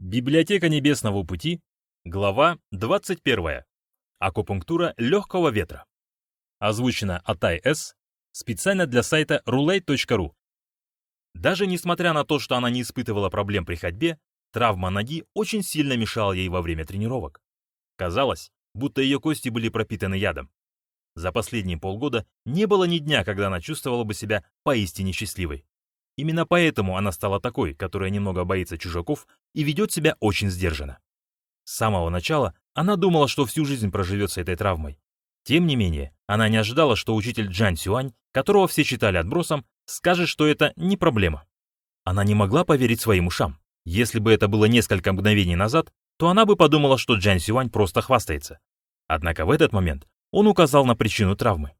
Библиотека Небесного Пути, глава 21. Акупунктура легкого ветра. Озвучено Атай С. специально для сайта roulette.ru. Даже несмотря на то, что она не испытывала проблем при ходьбе, травма ноги очень сильно мешала ей во время тренировок. Казалось, будто ее кости были пропитаны ядом. За последние полгода не было ни дня, когда она чувствовала бы себя поистине счастливой. Именно поэтому она стала такой, которая немного боится чужаков и ведет себя очень сдержанно. С самого начала она думала, что всю жизнь проживет с этой травмой. Тем не менее, она не ожидала, что учитель Джан Сюань, которого все считали отбросом, скажет, что это не проблема. Она не могла поверить своим ушам. Если бы это было несколько мгновений назад, то она бы подумала, что Джан Сюань просто хвастается. Однако в этот момент он указал на причину травмы.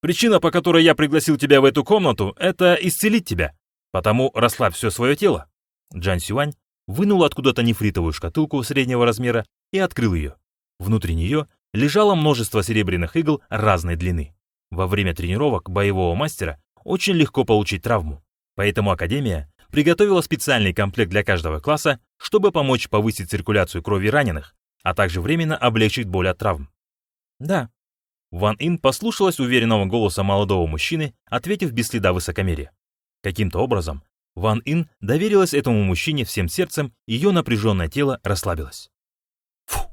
«Причина, по которой я пригласил тебя в эту комнату, это исцелить тебя. Потому расслабь все свое тело. Джан Сюань вынул откуда-то нефритовую шкатулку среднего размера и открыл ее. Внутри нее лежало множество серебряных игл разной длины. Во время тренировок боевого мастера очень легко получить травму, поэтому Академия приготовила специальный комплект для каждого класса, чтобы помочь повысить циркуляцию крови раненых, а также временно облегчить боль от травм. Да. Ван Ин послушалась уверенного голоса молодого мужчины, ответив без следа высокомерия. Каким-то образом Ван Ин доверилась этому мужчине всем сердцем, ее напряженное тело расслабилось. Фу!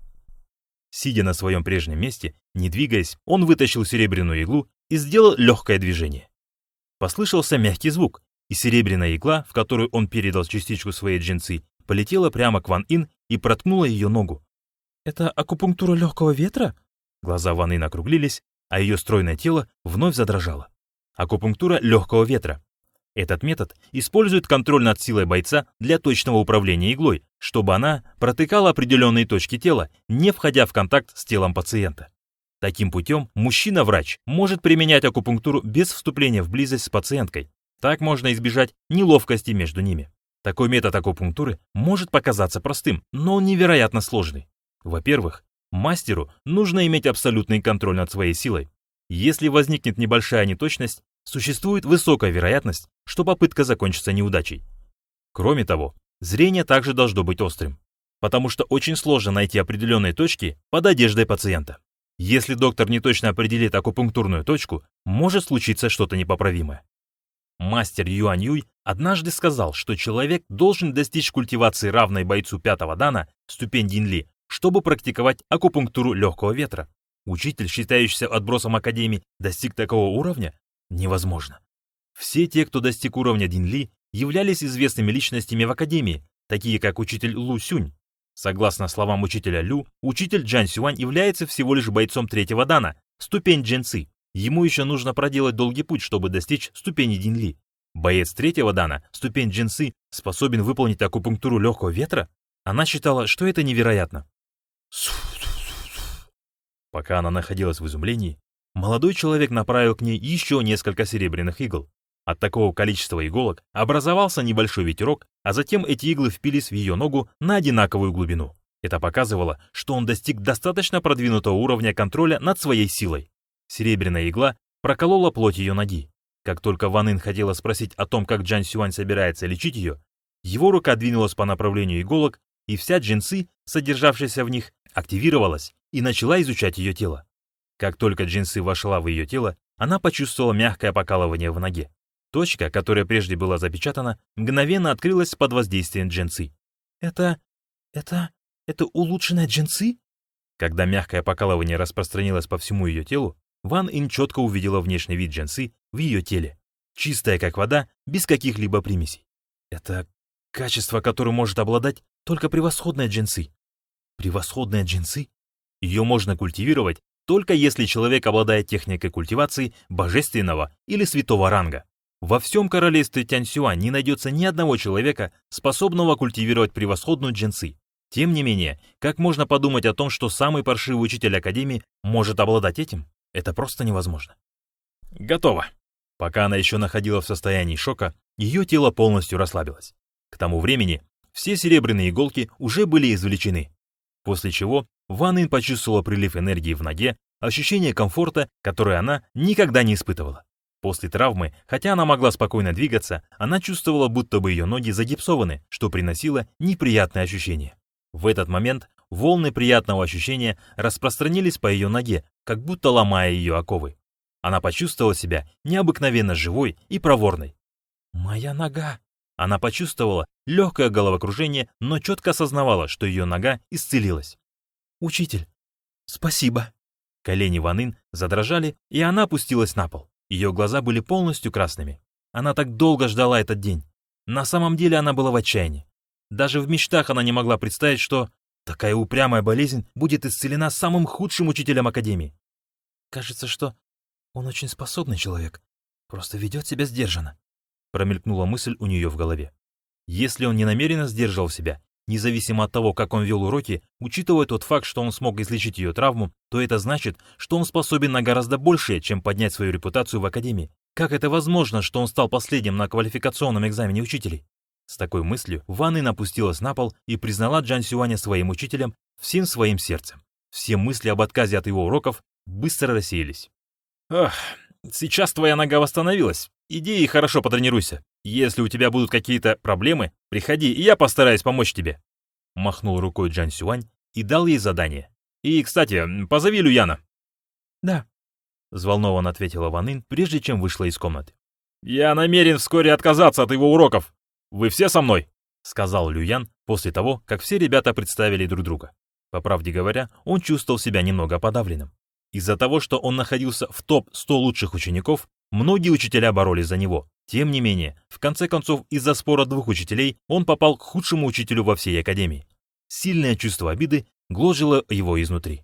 Сидя на своем прежнем месте, не двигаясь, он вытащил серебряную иглу и сделал легкое движение. Послышался мягкий звук, и серебряная игла, в которую он передал частичку своей джинсы, полетела прямо к Ван Ин и проткнула ее ногу. «Это акупунктура легкого ветра?» Глаза Ван Ин округлились, а ее стройное тело вновь задрожало. Акупунктура легкого ветра этот метод использует контроль над силой бойца для точного управления иглой, чтобы она протыкала определенные точки тела, не входя в контакт с телом пациента. Таким путем мужчина-врач может применять акупунктуру без вступления в близость с пациенткой. Так можно избежать неловкости между ними. Такой метод акупунктуры может показаться простым, но он невероятно сложный. Во-первых, мастеру нужно иметь абсолютный контроль над своей силой. Если возникнет небольшая неточность, существует высокая вероятность, что попытка закончится неудачей. Кроме того, зрение также должно быть острым, потому что очень сложно найти определенные точки под одеждой пациента. Если доктор не точно определит акупунктурную точку, может случиться что-то непоправимое. Мастер Юань Юй однажды сказал, что человек должен достичь культивации равной бойцу пятого дана, ступень Динли, чтобы практиковать акупунктуру легкого ветра. Учитель, считающийся отбросом Академии, достиг такого уровня, невозможно. Все те, кто достиг уровня Динли, являлись известными личностями в Академии, такие как учитель Лу Сюнь. Согласно словам учителя Лю, учитель Джан Сюань является всего лишь бойцом третьего дана, ступень Дженци. Ему еще нужно проделать долгий путь, чтобы достичь ступени Динли. Боец третьего дана, ступень Джинсы, способен выполнить акупунктуру легкого ветра? Она считала, что это невероятно. Пока она находилась в изумлении, Молодой человек направил к ней еще несколько серебряных игл. От такого количества иголок образовался небольшой ветерок, а затем эти иглы впились в ее ногу на одинаковую глубину. Это показывало, что он достиг достаточно продвинутого уровня контроля над своей силой. Серебряная игла проколола плоть ее ноги. Как только Ван Ин хотела спросить о том, как Джан Сюань собирается лечить ее, его рука двинулась по направлению иголок, и вся джинсы, содержавшаяся в них, активировалась и начала изучать ее тело. Как только джинсы вошла в ее тело, она почувствовала мягкое покалывание в ноге. Точка, которая прежде была запечатана, мгновенно открылась под воздействием джинсы. «Это... это... это улучшенная джинсы?» Когда мягкое покалывание распространилось по всему ее телу, Ван Ин четко увидела внешний вид джинсы в ее теле. Чистая, как вода, без каких-либо примесей. Это качество, которым может обладать только превосходная джинсы. Превосходная джинсы? Ее можно культивировать только если человек обладает техникой культивации божественного или святого ранга. Во всем королевстве Тяньсюань не найдется ни одного человека, способного культивировать превосходную джинсы. Тем не менее, как можно подумать о том, что самый паршивый учитель Академии может обладать этим? Это просто невозможно. Готово. Пока она еще находилась в состоянии шока, ее тело полностью расслабилось. К тому времени все серебряные иголки уже были извлечены, после чего Ван Ин почувствовала прилив энергии в ноге, ощущение комфорта, которое она никогда не испытывала. После травмы, хотя она могла спокойно двигаться, она чувствовала, будто бы ее ноги загипсованы, что приносило неприятное ощущение. В этот момент волны приятного ощущения распространились по ее ноге, как будто ломая ее оковы. Она почувствовала себя необыкновенно живой и проворной. «Моя нога!» Она почувствовала легкое головокружение, но четко осознавала, что ее нога исцелилась. «Учитель, спасибо!» Колени Ванын задрожали, и она опустилась на пол. Ее глаза были полностью красными. Она так долго ждала этот день. На самом деле она была в отчаянии. Даже в мечтах она не могла представить, что такая упрямая болезнь будет исцелена самым худшим учителем Академии. Кажется, что он очень способный человек, просто ведет себя сдержанно. Промелькнула мысль у нее в голове. Если он не намеренно сдерживал себя, независимо от того, как он вел уроки, учитывая тот факт, что он смог излечить ее травму, то это значит, что он способен на гораздо большее, чем поднять свою репутацию в Академии. Как это возможно, что он стал последним на квалификационном экзамене учителей? С такой мыслью Ван Ин опустилась на пол и признала Джан Сюаня своим учителем всем своим сердцем. Все мысли об отказе от его уроков быстро рассеялись. «Ах, сейчас твоя нога восстановилась. Иди и хорошо потренируйся. Если у тебя будут какие-то проблемы, приходи, и я постараюсь помочь тебе». Махнул рукой Джан Сюань и дал ей задание. «И, кстати, позови Люяна». «Да», — взволнованно ответила Ван Ин, прежде чем вышла из комнаты. «Я намерен вскоре отказаться от его уроков», «Вы все со мной?» — сказал Люян после того, как все ребята представили друг друга. По правде говоря, он чувствовал себя немного подавленным. Из-за того, что он находился в топ-100 лучших учеников, многие учителя боролись за него. Тем не менее, в конце концов, из-за спора двух учителей, он попал к худшему учителю во всей академии. Сильное чувство обиды гложило его изнутри.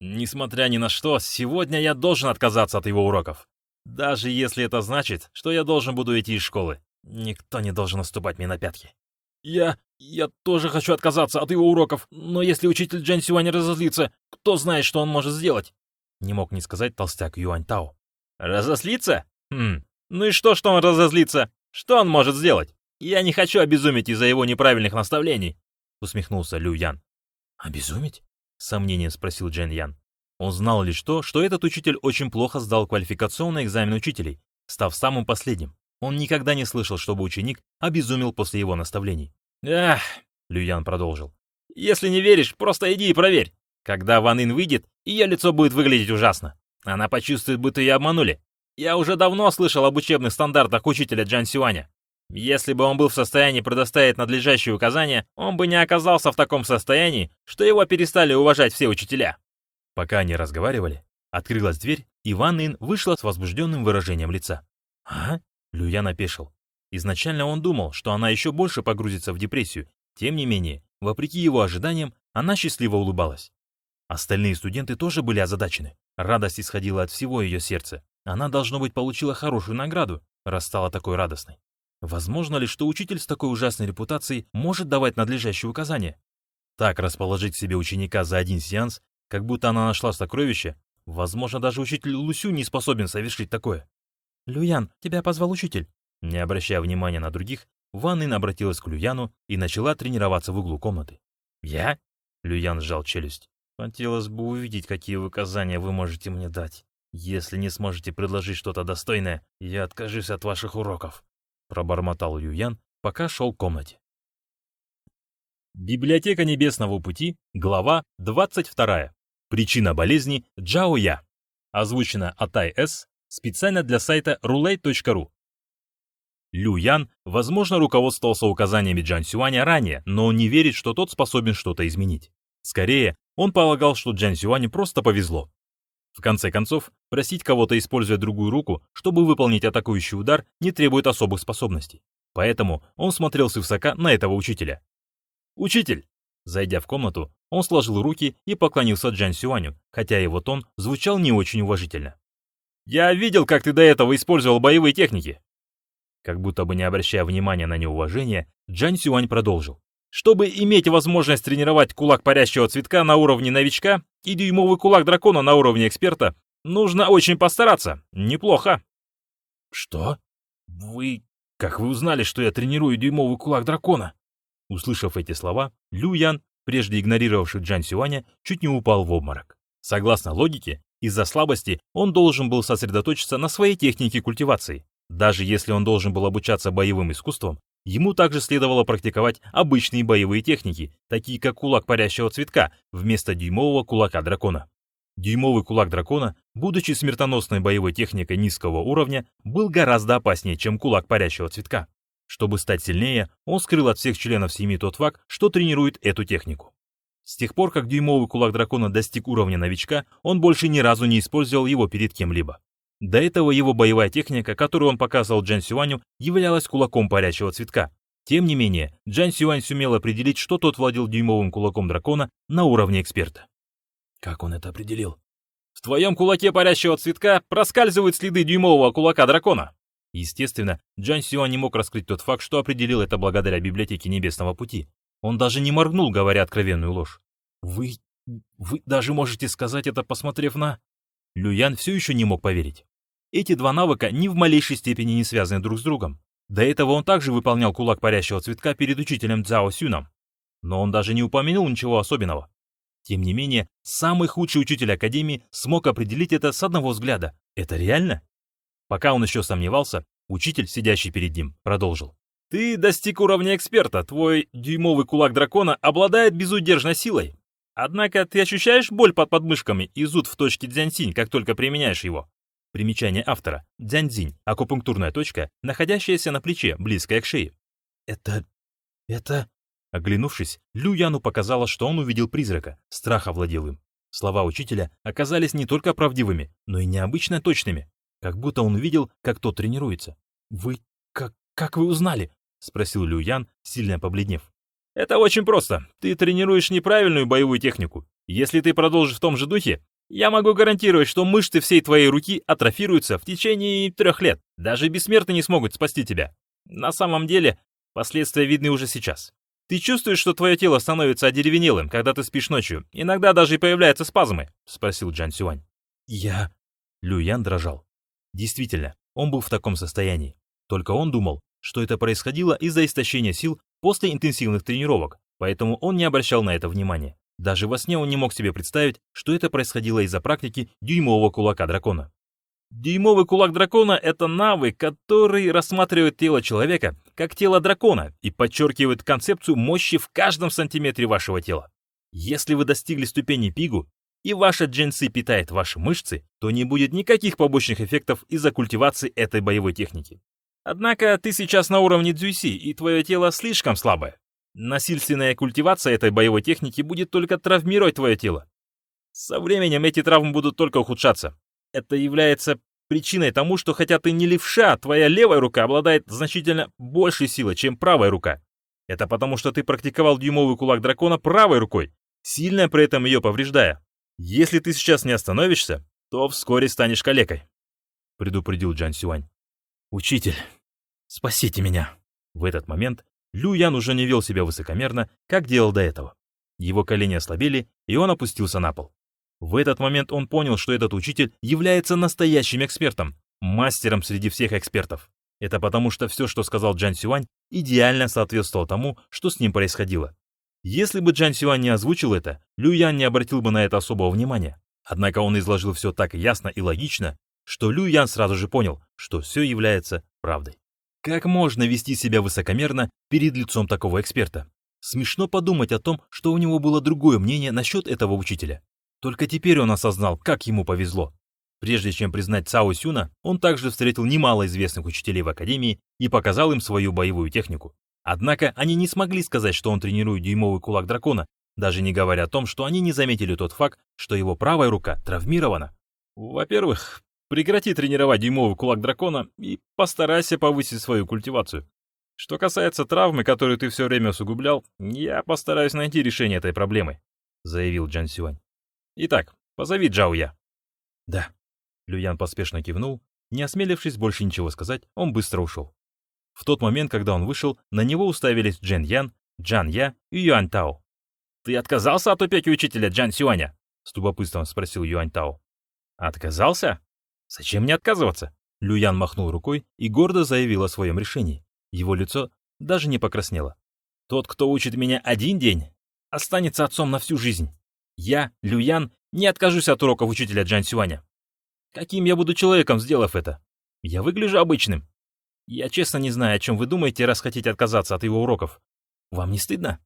Несмотря ни на что, сегодня я должен отказаться от его уроков. Даже если это значит, что я должен буду идти из школы. Никто не должен наступать мне на пятки. Я... я тоже хочу отказаться от его уроков, но если учитель Джан Сюань разозлится, кто знает, что он может сделать? Не мог не сказать толстяк Юань Тао. Разозлиться? Хм, ну и что, что он разозлится? Что он может сделать? Я не хочу обезуметь из-за его неправильных наставлений, усмехнулся Лю Ян. Обезуметь? С сомнением спросил Джен Ян. Он знал лишь то, что этот учитель очень плохо сдал квалификационный экзамен учителей, став самым последним. Он никогда не слышал, чтобы ученик обезумел после его наставлений. «Ах!» — Люян продолжил. «Если не веришь, просто иди и проверь. Когда Ван Ин выйдет, ее лицо будет выглядеть ужасно. Она почувствует, будто ее обманули. Я уже давно слышал об учебных стандартах учителя Джан Сюаня. Если бы он был в состоянии предоставить надлежащие указания, он бы не оказался в таком состоянии, что его перестали уважать все учителя». Пока они разговаривали, открылась дверь, и Ван Ин вышла с возбужденным выражением лица. «А? Люян опешил. Изначально он думал, что она еще больше погрузится в депрессию. Тем не менее, вопреки его ожиданиям, она счастливо улыбалась. Остальные студенты тоже были озадачены. Радость исходила от всего ее сердца. Она, должно быть, получила хорошую награду, раз стала такой радостной. Возможно ли, что учитель с такой ужасной репутацией может давать надлежащие указания? Так расположить себе ученика за один сеанс, как будто она нашла сокровище, возможно, даже учитель Лусю не способен совершить такое. «Люян, тебя позвал учитель». Не обращая внимания на других, Ван обратилась к Люяну и начала тренироваться в углу комнаты. «Я?» — Люян сжал челюсть. «Хотелось бы увидеть, какие указания вы можете мне дать. Если не сможете предложить что-то достойное, я откажусь от ваших уроков», — пробормотал Люян, пока шел к комнате. Библиотека Небесного Пути, глава 22. Причина болезни Джао Я. Озвучено Атай С. Специально для сайта roulette.ru. Лю Ян, возможно, руководствовался указаниями Джан Сюаня ранее, но не верит, что тот способен что-то изменить. Скорее, он полагал, что Джан Сюаню просто повезло. В конце концов, просить кого-то, используя другую руку, чтобы выполнить атакующий удар, не требует особых способностей. Поэтому он смотрел свысока на этого учителя. «Учитель!» Зайдя в комнату, он сложил руки и поклонился Джан Сюаню, хотя его тон звучал не очень уважительно. Я видел, как ты до этого использовал боевые техники. Как будто бы не обращая внимания на неуважение, Джан Сюань продолжил. Чтобы иметь возможность тренировать кулак парящего цветка на уровне новичка и дюймовый кулак дракона на уровне эксперта, нужно очень постараться. Неплохо. Что? Вы... Как вы узнали, что я тренирую дюймовый кулак дракона? Услышав эти слова, Лю Ян, прежде игнорировавший Джан Сюаня, чуть не упал в обморок. Согласно логике, Из-за слабости он должен был сосредоточиться на своей технике культивации. Даже если он должен был обучаться боевым искусствам, ему также следовало практиковать обычные боевые техники, такие как кулак парящего цветка вместо дюймового кулака дракона. Дюймовый кулак дракона, будучи смертоносной боевой техникой низкого уровня, был гораздо опаснее, чем кулак парящего цветка. Чтобы стать сильнее, он скрыл от всех членов семьи тот факт, что тренирует эту технику. С тех пор, как дюймовый кулак дракона достиг уровня новичка, он больше ни разу не использовал его перед кем-либо. До этого его боевая техника, которую он показывал Джан Сюаню, являлась кулаком парящего цветка. Тем не менее, Джан Сюань сумел определить, что тот владел дюймовым кулаком дракона на уровне эксперта. Как он это определил? В твоем кулаке парящего цветка проскальзывают следы дюймового кулака дракона. Естественно, Джан Сюань не мог раскрыть тот факт, что определил это благодаря библиотеке Небесного Пути. Он даже не моргнул, говоря откровенную ложь. «Вы... вы даже можете сказать это, посмотрев на...» Люян все еще не мог поверить. Эти два навыка ни в малейшей степени не связаны друг с другом. До этого он также выполнял кулак парящего цветка перед учителем Цао Сюном. Но он даже не упомянул ничего особенного. Тем не менее, самый худший учитель Академии смог определить это с одного взгляда. Это реально? Пока он еще сомневался, учитель, сидящий перед ним, продолжил. Ты достиг уровня эксперта, твой дюймовый кулак дракона обладает безудержной силой. Однако ты ощущаешь боль под подмышками и зуд в точке дзяньсинь, как только применяешь его. Примечание автора. Дзяньцзинь – акупунктурная точка, находящаяся на плече, близкая к шее. Это... это... Оглянувшись, Лю Яну показалось, что он увидел призрака, страх овладел им. Слова учителя оказались не только правдивыми, но и необычно точными, как будто он видел, как тот тренируется. «Вы... как... как вы узнали?» — спросил Лю Ян, сильно побледнев. «Это очень просто. Ты тренируешь неправильную боевую технику. Если ты продолжишь в том же духе, я могу гарантировать, что мышцы всей твоей руки атрофируются в течение трех лет. Даже бессмертные не смогут спасти тебя. На самом деле, последствия видны уже сейчас. Ты чувствуешь, что твое тело становится одеревенелым, когда ты спишь ночью? Иногда даже и появляются спазмы?» — спросил Джан Сюань. «Я...» Лю Ян дрожал. Действительно, он был в таком состоянии. Только он думал, что это происходило из-за истощения сил после интенсивных тренировок, поэтому он не обращал на это внимания. Даже во сне он не мог себе представить, что это происходило из-за практики дюймового кулака дракона. Дюймовый кулак дракона — это навык, который рассматривает тело человека как тело дракона и подчеркивает концепцию мощи в каждом сантиметре вашего тела. Если вы достигли ступени пигу, и ваша джинсы питает ваши мышцы, то не будет никаких побочных эффектов из-за культивации этой боевой техники. Однако ты сейчас на уровне дзюси, и твое тело слишком слабое. Насильственная культивация этой боевой техники будет только травмировать твое тело. Со временем эти травмы будут только ухудшаться. Это является причиной тому, что хотя ты не левша, твоя левая рука обладает значительно большей силой, чем правая рука. Это потому, что ты практиковал дюймовый кулак дракона правой рукой, сильно при этом ее повреждая. Если ты сейчас не остановишься, то вскоре станешь калекой», — предупредил Джан Сюань. «Учитель, Спасите меня!» В этот момент Лю Ян уже не вел себя высокомерно, как делал до этого. Его колени ослабели, и он опустился на пол. В этот момент он понял, что этот учитель является настоящим экспертом, мастером среди всех экспертов. Это потому, что все, что сказал Джан Сюань, идеально соответствовало тому, что с ним происходило. Если бы Джан Сюань не озвучил это, Лю Ян не обратил бы на это особого внимания. Однако он изложил все так ясно и логично, что Лю Ян сразу же понял, что все является правдой. Как можно вести себя высокомерно перед лицом такого эксперта? Смешно подумать о том, что у него было другое мнение насчет этого учителя. Только теперь он осознал, как ему повезло. Прежде чем признать Цао Сюна, он также встретил немало известных учителей в академии и показал им свою боевую технику. Однако они не смогли сказать, что он тренирует дюймовый кулак дракона, даже не говоря о том, что они не заметили тот факт, что его правая рука травмирована. Во-первых, Прекрати тренировать дюймовый кулак дракона и постарайся повысить свою культивацию. Что касается травмы, которую ты все время усугублял, я постараюсь найти решение этой проблемы», — заявил Джан Сюань. «Итак, позови Джао Я». «Да». Люян поспешно кивнул. Не осмелившись больше ничего сказать, он быстро ушел. В тот момент, когда он вышел, на него уставились Джен Ян, Джан Я и Юань Тао. «Ты отказался от опеки учителя Джан Сюаня?» — с любопытством спросил Юань Тао. «Отказался?» «Зачем мне отказываться?» Люян махнул рукой и гордо заявил о своем решении. Его лицо даже не покраснело. «Тот, кто учит меня один день, останется отцом на всю жизнь. Я, Люян, не откажусь от уроков учителя Джан Сюаня. Каким я буду человеком, сделав это? Я выгляжу обычным. Я честно не знаю, о чем вы думаете, раз хотите отказаться от его уроков. Вам не стыдно?»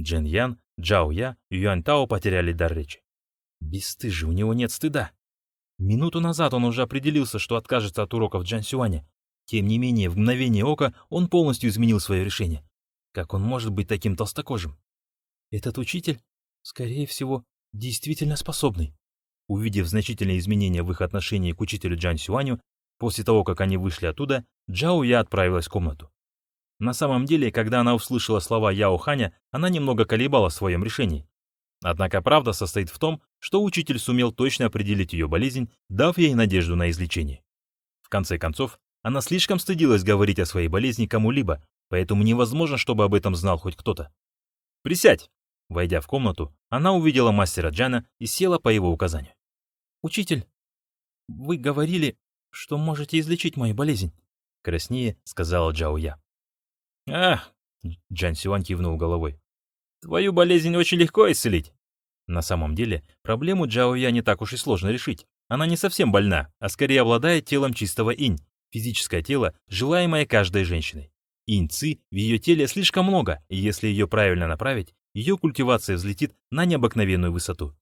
Джен Ян, Джао Я и Юань Тао потеряли дар речи. Бесстыжий, у него нет стыда. Минуту назад он уже определился, что откажется от уроков Джан Сюаня. Тем не менее, в мгновение ока он полностью изменил свое решение. Как он может быть таким толстокожим? Этот учитель, скорее всего, действительно способный. Увидев значительные изменения в их отношении к учителю Джан Сюаню, после того, как они вышли оттуда, Джао Я отправилась в комнату. На самом деле, когда она услышала слова Яо Ханя, она немного колебала в своем решении. Однако правда состоит в том, что учитель сумел точно определить ее болезнь, дав ей надежду на излечение. В конце концов, она слишком стыдилась говорить о своей болезни кому-либо, поэтому невозможно, чтобы об этом знал хоть кто-то. «Присядь!» Войдя в комнату, она увидела мастера Джана и села по его указанию. «Учитель, вы говорили, что можете излечить мою болезнь», краснее сказала Джао Я. «Ах!» — Джан Сюань кивнул головой. «Твою болезнь очень легко исцелить». На самом деле, проблему Джао Я не так уж и сложно решить. Она не совсем больна, а скорее обладает телом чистого инь, физическое тело, желаемое каждой женщиной. Инь-ци в ее теле слишком много, и если ее правильно направить, ее культивация взлетит на необыкновенную высоту.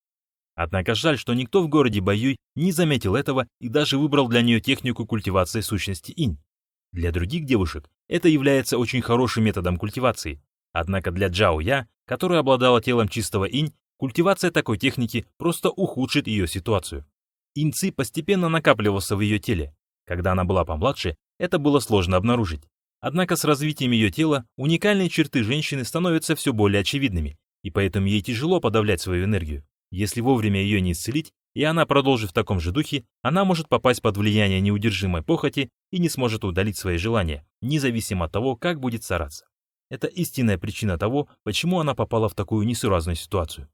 Однако жаль, что никто в городе Баюй не заметил этого и даже выбрал для нее технику культивации сущности инь. Для других девушек это является очень хорошим методом культивации. Однако для Джао Я, которая обладала телом чистого инь, культивация такой техники просто ухудшит ее ситуацию. Инци постепенно накапливался в ее теле. Когда она была помладше, это было сложно обнаружить. Однако с развитием ее тела уникальные черты женщины становятся все более очевидными, и поэтому ей тяжело подавлять свою энергию. Если вовремя ее не исцелить, и она продолжит в таком же духе, она может попасть под влияние неудержимой похоти и не сможет удалить свои желания, независимо от того, как будет стараться. Это истинная причина того, почему она попала в такую несуразную ситуацию.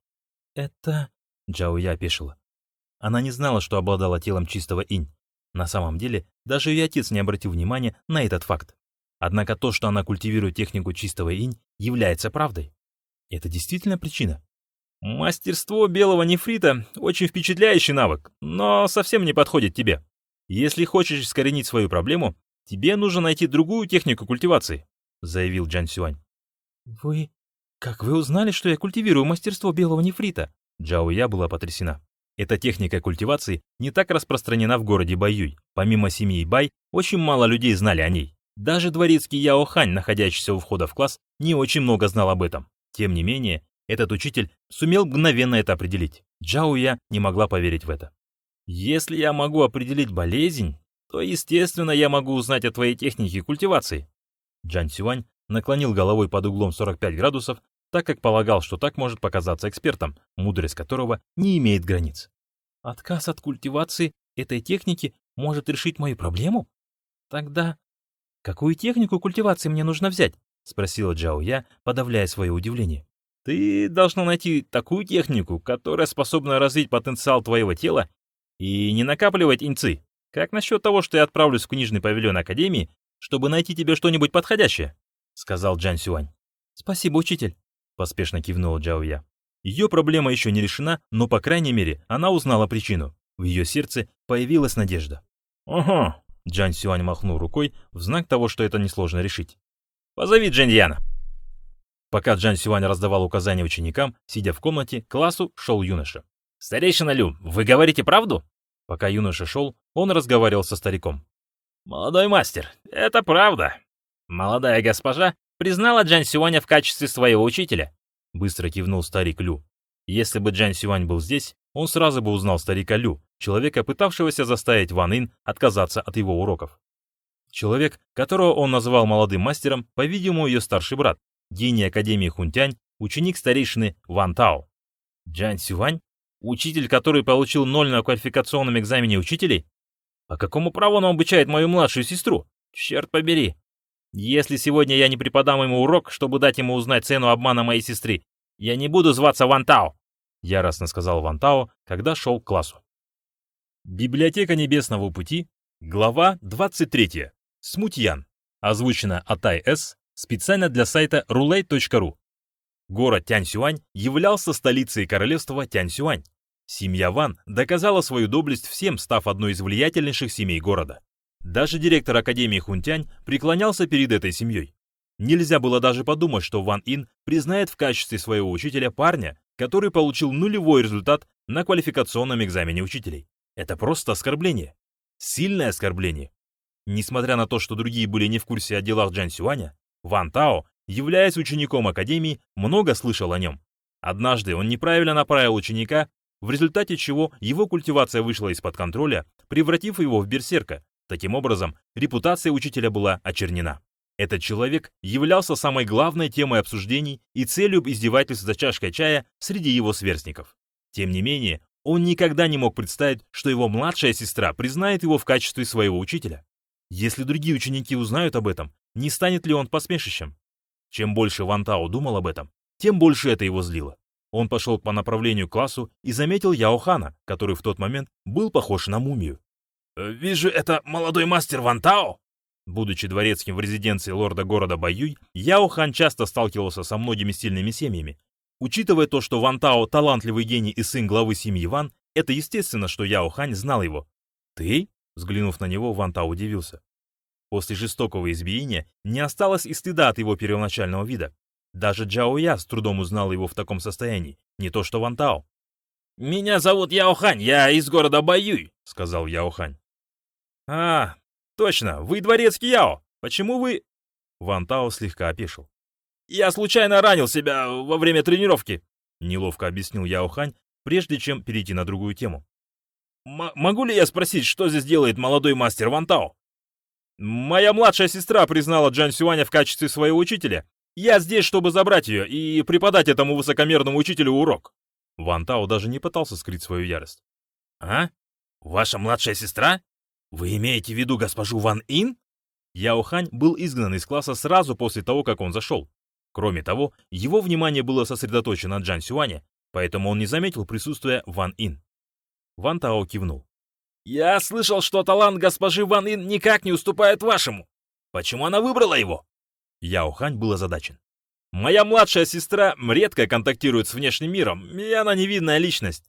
«Это...» — Джао Я опешила. Она не знала, что обладала телом чистого инь. На самом деле, даже ее отец не обратил внимания на этот факт. Однако то, что она культивирует технику чистого инь, является правдой. Это действительно причина. Мастерство белого нефрита – очень впечатляющий навык, но совсем не подходит тебе. Если хочешь искоренить свою проблему, тебе нужно найти другую технику культивации, заявил Джан Сюань. Вы... Как вы узнали, что я культивирую мастерство белого нефрита? Джао Я была потрясена. Эта техника культивации не так распространена в городе Баюй. Помимо семьи Бай, очень мало людей знали о ней. Даже дворецкий Яо Хань, находящийся у входа в класс, не очень много знал об этом. Тем не менее, этот учитель сумел мгновенно это определить. Джао Я не могла поверить в это. «Если я могу определить болезнь, то, естественно, я могу узнать о твоей технике культивации». Джан Сюань наклонил головой под углом 45 градусов, так как полагал, что так может показаться экспертом, мудрость которого не имеет границ. «Отказ от культивации этой техники может решить мою проблему? Тогда «Какую технику культивации мне нужно взять?» — спросила Джао Я, подавляя свое удивление. «Ты должна найти такую технику, которая способна развить потенциал твоего тела и не накапливать инцы. Как насчет того, что я отправлюсь в книжный павильон Академии, чтобы найти тебе что-нибудь подходящее?» — сказал Джан Сюань. «Спасибо, учитель», — поспешно кивнула Джао Я. Ее проблема еще не решена, но, по крайней мере, она узнала причину. В ее сердце появилась надежда. «Ага, Джан Сюань махнул рукой в знак того, что это несложно решить. «Позови Джаньяна!» Пока Джан Сюань раздавал указания ученикам, сидя в комнате, к классу шел юноша. «Старейшина Лю, вы говорите правду?» Пока юноша шел, он разговаривал со стариком. «Молодой мастер, это правда. Молодая госпожа признала Джан Сюаня в качестве своего учителя», быстро кивнул старик Лю. Если бы Джан Сюань был здесь, он сразу бы узнал старика Лю, человека, пытавшегося заставить Ван Ин отказаться от его уроков. Человек, которого он называл молодым мастером, по-видимому, ее старший брат, гений Академии Хунтянь, ученик старейшины Ван Тао. Джан Сюань? Учитель, который получил ноль на квалификационном экзамене учителей? По какому праву он обучает мою младшую сестру? Черт побери. Если сегодня я не преподам ему урок, чтобы дать ему узнать цену обмана моей сестры, я не буду зваться Ван Тао, яростно сказал Ван Тао, когда шел к классу. Библиотека Небесного Пути, глава 23. Смутьян. Озвучено Атай С. Специально для сайта roulette.ru. Город Тяньсюань являлся столицей королевства Тяньсюань. Семья Ван доказала свою доблесть всем, став одной из влиятельнейших семей города. Даже директор Академии Хунтянь преклонялся перед этой семьей. Нельзя было даже подумать, что Ван Ин признает в качестве своего учителя парня, который получил нулевой результат на квалификационном экзамене учителей. Это просто оскорбление. Сильное оскорбление. Несмотря на то, что другие были не в курсе о делах Джан Сюаня, Ван Тао, являясь учеником Академии, много слышал о нем. Однажды он неправильно направил ученика, в результате чего его культивация вышла из-под контроля, превратив его в берсерка. Таким образом, репутация учителя была очернена. Этот человек являлся самой главной темой обсуждений и целью издевательств за чашкой чая среди его сверстников. Тем не менее, он никогда не мог представить, что его младшая сестра признает его в качестве своего учителя. Если другие ученики узнают об этом, не станет ли он посмешищем? Чем больше Ван Тао думал об этом, тем больше это его злило. Он пошел по направлению к классу и заметил Яо Хана, который в тот момент был похож на мумию. «Вижу, это молодой мастер Ван Тао?» Будучи дворецким в резиденции лорда города Баюй, Яо Хан часто сталкивался со многими сильными семьями. Учитывая то, что Ван Тао талантливый гений и сын главы семьи Ван, это естественно, что Яо Хань знал его. «Ты?» — взглянув на него, Ван Тао удивился. После жестокого избиения не осталось и стыда от его первоначального вида. Даже Джао Я с трудом узнал его в таком состоянии, не то что Ван Тао. «Меня зовут Яо Хань, я из города Баюй», — сказал Яо Хань. «А, «Точно, вы дворецкий Яо! Почему вы...» Ван Тао слегка опешил. «Я случайно ранил себя во время тренировки», — неловко объяснил Яо Хань, прежде чем перейти на другую тему. «Могу ли я спросить, что здесь делает молодой мастер Ван Тао?» «Моя младшая сестра признала Джан Сюаня в качестве своего учителя. Я здесь, чтобы забрать ее и преподать этому высокомерному учителю урок». Ван Тао даже не пытался скрыть свою ярость. «А? Ваша младшая сестра?» «Вы имеете в виду госпожу Ван Ин?» Яо Хань был изгнан из класса сразу после того, как он зашел. Кроме того, его внимание было сосредоточено на Джан Сюане, поэтому он не заметил присутствия Ван Ин. Ван Тао кивнул. «Я слышал, что талант госпожи Ван Ин никак не уступает вашему. Почему она выбрала его?» Яо Хань был озадачен. «Моя младшая сестра редко контактирует с внешним миром, и она невидная личность.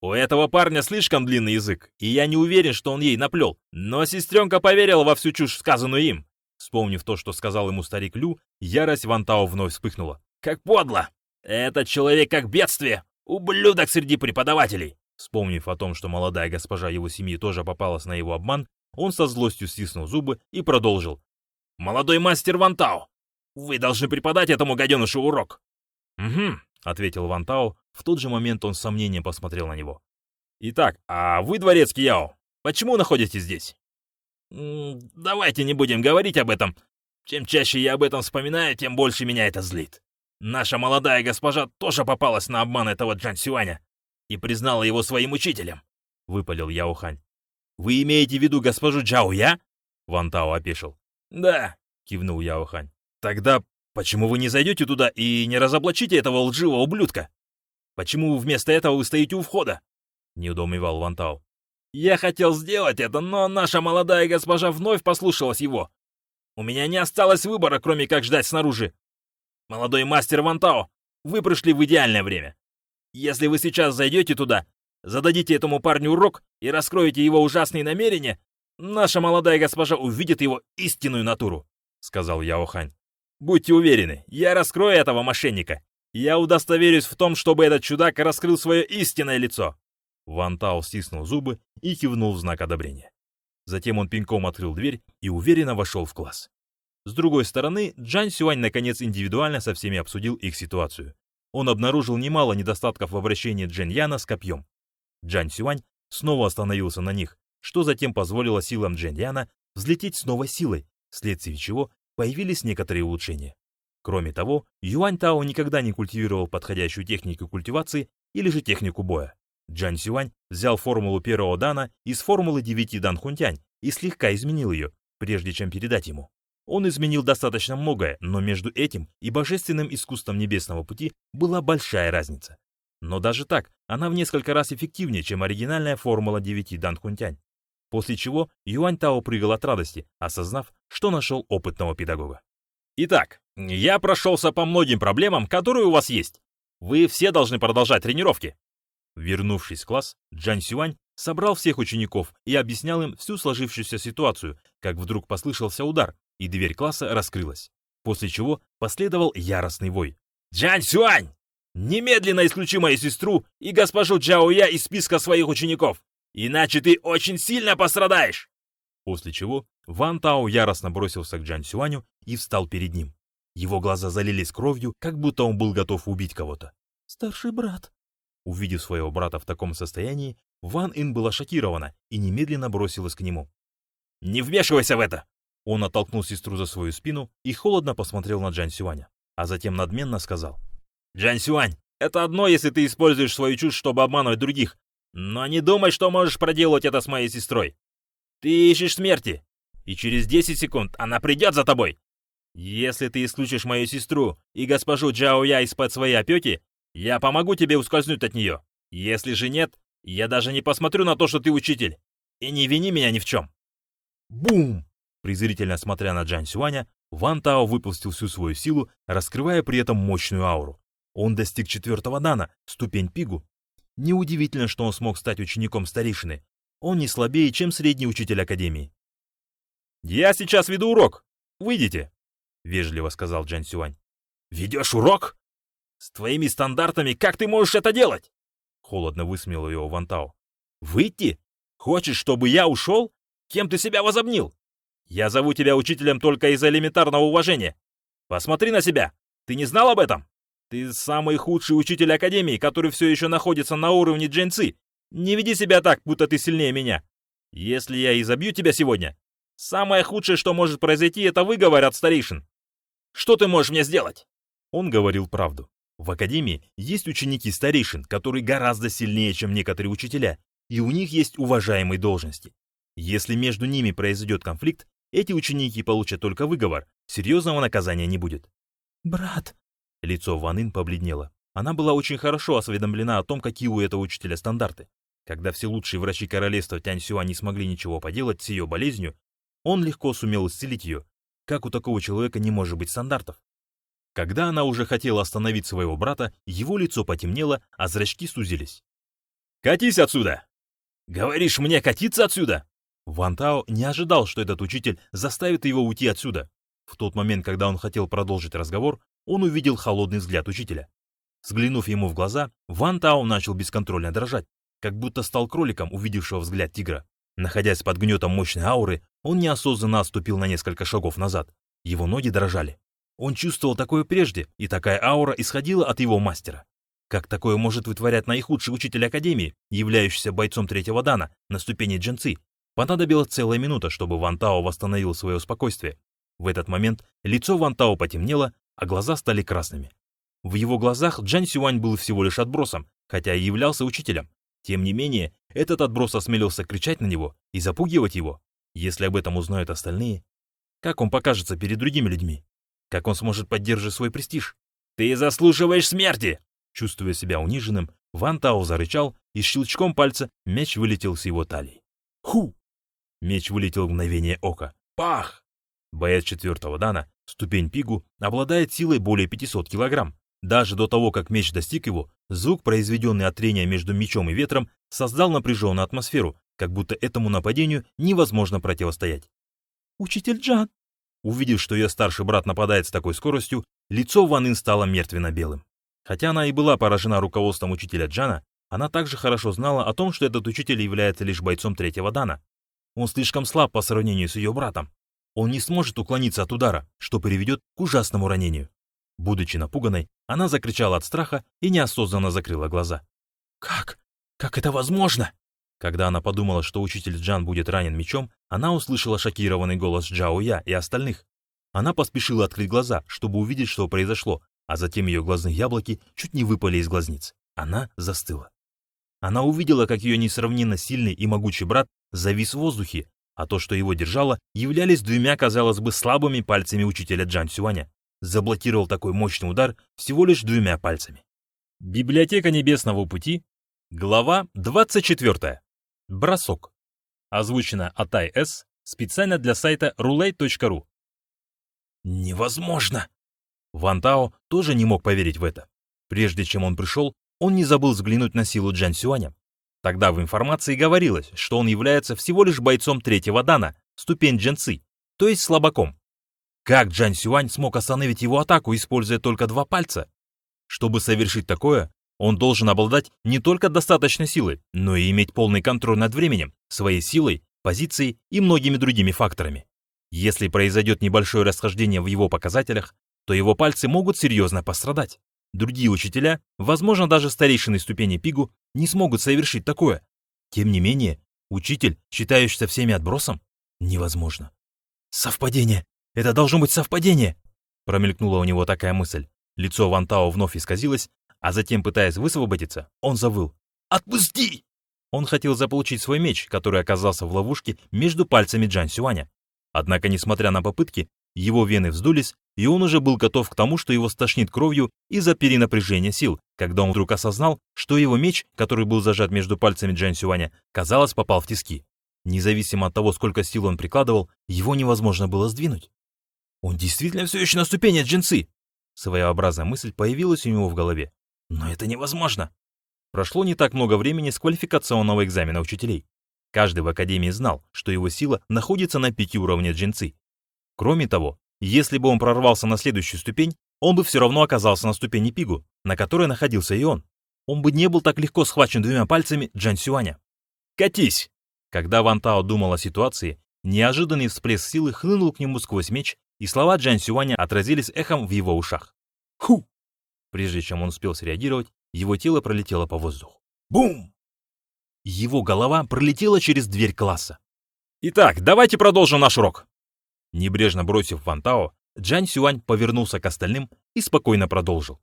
У этого парня слишком длинный язык, и я не уверен, что он ей наплел. Но сестренка поверила во всю чушь, сказанную им. Вспомнив то, что сказал ему старик Лю, ярость Вантао вновь вспыхнула. «Как подло! Этот человек как бедствие! Ублюдок среди преподавателей!» Вспомнив о том, что молодая госпожа его семьи тоже попалась на его обман, он со злостью стиснул зубы и продолжил. «Молодой мастер Вантао, вы должны преподать этому гаденышу урок!» «Угу», — ответил Вантао, в тот же момент он с сомнением посмотрел на него. «Итак, а вы, дворецкий Яо, почему находитесь здесь?» «Давайте не будем говорить об этом. Чем чаще я об этом вспоминаю, тем больше меня это злит. Наша молодая госпожа тоже попалась на обман этого Джан Сюаня и признала его своим учителем», — выпалил Яо Хань. «Вы имеете в виду госпожу Джао Я?» Ван Тао опешил. «Да», — кивнул Яо Хань. «Тогда почему вы не зайдете туда и не разоблачите этого лживого ублюдка?» Почему вместо этого вы стоите у входа?» — недоумевал Вантау. «Я хотел сделать это, но наша молодая госпожа вновь послушалась его. У меня не осталось выбора, кроме как ждать снаружи. Молодой мастер Вантао, вы пришли в идеальное время. Если вы сейчас зайдете туда, зададите этому парню урок и раскроете его ужасные намерения, наша молодая госпожа увидит его истинную натуру», — сказал Яохань. «Будьте уверены, я раскрою этого мошенника, я удостоверюсь в том, чтобы этот чудак раскрыл свое истинное лицо!» Ван Тао стиснул зубы и кивнул в знак одобрения. Затем он пинком открыл дверь и уверенно вошел в класс. С другой стороны, Джан Сюань наконец индивидуально со всеми обсудил их ситуацию. Он обнаружил немало недостатков в обращении Джен Яна с копьем. Джан Сюань снова остановился на них, что затем позволило силам Джен Яна взлететь с новой силой, вследствие чего появились некоторые улучшения. Кроме того, Юань Тао никогда не культивировал подходящую технику культивации или же технику боя. Джан Сюань взял формулу первого дана из формулы девяти дан хунтянь и слегка изменил ее, прежде чем передать ему. Он изменил достаточно многое, но между этим и божественным искусством небесного пути была большая разница. Но даже так, она в несколько раз эффективнее, чем оригинальная формула девяти дан хунтянь. После чего Юань Тао прыгал от радости, осознав, что нашел опытного педагога. Итак, Я прошелся по многим проблемам, которые у вас есть. Вы все должны продолжать тренировки. Вернувшись в класс, Джан Сюань собрал всех учеников и объяснял им всю сложившуюся ситуацию, как вдруг послышался удар, и дверь класса раскрылась, после чего последовал яростный вой. «Джан Сюань! Немедленно исключи мою сестру и госпожу Джао Я из списка своих учеников, иначе ты очень сильно пострадаешь!» После чего Ван Тао яростно бросился к Джан Сюаню и встал перед ним. Его глаза залились кровью, как будто он был готов убить кого-то. «Старший брат!» Увидев своего брата в таком состоянии, Ван Ин была шокирована и немедленно бросилась к нему. «Не вмешивайся в это!» Он оттолкнул сестру за свою спину и холодно посмотрел на Джан Сюаня, а затем надменно сказал. «Джан Сюань, это одно, если ты используешь свою чушь, чтобы обманывать других, но не думай, что можешь проделать это с моей сестрой. Ты ищешь смерти, и через 10 секунд она придет за тобой. Если ты исключишь мою сестру и госпожу Джао Я из-под своей опеки, я помогу тебе ускользнуть от нее. Если же нет, я даже не посмотрю на то, что ты учитель. И не вини меня ни в чем. Бум! Презрительно смотря на Джан Сюаня, Ван Тао выпустил всю свою силу, раскрывая при этом мощную ауру. Он достиг четвертого дана, ступень пигу. Неудивительно, что он смог стать учеником старейшины. Он не слабее, чем средний учитель академии. «Я сейчас веду урок. Выйдите», — вежливо сказал Джан Сюань. «Ведешь урок? С твоими стандартами как ты можешь это делать?» Холодно высмеял его Ван Тао. «Выйти? Хочешь, чтобы я ушел? Кем ты себя возомнил? Я зову тебя учителем только из-за элементарного уважения. Посмотри на себя. Ты не знал об этом? Ты самый худший учитель Академии, который все еще находится на уровне джинцы. Не веди себя так, будто ты сильнее меня. Если я изобью тебя сегодня, самое худшее, что может произойти, это выговор от старейшин. Что ты можешь мне сделать?» Он говорил правду. В академии есть ученики старейшин, которые гораздо сильнее, чем некоторые учителя, и у них есть уважаемые должности. Если между ними произойдет конфликт, эти ученики получат только выговор, серьезного наказания не будет. «Брат!» Лицо Ван Ин побледнело. Она была очень хорошо осведомлена о том, какие у этого учителя стандарты. Когда все лучшие врачи королевства Тяньсюа не смогли ничего поделать с ее болезнью, он легко сумел исцелить ее. Как у такого человека не может быть стандартов? Когда она уже хотела остановить своего брата, его лицо потемнело, а зрачки сузились. «Катись отсюда!» «Говоришь мне катиться отсюда?» Ван Тао не ожидал, что этот учитель заставит его уйти отсюда. В тот момент, когда он хотел продолжить разговор, он увидел холодный взгляд учителя. Взглянув ему в глаза, Ван Тао начал бесконтрольно дрожать, как будто стал кроликом, увидевшего взгляд тигра. Находясь под гнетом мощной ауры, он неосознанно отступил на несколько шагов назад. Его ноги дрожали. Он чувствовал такое прежде, и такая аура исходила от его мастера. Как такое может вытворять наихудший учитель Академии, являющийся бойцом третьего дана на ступени джинцы? Понадобилась целая минута, чтобы Ван Тао восстановил свое спокойствие. В этот момент лицо Ван Тао потемнело, а глаза стали красными. В его глазах Джан Сюань был всего лишь отбросом, хотя и являлся учителем. Тем не менее, этот отброс осмелился кричать на него и запугивать его. Если об этом узнают остальные, как он покажется перед другими людьми? Как он сможет поддерживать свой престиж? «Ты заслуживаешь смерти!» Чувствуя себя униженным, Ван Тао зарычал, и щелчком пальца меч вылетел с его талии. Ху! Меч вылетел в мгновение ока. Пах! Боец четвертого дана, ступень пигу, обладает силой более 500 килограмм. Даже до того, как меч достиг его, звук, произведенный от трения между мечом и ветром, создал напряженную атмосферу, как будто этому нападению невозможно противостоять. «Учитель Джан!» Увидев, что ее старший брат нападает с такой скоростью, лицо Ван Ин стало мертвенно-белым. Хотя она и была поражена руководством учителя Джана, она также хорошо знала о том, что этот учитель является лишь бойцом третьего дана. Он слишком слаб по сравнению с ее братом. Он не сможет уклониться от удара, что приведет к ужасному ранению. Будучи напуганной, она закричала от страха и неосознанно закрыла глаза. «Как? Как это возможно?» Когда она подумала, что учитель Джан будет ранен мечом, она услышала шокированный голос Джао Я и остальных. Она поспешила открыть глаза, чтобы увидеть, что произошло, а затем ее глазные яблоки чуть не выпали из глазниц. Она застыла. Она увидела, как ее несравненно сильный и могучий брат завис в воздухе, а то, что его держало, являлись двумя, казалось бы, слабыми пальцами учителя Джан Сюаня. Заблокировал такой мощный удар всего лишь двумя пальцами. Библиотека Небесного Пути, глава 24. Бросок. Озвучено Атай С. специально для сайта roulette.ru. «Невозможно!» Ван Тао тоже не мог поверить в это. Прежде чем он пришел, он не забыл взглянуть на силу Джан Сюаня. Тогда в информации говорилось, что он является всего лишь бойцом третьего дана, ступень Джанцы, то есть слабаком. Как Джан Сюань смог остановить его атаку, используя только два пальца? Чтобы совершить такое, он должен обладать не только достаточной силой, но и иметь полный контроль над временем, своей силой, позицией и многими другими факторами. Если произойдет небольшое расхождение в его показателях, то его пальцы могут серьезно пострадать. Другие учителя, возможно, даже старейшины ступени Пигу, не смогут совершить такое. Тем не менее, учитель, считающийся всеми отбросом, невозможно. «Совпадение! Это должно быть совпадение!» Промелькнула у него такая мысль. Лицо Вантао вновь исказилось, а затем, пытаясь высвободиться, он завыл. «Отпусти!» Он хотел заполучить свой меч, который оказался в ловушке между пальцами Джан Сюаня. Однако, несмотря на попытки, его вены вздулись, и он уже был готов к тому, что его стошнит кровью из-за перенапряжения сил, когда он вдруг осознал, что его меч, который был зажат между пальцами Джан Сюаня, казалось, попал в тиски. Независимо от того, сколько сил он прикладывал, его невозможно было сдвинуть. Он действительно все еще на ступени джинсы. Своеобразная мысль появилась у него в голове. Но это невозможно. Прошло не так много времени с квалификационного экзамена учителей. Каждый в академии знал, что его сила находится на пике уровня джинсы. Кроме того, если бы он прорвался на следующую ступень, он бы все равно оказался на ступени Пигу, на которой находился и он. Он бы не был так легко схвачен двумя пальцами Джан Сюаня. «Катись!» Когда Ван Тао думал о ситуации, неожиданный всплеск силы хлынул к нему сквозь меч, и слова Джан Сюаня отразились эхом в его ушах. «Ху!» Прежде чем он успел среагировать, его тело пролетело по воздуху. «Бум!» Его голова пролетела через дверь класса. «Итак, давайте продолжим наш урок!» Небрежно бросив Ван Тао, Джан Сюань повернулся к остальным и спокойно продолжил.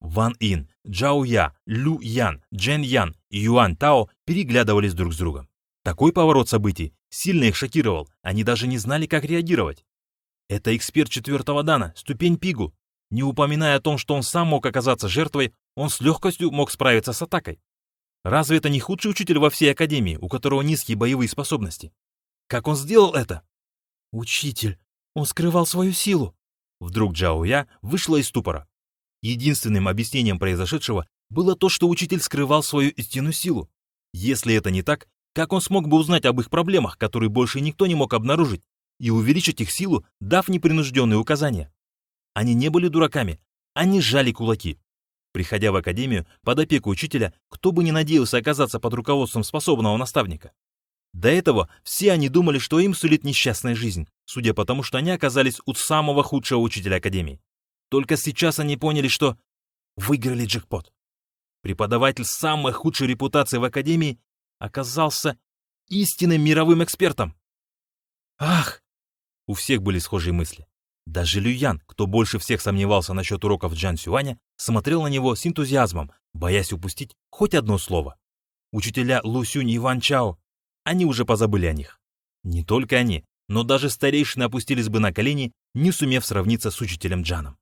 Ван Ин, Джао Я, Лю Ян, Джен Ян и Юан Тао переглядывались друг с другом. Такой поворот событий сильно их шокировал, они даже не знали, как реагировать. Это эксперт четвертого дана, ступень Пигу. Не упоминая о том, что он сам мог оказаться жертвой, он с легкостью мог справиться с атакой. Разве это не худший учитель во всей Академии, у которого низкие боевые способности? Как он сделал это? «Учитель, он скрывал свою силу!» Вдруг Джао Я вышла из ступора. Единственным объяснением произошедшего было то, что учитель скрывал свою истинную силу. Если это не так, как он смог бы узнать об их проблемах, которые больше никто не мог обнаружить, и увеличить их силу, дав непринужденные указания? Они не были дураками, они сжали кулаки. Приходя в академию под опеку учителя, кто бы не надеялся оказаться под руководством способного наставника. До этого все они думали, что им сулит несчастная жизнь, судя по тому, что они оказались у самого худшего учителя Академии. Только сейчас они поняли, что выиграли джекпот. Преподаватель с самой худшей репутацией в Академии оказался истинным мировым экспертом. Ах! У всех были схожие мысли. Даже Люян, кто больше всех сомневался насчет уроков Джан Сюаня, смотрел на него с энтузиазмом, боясь упустить хоть одно слово. Учителя Лу Сюнь и Ван Чао они уже позабыли о них. Не только они, но даже старейшины опустились бы на колени, не сумев сравниться с учителем Джаном.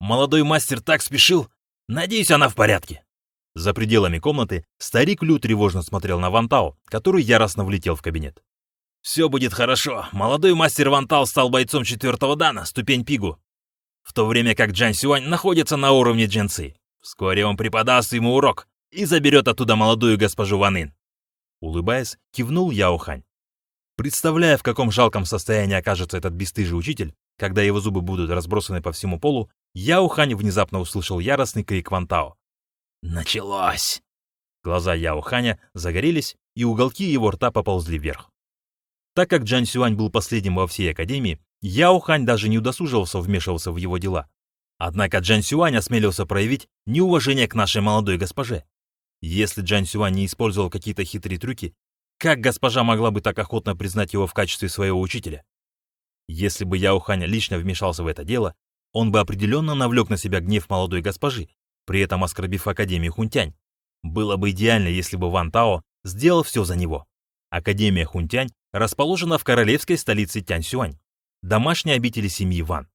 «Молодой мастер так спешил! Надеюсь, она в порядке!» За пределами комнаты старик Лю тревожно смотрел на Вантао, который яростно влетел в кабинет. «Все будет хорошо. Молодой мастер Вантао стал бойцом четвертого дана, ступень Пигу. В то время как Джан Сюань находится на уровне Дженцы. Вскоре он преподаст ему урок и заберет оттуда молодую госпожу Ванын. Улыбаясь, кивнул Яохань. Представляя, в каком жалком состоянии окажется этот бесстыжий учитель, когда его зубы будут разбросаны по всему полу, Яохань внезапно услышал яростный крик Вантао. «Началось!» Глаза Яоханя загорелись, и уголки его рта поползли вверх. Так как Джан Сюань был последним во всей Академии, Яохань даже не удосуживался вмешиваться в его дела. Однако Джан Сюань осмелился проявить неуважение к нашей молодой госпоже. Если Джан Сюань не использовал какие-то хитрые трюки, как госпожа могла бы так охотно признать его в качестве своего учителя? Если бы Яо Хань лично вмешался в это дело, он бы определенно навлек на себя гнев молодой госпожи, при этом оскорбив Академию Хунтянь. Было бы идеально, если бы Ван Тао сделал все за него. Академия Хунтянь расположена в королевской столице Тяньсюань, домашней обители семьи Ван.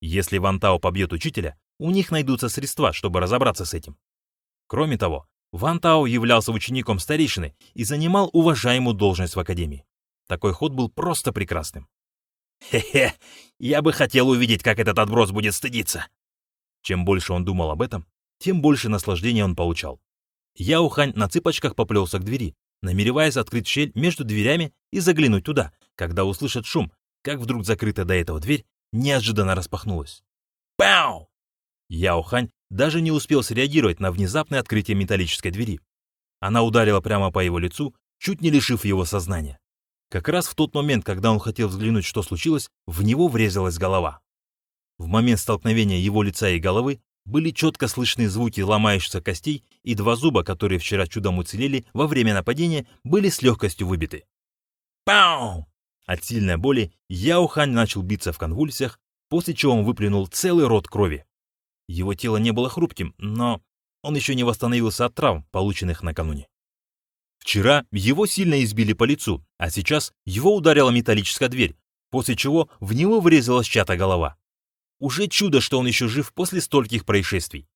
Если Ван Тао побьет учителя, у них найдутся средства, чтобы разобраться с этим. Кроме того, Ван Тао являлся учеником старейшины и занимал уважаемую должность в академии. Такой ход был просто прекрасным. Хе-хе, я бы хотел увидеть, как этот отброс будет стыдиться. Чем больше он думал об этом, тем больше наслаждения он получал. Яо Хань на цыпочках поплелся к двери, намереваясь открыть щель между дверями и заглянуть туда, когда услышит шум, как вдруг закрытая до этого дверь неожиданно распахнулась. Пау! Яо Хань даже не успел среагировать на внезапное открытие металлической двери. Она ударила прямо по его лицу, чуть не лишив его сознания. Как раз в тот момент, когда он хотел взглянуть, что случилось, в него врезалась голова. В момент столкновения его лица и головы были четко слышны звуки ломающихся костей, и два зуба, которые вчера чудом уцелели во время нападения, были с легкостью выбиты. Пау! От сильной боли Яо Хань начал биться в конвульсиях, после чего он выплюнул целый рот крови. Его тело не было хрупким, но он еще не восстановился от травм, полученных накануне. Вчера его сильно избили по лицу, а сейчас его ударила металлическая дверь, после чего в него врезалась чья-то голова. Уже чудо, что он еще жив после стольких происшествий.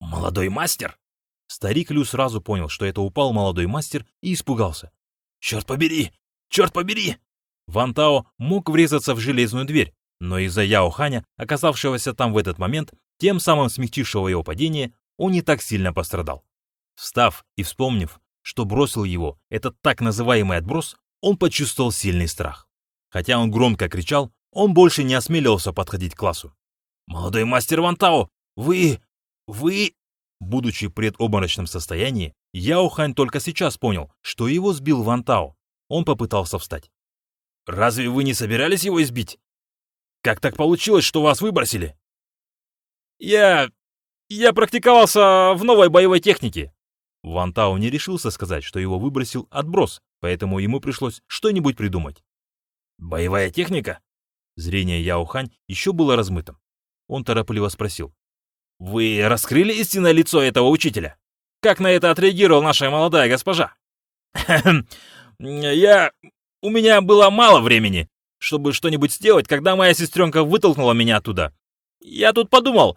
Молодой мастер? Старик Лю сразу понял, что это упал молодой мастер и испугался. Черт побери! Черт побери! Ван Тао мог врезаться в железную дверь, но из-за Яо Ханя, оказавшегося там в этот момент, тем самым смягчившего его падение, он не так сильно пострадал. Встав и вспомнив, что бросил его этот так называемый отброс, он почувствовал сильный страх. Хотя он громко кричал, он больше не осмеливался подходить к классу. «Молодой мастер Вантао, вы... вы...» Будучи в предобморочном состоянии, Яо Хань только сейчас понял, что его сбил Вантао. Он попытался встать. «Разве вы не собирались его избить? Как так получилось, что вас выбросили?» «Я... я практиковался в новой боевой технике». Вантао не решился сказать, что его выбросил отброс, поэтому ему пришлось что-нибудь придумать. «Боевая техника?» Зрение Яо Хань еще было размытым. Он торопливо спросил. «Вы раскрыли истинное лицо этого учителя? Как на это отреагировала наша молодая госпожа?» «Я... у меня было мало времени, чтобы что-нибудь сделать, когда моя сестренка вытолкнула меня оттуда. Я тут подумал,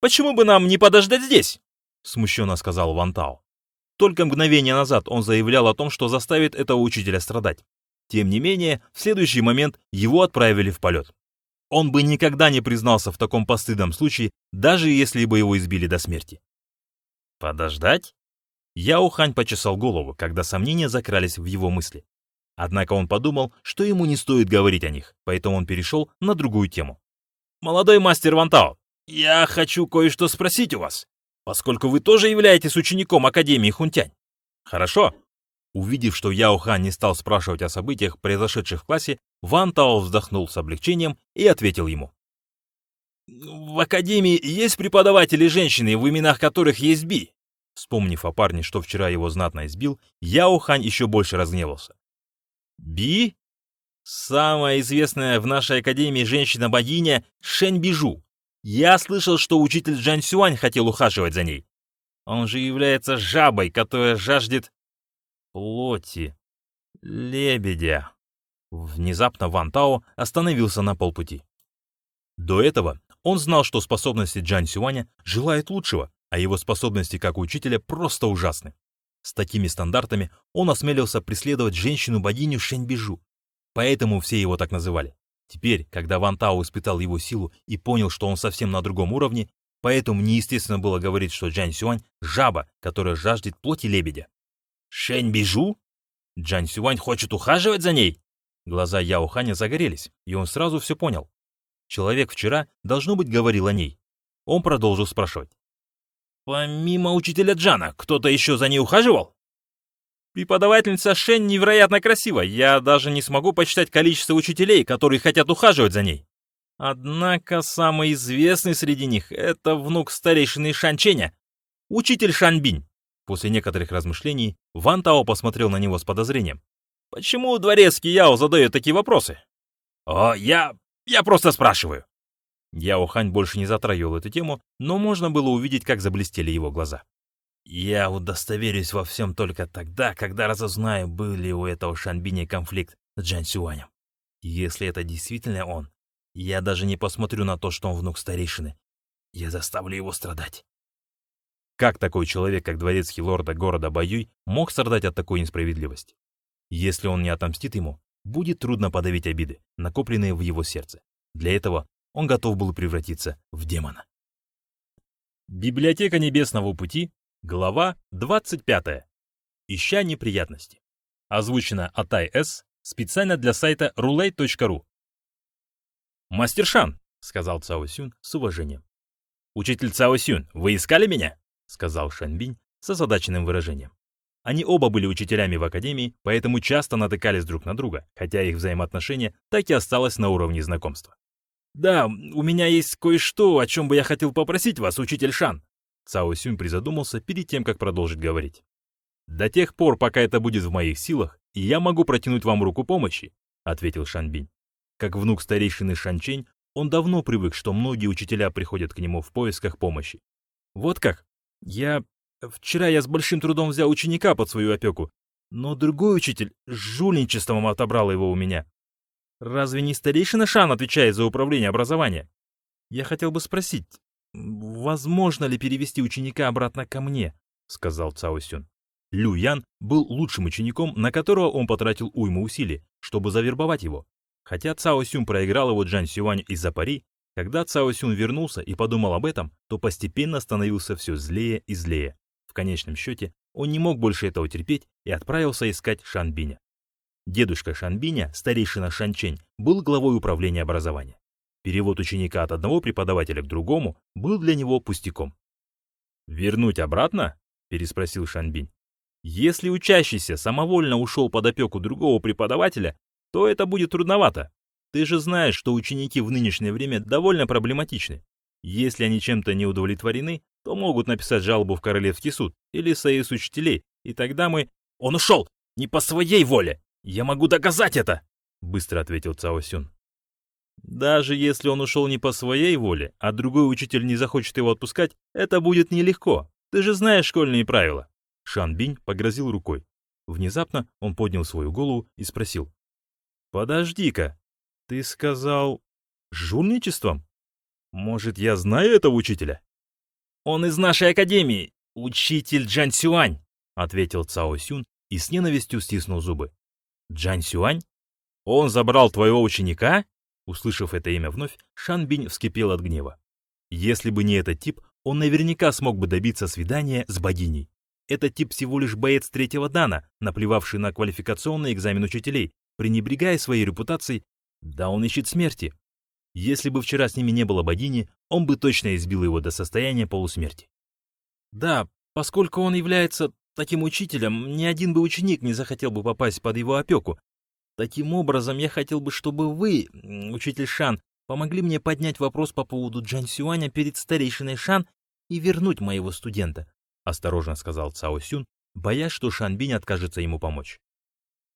почему бы нам не подождать здесь?» Смущенно сказал Ван Тао. Только мгновение назад он заявлял о том, что заставит этого учителя страдать. Тем не менее, в следующий момент его отправили в полет. Он бы никогда не признался в таком постыдном случае, даже если бы его избили до смерти. «Подождать?» Яо Хань почесал голову, когда сомнения закрались в его мысли. Однако он подумал, что ему не стоит говорить о них, поэтому он перешел на другую тему. «Молодой мастер Вантао, я хочу кое-что спросить у вас, поскольку вы тоже являетесь учеником Академии Хунтянь. Хорошо, Увидев, что Яо Хан не стал спрашивать о событиях, произошедших в классе, Ван Тао вздохнул с облегчением и ответил ему. «В Академии есть преподаватели женщины, в именах которых есть Би?» Вспомнив о парне, что вчера его знатно избил, Яо Хань еще больше разгневался. «Би? Самая известная в нашей Академии женщина-богиня Шэнь Бижу. Я слышал, что учитель Джан Сюань хотел ухаживать за ней. Он же является жабой, которая жаждет плоти. Лебедя. Внезапно Ван Тао остановился на полпути. До этого он знал, что способности Джан Сюаня желают лучшего, а его способности как учителя просто ужасны. С такими стандартами он осмелился преследовать женщину-богиню Шэньбижу, поэтому все его так называли. Теперь, когда Ван Тао испытал его силу и понял, что он совсем на другом уровне, поэтому неестественно было говорить, что Джан Сюань – жаба, которая жаждет плоти лебедя. Шэнь Бижу? Джан Сюань хочет ухаживать за ней? Глаза Яо Ханя загорелись, и он сразу все понял. Человек вчера, должно быть, говорил о ней. Он продолжил спрашивать. Помимо учителя Джана, кто-то еще за ней ухаживал? Преподавательница Шэнь невероятно красива, я даже не смогу посчитать количество учителей, которые хотят ухаживать за ней. Однако самый известный среди них — это внук старейшины Шанченя, учитель Шанбинь. После некоторых размышлений Ван Тао посмотрел на него с подозрением. «Почему дворецкий Яо задает такие вопросы?» «О, я... я просто спрашиваю». Яо Хань больше не затрагивал эту тему, но можно было увидеть, как заблестели его глаза. «Я удостоверюсь во всем только тогда, когда разузнаю, был ли у этого Шанбиня конфликт с Джан Сюанем. Если это действительно он, я даже не посмотрю на то, что он внук старейшины. Я заставлю его страдать. Как такой человек, как дворецкий лорда города Баюй, мог страдать от такой несправедливости? Если он не отомстит ему, будет трудно подавить обиды, накопленные в его сердце. Для этого он готов был превратиться в демона. Библиотека Небесного Пути, глава 25. Ища неприятности. Озвучено Атай С. специально для сайта roulette.ru. «Мастер Шан», — сказал Цао Сюн с уважением. «Учитель Цао Сюн, вы искали меня?» — сказал Шанбинь с озадаченным выражением. Они оба были учителями в академии, поэтому часто натыкались друг на друга, хотя их взаимоотношения так и осталось на уровне знакомства. «Да, у меня есть кое-что, о чем бы я хотел попросить вас, учитель Шан». Цао Сюнь призадумался перед тем, как продолжить говорить. «До тех пор, пока это будет в моих силах, я могу протянуть вам руку помощи», — ответил Шанбинь. Как внук старейшины Шанчень, он давно привык, что многие учителя приходят к нему в поисках помощи. «Вот как? Я Вчера я с большим трудом взял ученика под свою опеку, но другой учитель с жульничеством отобрал его у меня. Разве не старейшина Шан отвечает за управление образования? Я хотел бы спросить, возможно ли перевести ученика обратно ко мне, сказал Цао Сюн. Лю Ян был лучшим учеником, на которого он потратил уйму усилий, чтобы завербовать его. Хотя Цао Сюн проиграл его Джан Сюань из-за пари, когда Цао Сюн вернулся и подумал об этом, то постепенно становился все злее и злее конечном счете он не мог больше этого терпеть и отправился искать Шанбиня. Дедушка Шанбиня, старейшина Шанчень, был главой управления образования. Перевод ученика от одного преподавателя к другому был для него пустяком. «Вернуть обратно?» – переспросил Шанбинь. «Если учащийся самовольно ушел под опеку другого преподавателя, то это будет трудновато. Ты же знаешь, что ученики в нынешнее время довольно проблематичны. Если они чем-то не удовлетворены, то могут написать жалобу в Королевский суд или Союз учителей, и тогда мы... «Он ушел! Не по своей воле! Я могу доказать это!» — быстро ответил Цао Сюн. «Даже если он ушел не по своей воле, а другой учитель не захочет его отпускать, это будет нелегко. Ты же знаешь школьные правила». Шан Бинь погрозил рукой. Внезапно он поднял свою голову и спросил. «Подожди-ка, ты сказал... жульничеством? Может, я знаю этого учителя?» «Он из нашей академии, учитель Джан Сюань», — ответил Цао Сюн и с ненавистью стиснул зубы. «Джан Сюань? Он забрал твоего ученика?» Услышав это имя вновь, Шан Бинь вскипел от гнева. Если бы не этот тип, он наверняка смог бы добиться свидания с богиней. Этот тип всего лишь боец третьего дана, наплевавший на квалификационный экзамен учителей, пренебрегая своей репутацией, да он ищет смерти. Если бы вчера с ними не было богини, он бы точно избил его до состояния полусмерти. Да, поскольку он является таким учителем, ни один бы ученик не захотел бы попасть под его опеку. Таким образом, я хотел бы, чтобы вы, учитель Шан, помогли мне поднять вопрос по поводу Джан Сюаня перед старейшиной Шан и вернуть моего студента, осторожно сказал Цао Сюн, боясь, что Шан Бинь откажется ему помочь.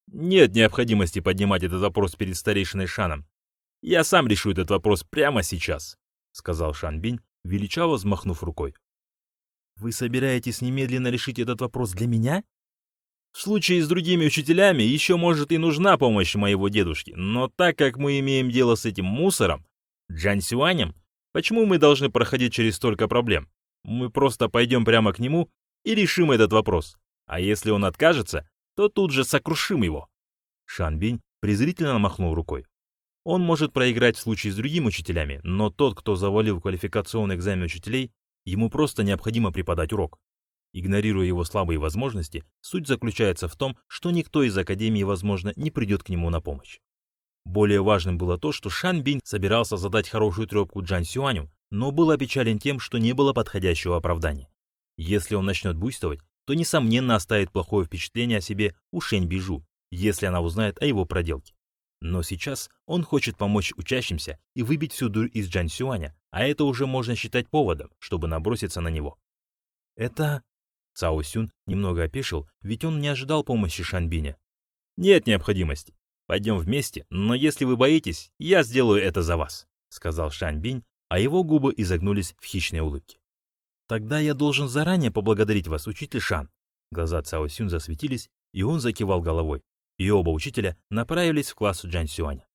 Нет необходимости поднимать этот вопрос перед старейшиной Шаном. «Я сам решу этот вопрос прямо сейчас», — сказал Шанбинь, величаво взмахнув рукой. «Вы собираетесь немедленно решить этот вопрос для меня?» В случае с другими учителями еще, может, и нужна помощь моего дедушки, но так как мы имеем дело с этим мусором, Джан Сюанем, почему мы должны проходить через столько проблем? Мы просто пойдем прямо к нему и решим этот вопрос. А если он откажется, то тут же сокрушим его. Шанбинь презрительно махнул рукой. Он может проиграть в случае с другими учителями, но тот, кто завалил квалификационный экзамен учителей, ему просто необходимо преподать урок. Игнорируя его слабые возможности, суть заключается в том, что никто из Академии, возможно, не придет к нему на помощь. Более важным было то, что Шан Бинь собирался задать хорошую трепку Джан Сюаню, но был опечален тем, что не было подходящего оправдания. Если он начнет буйствовать, то, несомненно, оставит плохое впечатление о себе у Шэнь Бижу, если она узнает о его проделке. Но сейчас он хочет помочь учащимся и выбить всю дурь из Джан Сюаня, а это уже можно считать поводом, чтобы наброситься на него. Это... Цао Сюн немного опешил, ведь он не ожидал помощи Шанбиня. «Нет необходимости. Пойдем вместе, но если вы боитесь, я сделаю это за вас», сказал Шанбинь, а его губы изогнулись в хищной улыбке. «Тогда я должен заранее поблагодарить вас, учитель Шан». Глаза Цао Сюн засветились, и он закивал головой и оба учителя направились в класс Джан Сюаня.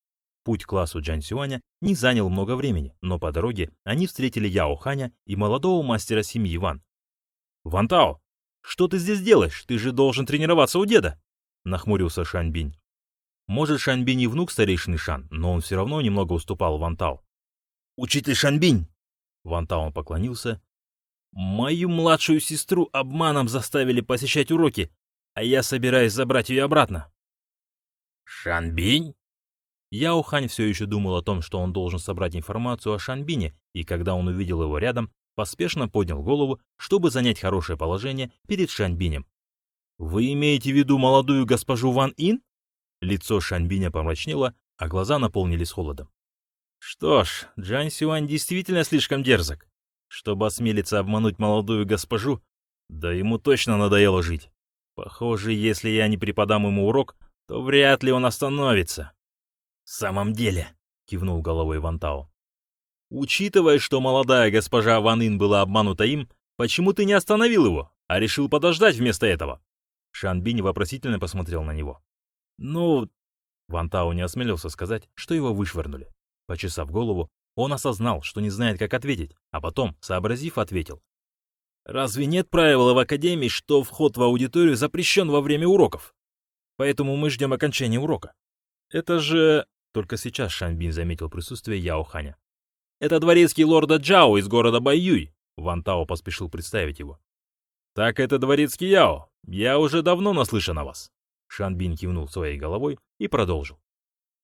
Путь к классу Джан Сюаня не занял много времени, но по дороге они встретили Яо Ханя и молодого мастера семьи Ван. «Ван Тао, что ты здесь делаешь? Ты же должен тренироваться у деда!» — нахмурился Шань Бинь. Может, Шанбинь и внук старейшины Шан, но он все равно немного уступал Вантау. «Учитель Шанбинь!» Вантау поклонился. «Мою младшую сестру обманом заставили посещать уроки, а я собираюсь забрать ее обратно». «Шанбинь?» Яо Хань все еще думал о том, что он должен собрать информацию о Шанбине, и когда он увидел его рядом, поспешно поднял голову, чтобы занять хорошее положение перед Шанбинем. «Вы имеете в виду молодую госпожу Ван Ин?» Лицо Шанбиня помрачнело, а глаза наполнились холодом. Что ж, Джан Сюань действительно слишком дерзок. Чтобы осмелиться обмануть молодую госпожу, да ему точно надоело жить. Похоже, если я не преподам ему урок, то вряд ли он остановится. «В самом деле», — кивнул головой Вантао. «Учитывая, что молодая госпожа Ван Ин была обманута им, почему ты не остановил его, а решил подождать вместо этого?» Шанбинь вопросительно посмотрел на него. «Ну...» Вантао не осмелился сказать, что его вышвырнули. Почесав голову, он осознал, что не знает, как ответить, а потом, сообразив, ответил. «Разве нет правила в Академии, что вход в аудиторию запрещен во время уроков? Поэтому мы ждем окончания урока. Это же...» Только сейчас Шанбин заметил присутствие Яо Ханя. «Это дворецкий лорда Джао из города Байюй!» Ван Тао поспешил представить его. «Так это дворецкий Яо. Я уже давно наслышан о вас». Шанбин кивнул своей головой и продолжил.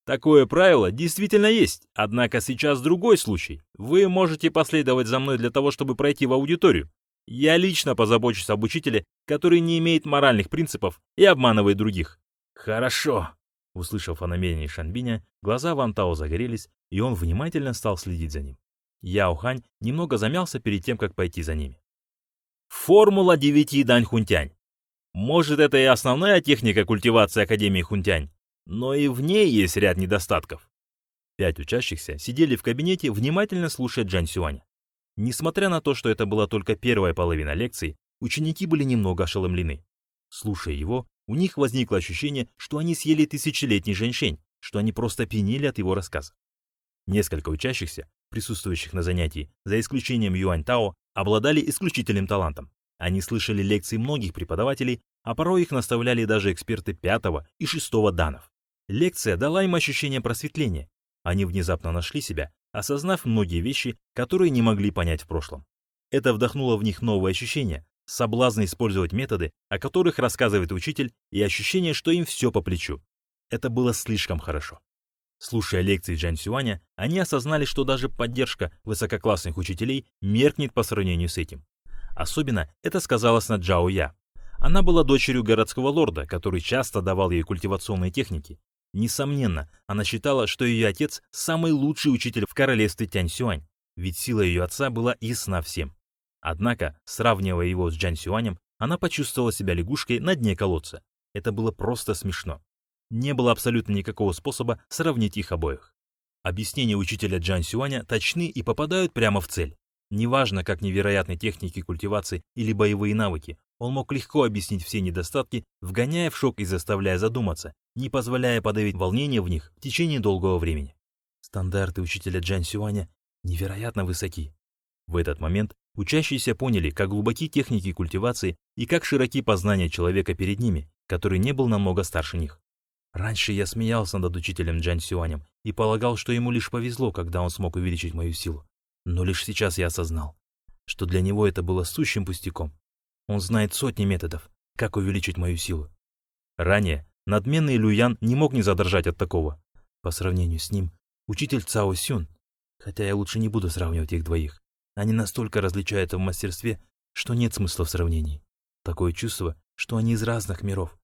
Такое правило действительно есть, однако сейчас другой случай. Вы можете последовать за мной для того, чтобы пройти в аудиторию. Я лично позабочусь об учителе, который не имеет моральных принципов и обманывает других. Хорошо, Услышав о намерении Шанбиня, глаза Ван Тао загорелись, и он внимательно стал следить за ним. Яо Хань немного замялся перед тем, как пойти за ними. Формула девяти дань хунтянь. Может, это и основная техника культивации Академии Хунтянь, но и в ней есть ряд недостатков. Пять учащихся сидели в кабинете, внимательно слушая Джан Сюаня. Несмотря на то, что это была только первая половина лекции, ученики были немного ошеломлены. Слушая его, у них возникло ощущение, что они съели тысячелетний женьшень, что они просто пьянели от его рассказа. Несколько учащихся, присутствующих на занятии, за исключением Юань Тао, обладали исключительным талантом. Они слышали лекции многих преподавателей, а порой их наставляли даже эксперты пятого и шестого данов. Лекция дала им ощущение просветления. Они внезапно нашли себя, осознав многие вещи, которые не могли понять в прошлом. Это вдохнуло в них новые ощущения, соблазн использовать методы, о которых рассказывает учитель, и ощущение, что им все по плечу. Это было слишком хорошо. Слушая лекции Джан Сюаня, они осознали, что даже поддержка высококлассных учителей меркнет по сравнению с этим. Особенно это сказалось на Джао Я. Она была дочерью городского лорда, который часто давал ей культивационные техники. Несомненно, она считала, что ее отец – самый лучший учитель в королевстве Тянь Сюань, ведь сила ее отца была ясна всем. Однако, сравнивая его с Джан Сюанем, она почувствовала себя лягушкой на дне колодца. Это было просто смешно. Не было абсолютно никакого способа сравнить их обоих. Объяснения учителя Джан Сюаня точны и попадают прямо в цель. Неважно, как невероятны техники культивации или боевые навыки, он мог легко объяснить все недостатки, вгоняя в шок и заставляя задуматься, не позволяя подавить волнение в них в течение долгого времени. Стандарты учителя Джан Сюаня невероятно высоки. В этот момент Учащиеся поняли, как глубоки техники культивации и как широки познания человека перед ними, который не был намного старше них. Раньше я смеялся над учителем Джан Сюанем и полагал, что ему лишь повезло, когда он смог увеличить мою силу. Но лишь сейчас я осознал, что для него это было сущим пустяком. Он знает сотни методов, как увеличить мою силу. Ранее надменный Люян не мог не задрожать от такого. По сравнению с ним, учитель Цао Сюн, хотя я лучше не буду сравнивать их двоих, они настолько различаются в мастерстве, что нет смысла в сравнении. Такое чувство, что они из разных миров.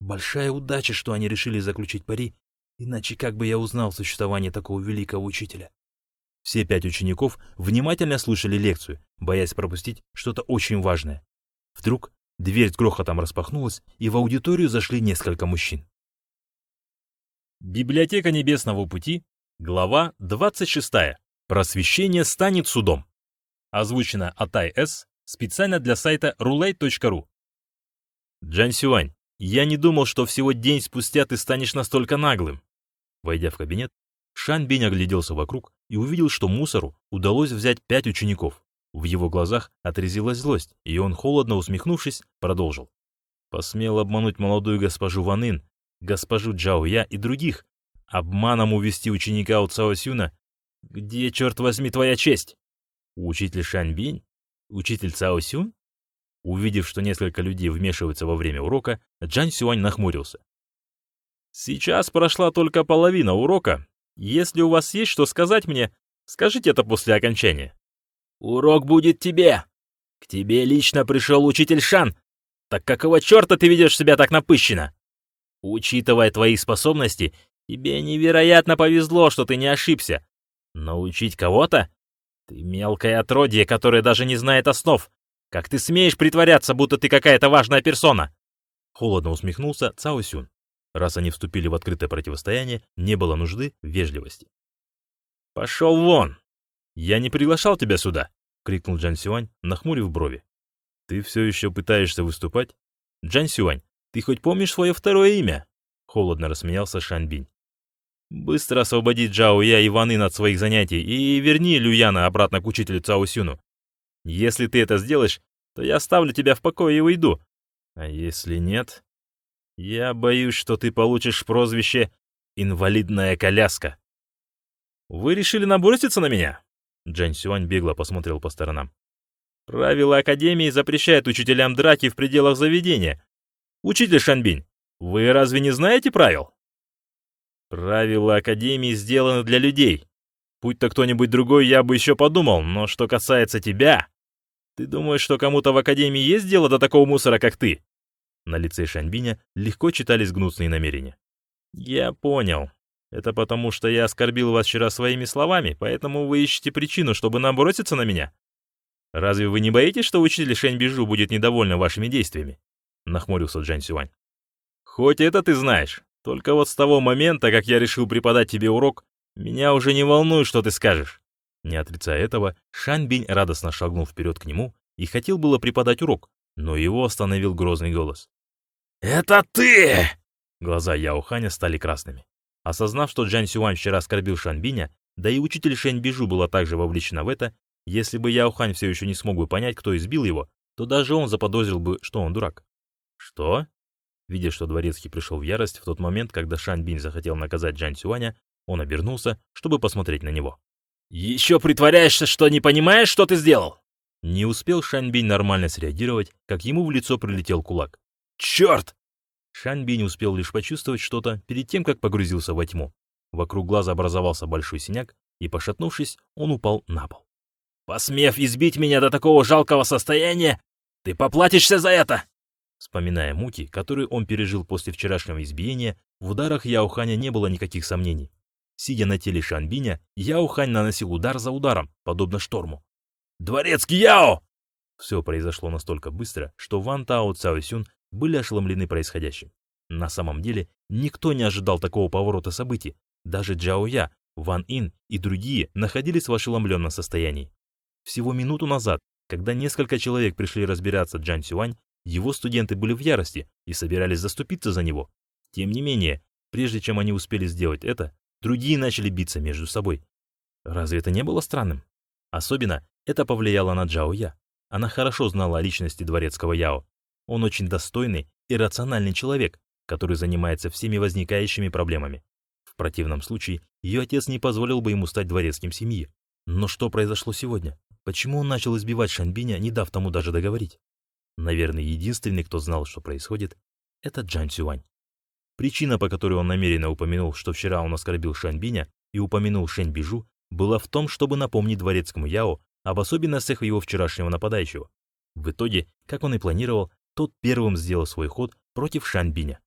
Большая удача, что они решили заключить пари, иначе как бы я узнал существование такого великого учителя. Все пять учеников внимательно слушали лекцию, боясь пропустить что-то очень важное. Вдруг дверь с грохотом распахнулась, и в аудиторию зашли несколько мужчин. Библиотека Небесного Пути, глава 26. Просвещение станет судом. Озвучено Атай С. специально для сайта roulette.ru. Джан Сюань, я не думал, что всего день спустя ты станешь настолько наглым. Войдя в кабинет, Шан Бень огляделся вокруг и увидел, что мусору удалось взять пять учеников. В его глазах отрезилась злость, и он, холодно усмехнувшись, продолжил. Посмел обмануть молодую госпожу Ванын, госпожу Джао Я и других, обманом увести ученика у Цао Сюна? Где, черт возьми, твоя честь? Учитель Шань Бинь? Учитель Цао Сюн? Увидев, что несколько людей вмешиваются во время урока, Джан Сюань нахмурился. «Сейчас прошла только половина урока. Если у вас есть что сказать мне, скажите это после окончания». «Урок будет тебе. К тебе лично пришел учитель Шан. Так какого черта ты ведешь себя так напыщенно? Учитывая твои способности, тебе невероятно повезло, что ты не ошибся. Научить кого-то? Ты мелкое отродье, которое даже не знает основ. Как ты смеешь притворяться, будто ты какая-то важная персона?» Холодно усмехнулся Цао Сюн. Раз они вступили в открытое противостояние, не было нужды в вежливости. «Пошел вон! Я не приглашал тебя сюда!» — крикнул Джан Сюань, нахмурив брови. «Ты все еще пытаешься выступать? Джан Сюань, ты хоть помнишь свое второе имя?» — холодно рассмеялся Шан Бинь. «Быстро освободи Джао Я и Ван Ин от своих занятий и верни Люяна обратно к учителю Цао Сюну. Если ты это сделаешь, то я оставлю тебя в покое и уйду. А если нет, я боюсь, что ты получишь прозвище «инвалидная коляска». Вы решили наброситься на меня? Джан Сюань бегло посмотрел по сторонам. Правила Академии запрещают учителям драки в пределах заведения. Учитель Шанбинь, вы разве не знаете правил? Правила Академии сделаны для людей. Будь то кто-нибудь другой, я бы еще подумал, но что касается тебя... Ты думаешь, что кому-то в Академии есть дело до такого мусора, как ты?» На лице Шаньбиня легко читались гнусные намерения. «Я понял. Это потому, что я оскорбил вас вчера своими словами, поэтому вы ищете причину, чтобы нам броситься на меня? Разве вы не боитесь, что учитель Шэньбижу будет недоволен вашими действиями?» Нахмурился Джан Сюань. «Хоть это ты знаешь. Только вот с того момента, как я решил преподать тебе урок, меня уже не волнует, что ты скажешь. Не отрицая этого, Шанбинь радостно шагнул вперед к нему и хотел было преподать урок, но его остановил грозный голос. «Это ты!» Глаза Яоханя стали красными. Осознав, что Джан Сюань вчера оскорбил Шанбиня, да и учитель Шэнь Бижу была также вовлечена в это, если бы Яохань все еще не смог бы понять, кто избил его, то даже он заподозрил бы, что он дурак. «Что?» Видя, что дворецкий пришел в ярость в тот момент, когда Шан Бинь захотел наказать Джан Сюаня, он обернулся, чтобы посмотреть на него. «Еще притворяешься, что не понимаешь, что ты сделал?» Не успел Шаньбинь нормально среагировать, как ему в лицо прилетел кулак. «Черт!» Шаньбинь успел лишь почувствовать что-то перед тем, как погрузился во тьму. Вокруг глаза образовался большой синяк, и, пошатнувшись, он упал на пол. «Посмев избить меня до такого жалкого состояния, ты поплатишься за это!» Вспоминая муки, которые он пережил после вчерашнего избиения, в ударах Яуханя не было никаких сомнений. Сидя на теле Шанбиня, Яо Хань наносил удар за ударом, подобно шторму. «Дворецкий Яо!» Все произошло настолько быстро, что Ван Тао Цао Сюн были ошеломлены происходящим. На самом деле, никто не ожидал такого поворота событий. Даже Джао Я, Ван Ин и другие находились в ошеломленном состоянии. Всего минуту назад, когда несколько человек пришли разбираться Джан Сюань, его студенты были в ярости и собирались заступиться за него. Тем не менее, прежде чем они успели сделать это, Другие начали биться между собой. Разве это не было странным? Особенно это повлияло на Джао Я. Она хорошо знала о личности дворецкого Яо. Он очень достойный и рациональный человек, который занимается всеми возникающими проблемами. В противном случае ее отец не позволил бы ему стать дворецким семьи. Но что произошло сегодня? Почему он начал избивать Шанбиня, не дав тому даже договорить? Наверное, единственный, кто знал, что происходит, это Джан Цюань. Причина, по которой он намеренно упомянул, что вчера он оскорбил Шаньбиня и упомянул Шэнь Бижу, была в том, чтобы напомнить дворецкому Яо об особенностях его вчерашнего нападающего. В итоге, как он и планировал, тот первым сделал свой ход против Шаньбиня.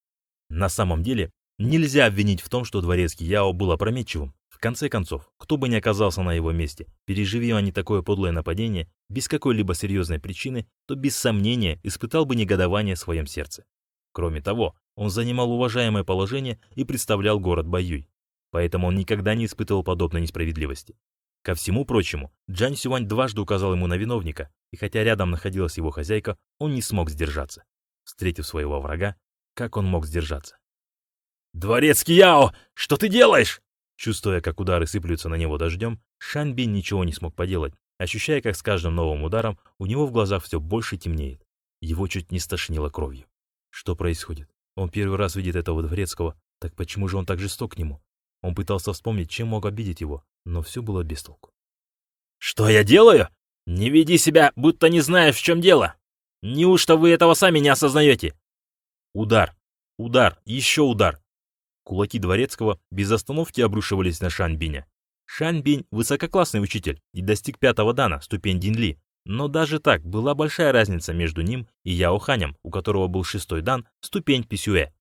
На самом деле, нельзя обвинить в том, что дворецкий Яо был опрометчивым. В конце концов, кто бы ни оказался на его месте, переживи они такое подлое нападение, без какой-либо серьезной причины, то без сомнения испытал бы негодование в своем сердце. Кроме того, он занимал уважаемое положение и представлял город Баюй, поэтому он никогда не испытывал подобной несправедливости. Ко всему прочему, Джан Сюань дважды указал ему на виновника, и хотя рядом находилась его хозяйка, он не смог сдержаться. Встретив своего врага, как он мог сдержаться? «Дворецкий Яо, что ты делаешь?» Чувствуя, как удары сыплются на него дождем, Шан Бин ничего не смог поделать, ощущая, как с каждым новым ударом у него в глазах все больше темнеет. Его чуть не стошнило кровью. Что происходит? Он первый раз видит этого дворецкого, так почему же он так жесток к нему? Он пытался вспомнить, чем мог обидеть его, но все было без толку. «Что я делаю? Не веди себя, будто не знаешь, в чем дело. Неужто вы этого сами не осознаете?» Удар, удар, еще удар. Кулаки Дворецкого без остановки обрушивались на Шанбиня. Шанбинь – высококлассный учитель и достиг пятого дана, ступень Динли. Но даже так была большая разница между ним и Яо Ханем, у которого был шестой дан, ступень Писюэ.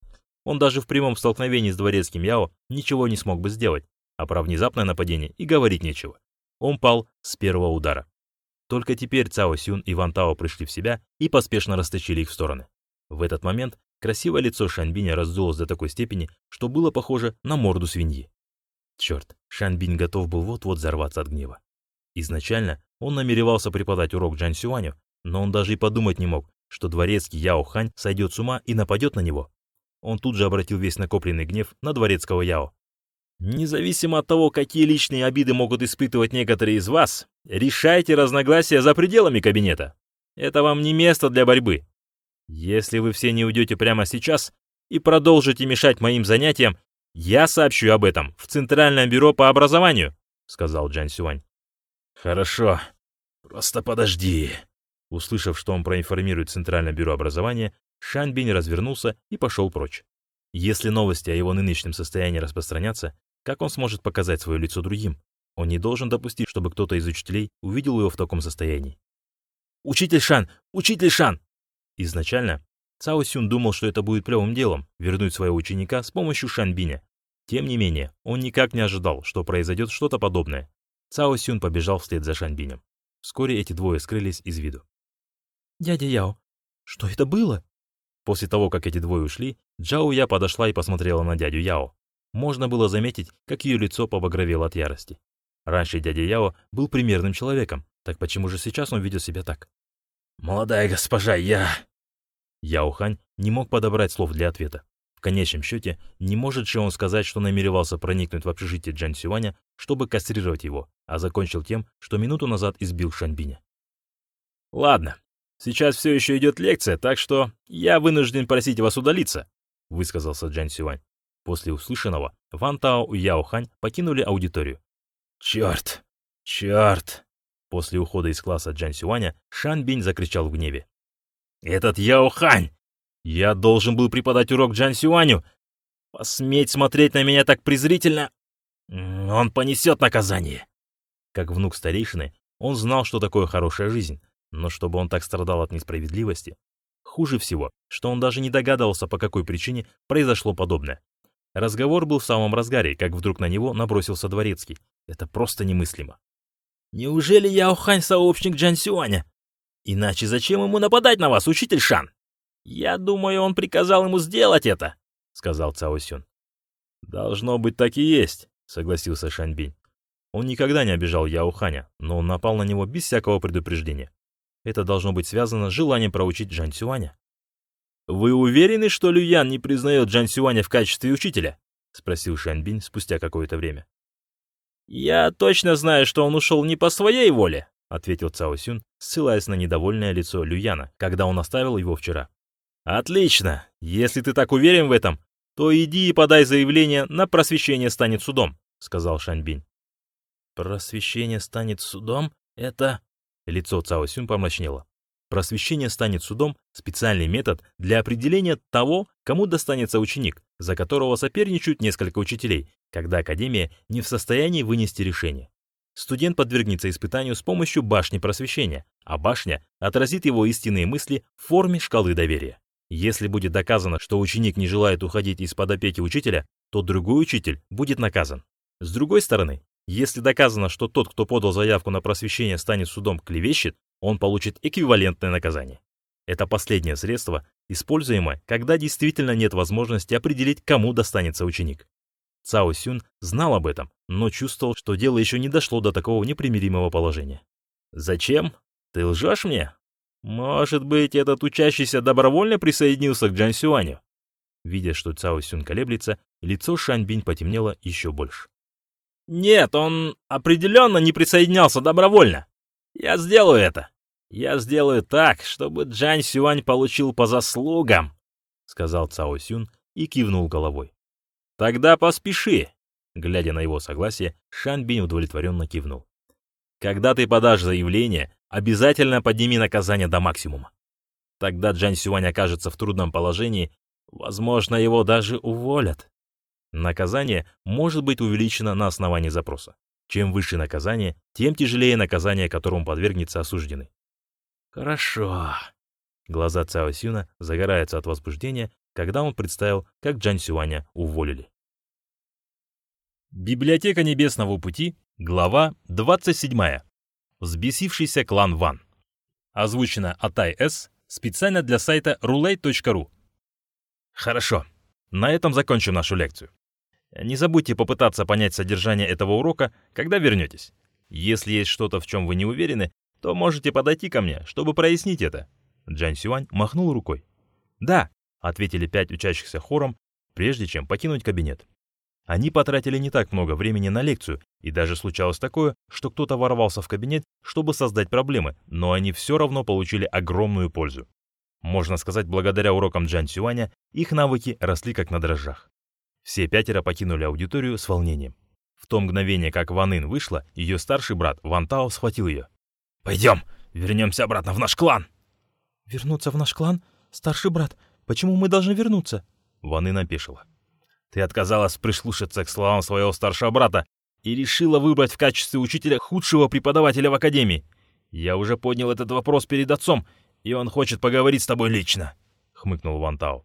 Он даже в прямом столкновении с дворецким Яо ничего не смог бы сделать, а про внезапное нападение и говорить нечего. Он пал с первого удара. Только теперь Цао Сюн и Ван Тао пришли в себя и поспешно растащили их в стороны. В этот момент красивое лицо Шанбиня раздулось до такой степени, что было похоже на морду свиньи. Черт, Шанбинь готов был вот-вот взорваться от гнева. Изначально он намеревался преподать урок Джан Сюаню, но он даже и подумать не мог, что дворецкий Яо Хань сойдет с ума и нападет на него. Он тут же обратил весь накопленный гнев на дворецкого Яо. Независимо от того, какие личные обиды могут испытывать некоторые из вас, решайте разногласия за пределами кабинета. Это вам не место для борьбы. Если вы все не уйдете прямо сейчас и продолжите мешать моим занятиям, я сообщу об этом в Центральное бюро по образованию, сказал Джан Сюань. Хорошо, просто подожди. Услышав, что он проинформирует Центральное бюро образования, Шанбинь развернулся и пошел прочь. Если новости о его нынешнем состоянии распространятся, как он сможет показать свое лицо другим? Он не должен допустить, чтобы кто-то из учителей увидел его в таком состоянии. «Учитель Шан! Учитель Шан!» Изначально Цао Сюн думал, что это будет плевым делом — вернуть своего ученика с помощью Шанбиня. Тем не менее, он никак не ожидал, что произойдет что-то подобное. Цао Сюн побежал вслед за Шанбинем. Вскоре эти двое скрылись из виду. «Дядя Яо, что это было?» После того, как эти двое ушли, Джао Я подошла и посмотрела на дядю Яо. Можно было заметить, как ее лицо побагровело от ярости. Раньше дядя Яо был примерным человеком, так почему же сейчас он ведет себя так? «Молодая госпожа, я...» Яо Хань не мог подобрать слов для ответа. В конечном счете, не может же он сказать, что намеревался проникнуть в общежитие Джан Сюаня, чтобы кастрировать его, а закончил тем, что минуту назад избил Шанбиня. «Ладно, сейчас все еще идет лекция, так что я вынужден просить вас удалиться», высказался Джан Сюань. После услышанного Ван Тао и Яо Хань покинули аудиторию. «Черт! Черт!» После ухода из класса Джан Сюаня Шан Бинь закричал в гневе. «Этот Яо Хань! Я должен был преподать урок Джан Сюаню! Посметь смотреть на меня так презрительно! Он понесет наказание!» Как внук старейшины, он знал, что такое хорошая жизнь, но чтобы он так страдал от несправедливости, хуже всего, что он даже не догадывался, по какой причине произошло подобное. Разговор был в самом разгаре, как вдруг на него набросился дворецкий. Это просто немыслимо. «Неужели Яо Хань сообщник Джан Сюаня? Иначе зачем ему нападать на вас, учитель Шан? Я думаю, он приказал ему сделать это», — сказал Цао Сюн. «Должно быть, так и есть», — согласился Шаньбинь. Он никогда не обижал Яо Ханя, но он напал на него без всякого предупреждения. Это должно быть связано с желанием проучить Джан Сюаня. «Вы уверены, что Люян не признает Джан Сюаня в качестве учителя?» — спросил Шанбинь спустя какое-то время. «Я точно знаю, что он ушел не по своей воле», — ответил Цао Сюн, ссылаясь на недовольное лицо Люяна, когда он оставил его вчера. «Отлично! Если ты так уверен в этом, то иди и подай заявление на просвещение станет судом», — сказал Шанбинь. «Просвещение станет судом? Это...» Лицо Цао Сюн помрачнело. Просвещение станет судом – специальный метод для определения того, кому достанется ученик, за которого соперничают несколько учителей, когда Академия не в состоянии вынести решение. Студент подвергнется испытанию с помощью башни просвещения, а башня отразит его истинные мысли в форме шкалы доверия. Если будет доказано, что ученик не желает уходить из-под опеки учителя, то другой учитель будет наказан. С другой стороны, если доказано, что тот, кто подал заявку на просвещение, станет судом клевещет, он получит эквивалентное наказание. Это последнее средство, используемое, когда действительно нет возможности определить, кому достанется ученик. Цао Сюн знал об этом, но чувствовал, что дело еще не дошло до такого непримиримого положения. «Зачем? Ты лжешь мне? Может быть, этот учащийся добровольно присоединился к Джан Сюаню?» Видя, что Цао Сюн колеблется, лицо Шань Бинь потемнело еще больше. «Нет, он определенно не присоединялся добровольно. Я сделаю это. Я сделаю так, чтобы Джан Сюань получил по заслугам, сказал Цао Сюн и кивнул головой. Тогда поспеши. Глядя на его согласие, Шан Бинь удовлетворенно кивнул. Когда ты подашь заявление, обязательно подними наказание до максимума. Тогда Джан Сюань окажется в трудном положении, возможно, его даже уволят. Наказание может быть увеличено на основании запроса. Чем выше наказание, тем тяжелее наказание, которому подвергнется осужденный. Хорошо. Глаза Цао Сюна загораются от возбуждения, когда он представил, как Джан Сюаня уволили. Библиотека Небесного Пути, глава 27. Взбесившийся клан Ван. Озвучено Атай С. специально для сайта roulette.ru. Хорошо, на этом закончим нашу лекцию. Не забудьте попытаться понять содержание этого урока, когда вернетесь. Если есть что-то, в чем вы не уверены, то можете подойти ко мне, чтобы прояснить это. Джан Сюань махнул рукой. Да, ответили пять учащихся хором, прежде чем покинуть кабинет. Они потратили не так много времени на лекцию, и даже случалось такое, что кто-то ворвался в кабинет, чтобы создать проблемы, но они все равно получили огромную пользу. Можно сказать, благодаря урокам Джан Сюаня их навыки росли как на дрожжах. Все пятеро покинули аудиторию с волнением. В то мгновение, как Ван Ин вышла, ее старший брат Ван Тао схватил ее. «Пойдем, вернемся обратно в наш клан!» «Вернуться в наш клан? Старший брат, почему мы должны вернуться?» Ван Ин опешила. «Ты отказалась прислушаться к словам своего старшего брата и решила выбрать в качестве учителя худшего преподавателя в академии. Я уже поднял этот вопрос перед отцом, и он хочет поговорить с тобой лично», — хмыкнул Ван Тао.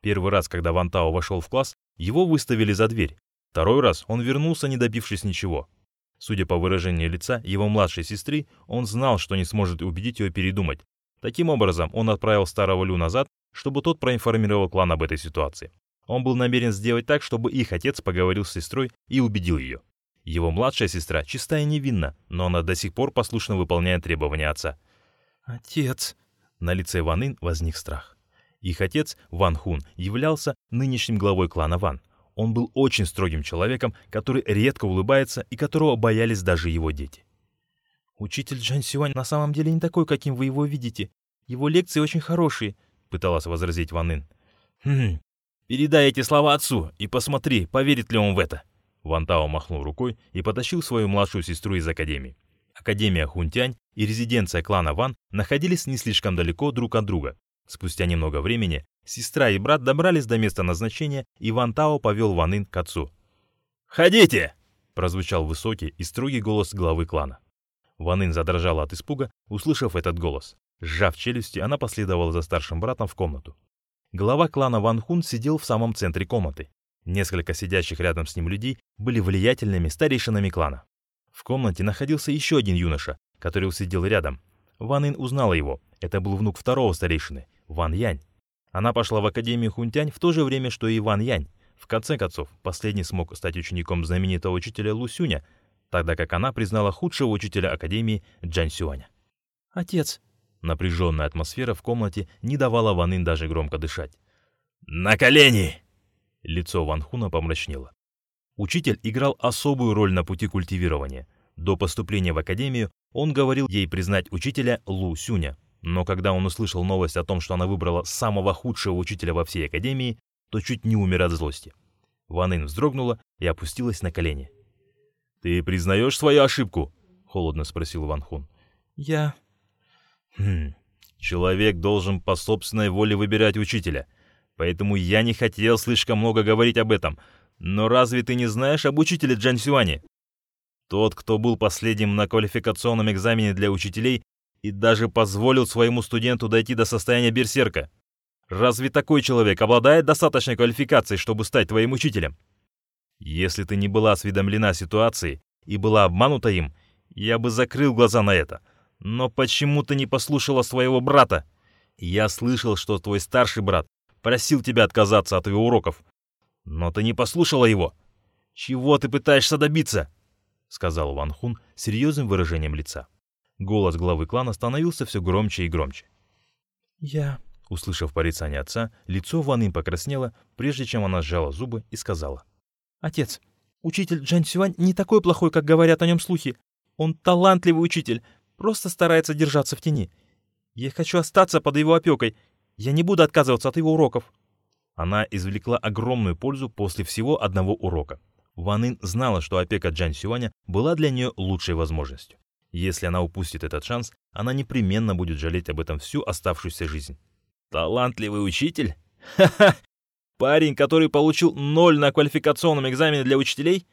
Первый раз, когда Ван Тао вошел в класс, его выставили за дверь. Второй раз он вернулся, не добившись ничего. Судя по выражению лица его младшей сестры, он знал, что не сможет убедить ее передумать. Таким образом, он отправил старого Лю назад, чтобы тот проинформировал клан об этой ситуации. Он был намерен сделать так, чтобы их отец поговорил с сестрой и убедил ее. Его младшая сестра чистая и невинна, но она до сих пор послушно выполняет требования отца. «Отец!» На лице Ван Ин возник страх. Их отец, Ван Хун, являлся нынешним главой клана Ван. Он был очень строгим человеком, который редко улыбается и которого боялись даже его дети. «Учитель Джан Сюань на самом деле не такой, каким вы его видите. Его лекции очень хорошие», — пыталась возразить Ван Ин. «Хм, передай эти слова отцу и посмотри, поверит ли он в это». Ван Тао махнул рукой и потащил свою младшую сестру из академии. Академия Хунтянь и резиденция клана Ван находились не слишком далеко друг от друга, Спустя немного времени сестра и брат добрались до места назначения, и Ван Тао повел Ван Ин к отцу. «Ходите!» — прозвучал высокий и строгий голос главы клана. Ван Ин задрожала от испуга, услышав этот голос. Сжав челюсти, она последовала за старшим братом в комнату. Глава клана Ван Хун сидел в самом центре комнаты. Несколько сидящих рядом с ним людей были влиятельными старейшинами клана. В комнате находился еще один юноша, который сидел рядом. Ван Ин узнала его. Это был внук второго старейшины, Ван Янь. Она пошла в Академию Хунтянь в то же время, что и Ван Янь. В конце концов, последний смог стать учеником знаменитого учителя Лу Сюня, тогда как она признала худшего учителя Академии Джан Сюаня. «Отец!» Напряженная атмосфера в комнате не давала Ван Ин даже громко дышать. «На колени!» Лицо Ван Хуна помрачнело. Учитель играл особую роль на пути культивирования. До поступления в академию он говорил ей признать учителя Лу Сюня, но когда он услышал новость о том, что она выбрала самого худшего учителя во всей академии, то чуть не умер от злости. Ван Ин вздрогнула и опустилась на колени. «Ты признаешь свою ошибку?» — холодно спросил Ван Хун. «Я...» «Хм... Человек должен по собственной воле выбирать учителя, поэтому я не хотел слишком много говорить об этом. Но разве ты не знаешь об учителе Джан Сюане? Тот, кто был последним на квалификационном экзамене для учителей, и даже позволил своему студенту дойти до состояния берсерка. Разве такой человек обладает достаточной квалификацией, чтобы стать твоим учителем? Если ты не была осведомлена ситуацией и была обманута им, я бы закрыл глаза на это. Но почему ты не послушала своего брата? Я слышал, что твой старший брат просил тебя отказаться от его уроков. Но ты не послушала его. Чего ты пытаешься добиться?» — сказал Ван Хун серьезным выражением лица. Голос главы клана становился все громче и громче. «Я...» Услышав порицание отца, лицо Ван Ин покраснело, прежде чем она сжала зубы и сказала. «Отец, учитель Джан Сюань не такой плохой, как говорят о нем слухи. Он талантливый учитель, просто старается держаться в тени. Я хочу остаться под его опекой. Я не буду отказываться от его уроков». Она извлекла огромную пользу после всего одного урока. Ван Ин знала, что опека Джан Сюаня была для нее лучшей возможностью. Если она упустит этот шанс, она непременно будет жалеть об этом всю оставшуюся жизнь. Талантливый учитель? Ха-ха! Парень, который получил ноль на квалификационном экзамене для учителей?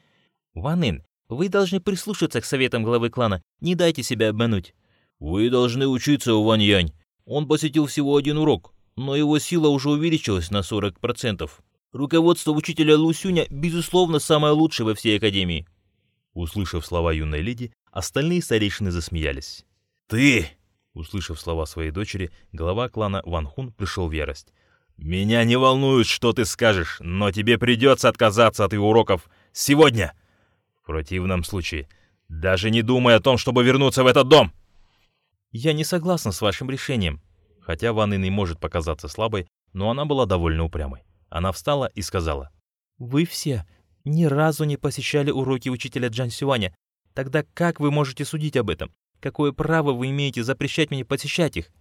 Ван Ин, вы должны прислушаться к советам главы клана, не дайте себя обмануть. Вы должны учиться у Ван Янь. Он посетил всего один урок, но его сила уже увеличилась на 40%. Руководство учителя Лусюня, безусловно, самое лучшее во всей Академии. Услышав слова юной леди, остальные старейшины засмеялись. «Ты!» Услышав слова своей дочери, глава клана Ван Хун пришел в ярость. «Меня не волнует, что ты скажешь, но тебе придется отказаться от его уроков сегодня!» «В противном случае, даже не думай о том, чтобы вернуться в этот дом!» «Я не согласна с вашим решением», Хотя Ван Ин и может показаться слабой, но она была довольно упрямой. Она встала и сказала. «Вы все ни разу не посещали уроки учителя Джан Сюаня. Тогда как вы можете судить об этом? Какое право вы имеете запрещать мне посещать их?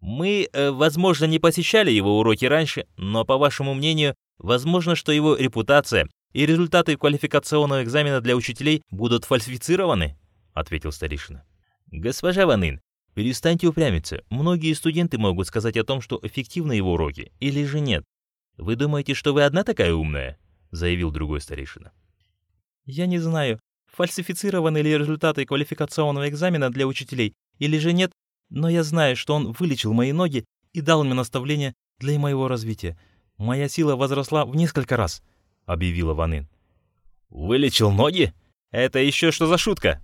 Мы, э, возможно, не посещали его уроки раньше, но, по вашему мнению, возможно, что его репутация и результаты квалификационного экзамена для учителей будут фальсифицированы?» — ответил старейшина. «Госпожа Ванын, Перестаньте упрямиться. Многие студенты могут сказать о том, что эффективны его уроки, или же нет. Вы думаете, что вы одна такая умная? заявил другой старейшина. Я не знаю, фальсифицированы ли результаты квалификационного экзамена для учителей или же нет, но я знаю, что он вылечил мои ноги и дал мне наставления для моего развития. Моя сила возросла в несколько раз, объявила Ванин. Вылечил ноги? Это еще что за шутка?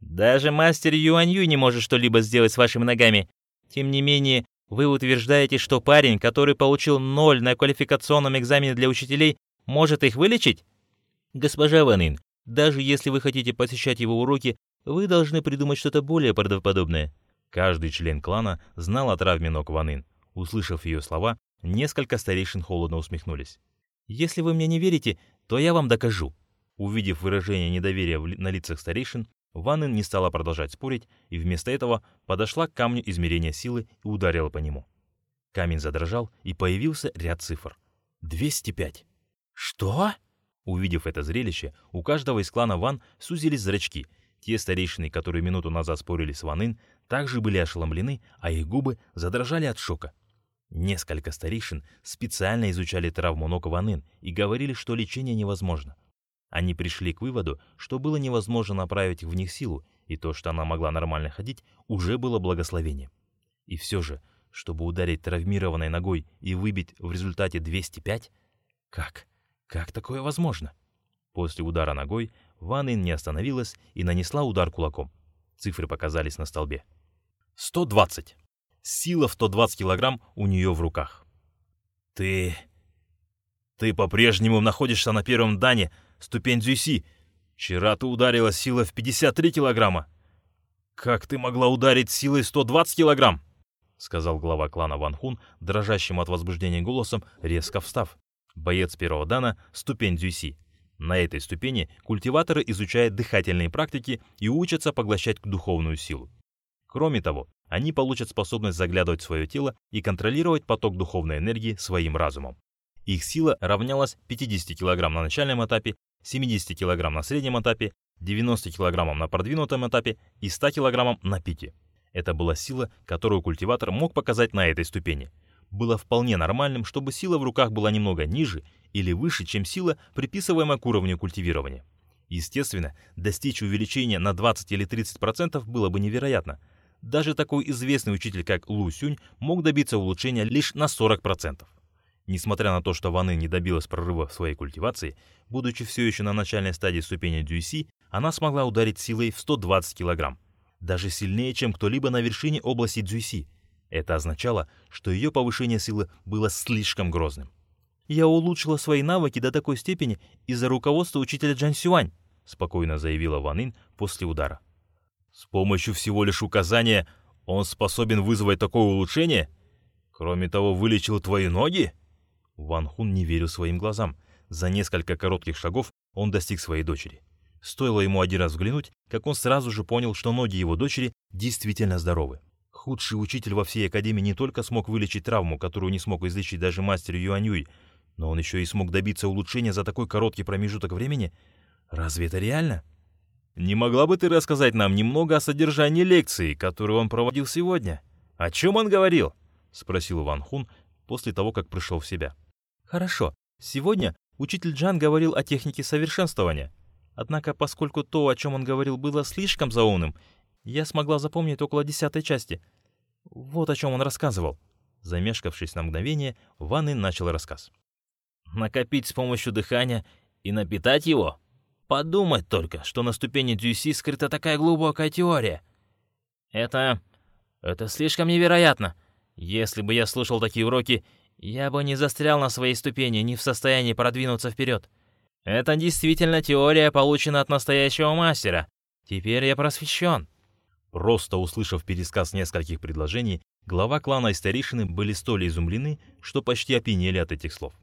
Даже мастер Юанью не может что-либо сделать с вашими ногами. Тем не менее, вы утверждаете, что парень, который получил ноль на квалификационном экзамене для учителей, может их вылечить? Госпожа Ванин, даже если вы хотите посещать его уроки, вы должны придумать что-то более правдоподобное. Каждый член клана знал о травме ног Ванин. Услышав ее слова, несколько старейшин холодно усмехнулись. «Если вы мне не верите, то я вам докажу». Увидев выражение недоверия на лицах старейшин, Ваннен не стала продолжать спорить и вместо этого подошла к камню измерения силы и ударила по нему. Камень задрожал, и появился ряд цифр. 205. «Что?» Увидев это зрелище, у каждого из клана Ван сузились зрачки. Те старейшины, которые минуту назад спорили с Ванын, также были ошеломлены, а их губы задрожали от шока. Несколько старейшин специально изучали травму ног Ванын и говорили, что лечение невозможно. Они пришли к выводу, что было невозможно направить в них силу, и то, что она могла нормально ходить, уже было благословением. И все же, чтобы ударить травмированной ногой и выбить в результате 205? Как? Как такое возможно? После удара ногой Ван Ин не остановилась и нанесла удар кулаком. Цифры показались на столбе. 120. Сила в 120 килограмм у нее в руках. «Ты... ты по-прежнему находишься на первом дане ступень Дзюси. Вчера ты ударила силой в 53 килограмма. Как ты могла ударить силой 120 килограмм? Сказал глава клана Ван Хун, дрожащим от возбуждения голосом, резко встав. Боец первого дана — ступень Дзюси. На этой ступени культиваторы изучают дыхательные практики и учатся поглощать духовную силу. Кроме того, они получат способность заглядывать в свое тело и контролировать поток духовной энергии своим разумом. Их сила равнялась 50 кг на начальном этапе 70 кг на среднем этапе, 90 кг на продвинутом этапе и 100 кг на пике. Это была сила, которую культиватор мог показать на этой ступени. Было вполне нормальным, чтобы сила в руках была немного ниже или выше, чем сила, приписываемая к уровню культивирования. Естественно, достичь увеличения на 20 или 30% было бы невероятно. Даже такой известный учитель, как Лу Сюнь, мог добиться улучшения лишь на 40%. Несмотря на то, что Ваны не добилась прорыва в своей культивации, будучи все еще на начальной стадии ступени Дюйси, она смогла ударить силой в 120 кг. Даже сильнее, чем кто-либо на вершине области Дзюйси. Это означало, что ее повышение силы было слишком грозным. «Я улучшила свои навыки до такой степени из-за руководства учителя Джан Сюань», спокойно заявила Ван Ин после удара. «С помощью всего лишь указания он способен вызвать такое улучшение? Кроме того, вылечил твои ноги?» Ван Хун не верил своим глазам. За несколько коротких шагов он достиг своей дочери. Стоило ему один раз взглянуть, как он сразу же понял, что ноги его дочери действительно здоровы. Худший учитель во всей академии не только смог вылечить травму, которую не смог излечить даже мастер Юаньюй, Но он еще и смог добиться улучшения за такой короткий промежуток времени. Разве это реально? Не могла бы ты рассказать нам немного о содержании лекции, которую он проводил сегодня? О чем он говорил? Спросил Ван Хун после того, как пришел в себя. Хорошо. Сегодня учитель Джан говорил о технике совершенствования. Однако, поскольку то, о чем он говорил, было слишком заумным, я смогла запомнить около десятой части. Вот о чем он рассказывал. Замешкавшись на мгновение, Ван Ин начал рассказ. «Накопить с помощью дыхания и напитать его? Подумать только, что на ступени Дюси скрыта такая глубокая теория. Это... это слишком невероятно. Если бы я слушал такие уроки, я бы не застрял на своей ступени, не в состоянии продвинуться вперед. Это действительно теория, получена от настоящего мастера. Теперь я просвещен. Просто услышав пересказ нескольких предложений, глава клана и старейшины были столь изумлены, что почти опьянели от этих слов.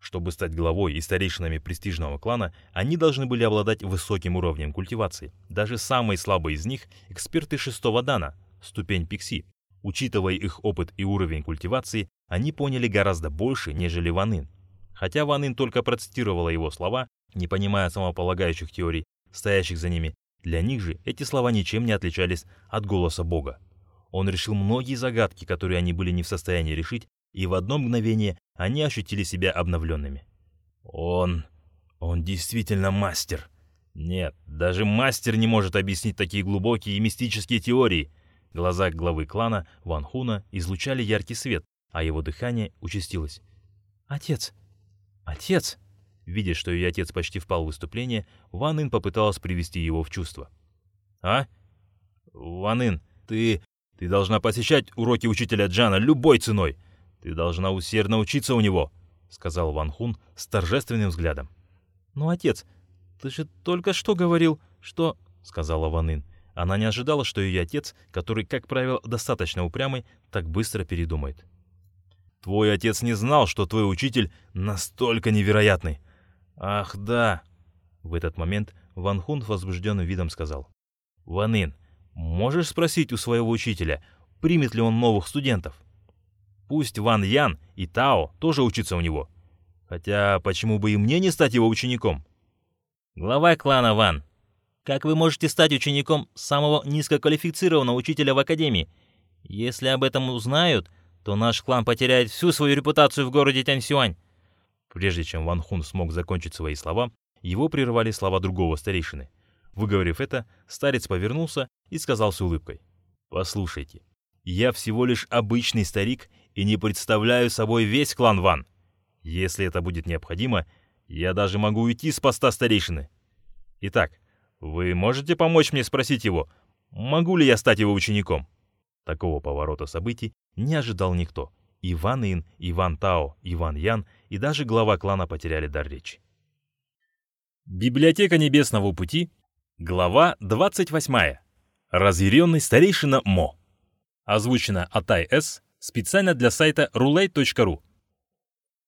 Чтобы стать главой и старейшинами престижного клана, они должны были обладать высоким уровнем культивации. Даже самые слабые из них – эксперты шестого дана, ступень Пикси. Учитывая их опыт и уровень культивации, они поняли гораздо больше, нежели Ванын. Хотя Ванын только процитировала его слова, не понимая самополагающих теорий, стоящих за ними, для них же эти слова ничем не отличались от голоса Бога. Он решил многие загадки, которые они были не в состоянии решить, и в одно мгновение они ощутили себя обновленными. Он... он действительно мастер. Нет, даже мастер не может объяснить такие глубокие и мистические теории. Глаза главы клана Ван Хуна излучали яркий свет, а его дыхание участилось. «Отец! Отец!» Видя, что ее отец почти впал в выступление, Ван Ин попыталась привести его в чувство. «А? Ван Ин, ты... ты должна посещать уроки учителя Джана любой ценой. Ты должна усердно учиться у него», — сказал Ван Хун с торжественным взглядом. «Ну, отец, ты же только что говорил, что...» — сказала Ван Ин. Она не ожидала, что ее отец, который, как правило, достаточно упрямый, так быстро передумает. «Твой отец не знал, что твой учитель настолько невероятный. «Ах, да!» В этот момент Ван Хун возбужденным видом сказал. «Ван Ин, можешь спросить у своего учителя, примет ли он новых студентов? Пусть Ван Ян и Тао тоже учатся у него. Хотя почему бы и мне не стать его учеником?» «Глава клана Ван, как вы можете стать учеником самого низкоквалифицированного учителя в Академии? Если об этом узнают, то наш клан потеряет всю свою репутацию в городе Тяньсюань. Прежде чем Ван Хун смог закончить свои слова, его прервали слова другого старейшины. Выговорив это, старец повернулся и сказал с улыбкой. «Послушайте, я всего лишь обычный старик и не представляю собой весь клан Ван. Если это будет необходимо, я даже могу уйти с поста старейшины. Итак, вы можете помочь мне спросить его, могу ли я стать его учеником?» Такого поворота событий не ожидал никто. Иван Ин, Иван Тао, Иван Ян и даже глава клана потеряли дар речи. Библиотека Небесного Пути, глава 28. Разъяренный старейшина Мо. Озвучено Атай С. специально для сайта roulette.ru.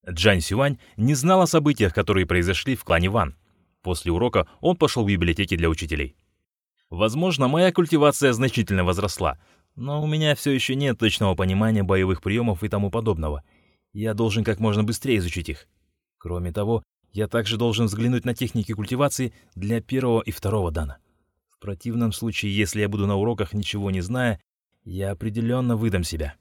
Джан Сюань не знал о событиях, которые произошли в клане Ван. После урока он пошел в библиотеки для учителей. Возможно, моя культивация значительно возросла, но у меня все еще нет точного понимания боевых приемов и тому подобного. Я должен как можно быстрее изучить их. Кроме того, я также должен взглянуть на техники культивации для первого и второго дана. В противном случае, если я буду на уроках ничего не зная, я определенно выдам себя.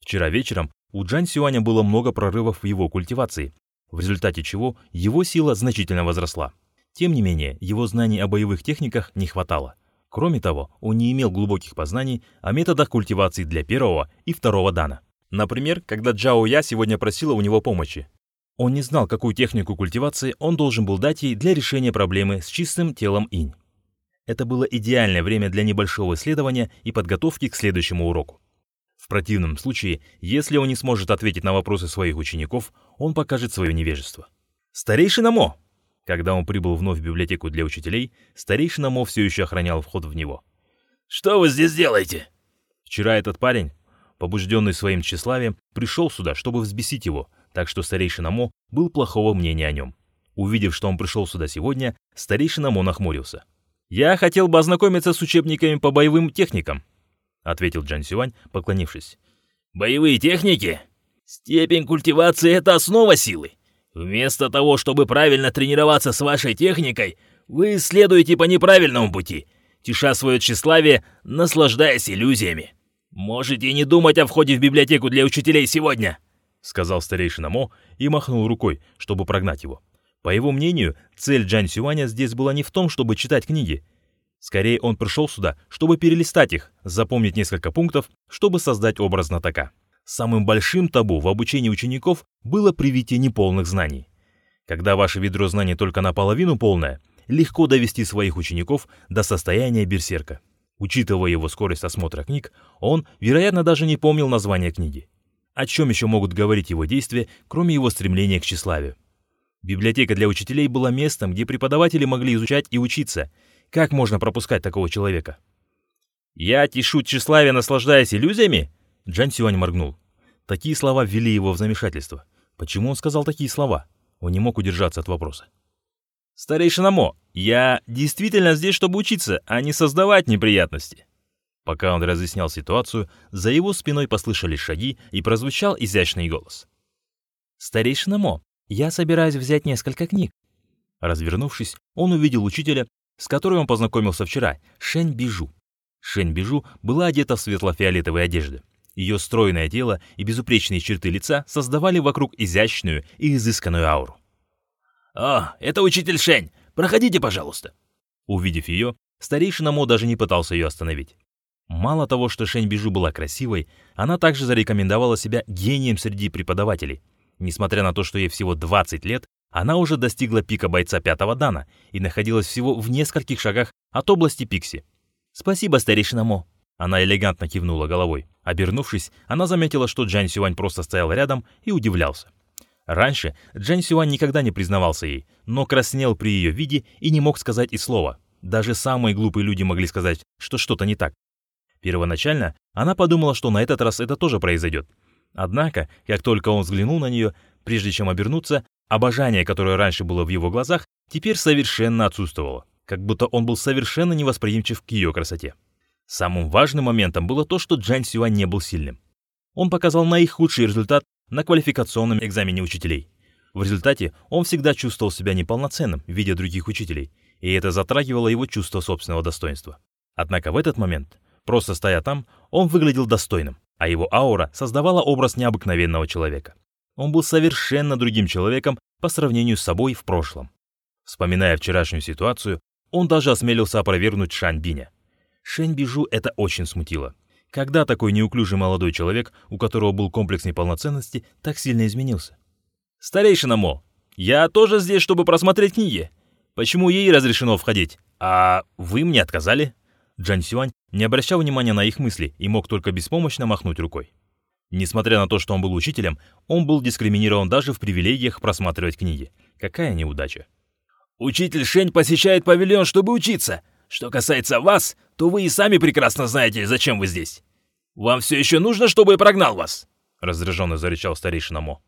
Вчера вечером у Джан Сюаня было много прорывов в его культивации, в результате чего его сила значительно возросла. Тем не менее, его знаний о боевых техниках не хватало. Кроме того, он не имел глубоких познаний о методах культивации для первого и второго дана. Например, когда Джао Я сегодня просила у него помощи. Он не знал, какую технику культивации он должен был дать ей для решения проблемы с чистым телом инь. Это было идеальное время для небольшого исследования и подготовки к следующему уроку. В противном случае, если он не сможет ответить на вопросы своих учеников, он покажет свое невежество. «Старейшина Мо!» Когда он прибыл вновь в библиотеку для учителей, старейшина Мо все еще охранял вход в него. «Что вы здесь делаете?» Вчера этот парень, побужденный своим тщеславием, пришел сюда, чтобы взбесить его, так что старейшина Мо был плохого мнения о нем. Увидев, что он пришел сюда сегодня, старейшина Мо нахмурился. «Я хотел бы ознакомиться с учебниками по боевым техникам», ответил Джан Сюань, поклонившись. «Боевые техники? Степень культивации — это основа силы. Вместо того, чтобы правильно тренироваться с вашей техникой, вы следуете по неправильному пути, тиша свое тщеславие, наслаждаясь иллюзиями. Можете не думать о входе в библиотеку для учителей сегодня», — сказал старейшина Мо и махнул рукой, чтобы прогнать его. По его мнению, цель Джан Сюаня здесь была не в том, чтобы читать книги. Скорее, он пришел сюда, чтобы перелистать их, запомнить несколько пунктов, чтобы создать образ знатока. Самым большим табу в обучении учеников было привитие неполных знаний. Когда ваше ведро знаний только наполовину полное, легко довести своих учеников до состояния берсерка. Учитывая его скорость осмотра книг, он, вероятно, даже не помнил название книги. О чем еще могут говорить его действия, кроме его стремления к тщеславию? Библиотека для учителей была местом, где преподаватели могли изучать и учиться. Как можно пропускать такого человека? «Я тишу тщеславие, наслаждаясь иллюзиями?» Джан Сюань моргнул. Такие слова ввели его в замешательство. Почему он сказал такие слова? Он не мог удержаться от вопроса. «Старейшина Мо, я действительно здесь, чтобы учиться, а не создавать неприятности». Пока он разъяснял ситуацию, за его спиной послышались шаги и прозвучал изящный голос. «Старейшина Мо, я собираюсь взять несколько книг». Развернувшись, он увидел учителя, с которым он познакомился вчера, Шэнь Бижу. Шэнь Бижу была одета в светло-фиолетовые одежды. Ее стройное тело и безупречные черты лица создавали вокруг изящную и изысканную ауру. «О, это учитель Шень! Проходите, пожалуйста!» Увидев ее, старейшина Мо даже не пытался ее остановить. Мало того, что Шень Бижу была красивой, она также зарекомендовала себя гением среди преподавателей. Несмотря на то, что ей всего 20 лет, она уже достигла пика бойца пятого дана и находилась всего в нескольких шагах от области Пикси. «Спасибо, старейшина Мо», она элегантно кивнула головой. Обернувшись, она заметила, что Джан Сюань просто стоял рядом и удивлялся. Раньше Джан Сюань никогда не признавался ей, но краснел при ее виде и не мог сказать и слова. Даже самые глупые люди могли сказать, что что-то не так. Первоначально она подумала, что на этот раз это тоже произойдет. Однако, как только он взглянул на нее, прежде чем обернуться, обожание, которое раньше было в его глазах, теперь совершенно отсутствовало, как будто он был совершенно невосприимчив к ее красоте. Самым важным моментом было то, что Джан Сюань не был сильным. Он показал наихудший результат на квалификационном экзамене учителей. В результате он всегда чувствовал себя неполноценным, видя других учителей, и это затрагивало его чувство собственного достоинства. Однако в этот момент, просто стоя там, он выглядел достойным, а его аура создавала образ необыкновенного человека. Он был совершенно другим человеком по сравнению с собой в прошлом. Вспоминая вчерашнюю ситуацию, он даже осмелился опровергнуть Шань Биня. Шэнь Бижу это очень смутило. Когда такой неуклюжий молодой человек, у которого был комплекс неполноценности, так сильно изменился? «Старейшина Мо, я тоже здесь, чтобы просмотреть книги. Почему ей разрешено входить? А вы мне отказали?» Джан Сюань не обращал внимания на их мысли и мог только беспомощно махнуть рукой. Несмотря на то, что он был учителем, он был дискриминирован даже в привилегиях просматривать книги. Какая неудача. «Учитель Шень посещает павильон, чтобы учиться. Что касается вас, то вы и сами прекрасно знаете, зачем вы здесь. Вам все еще нужно, чтобы я прогнал вас?» Раздраженно зарычал старейшина Мо.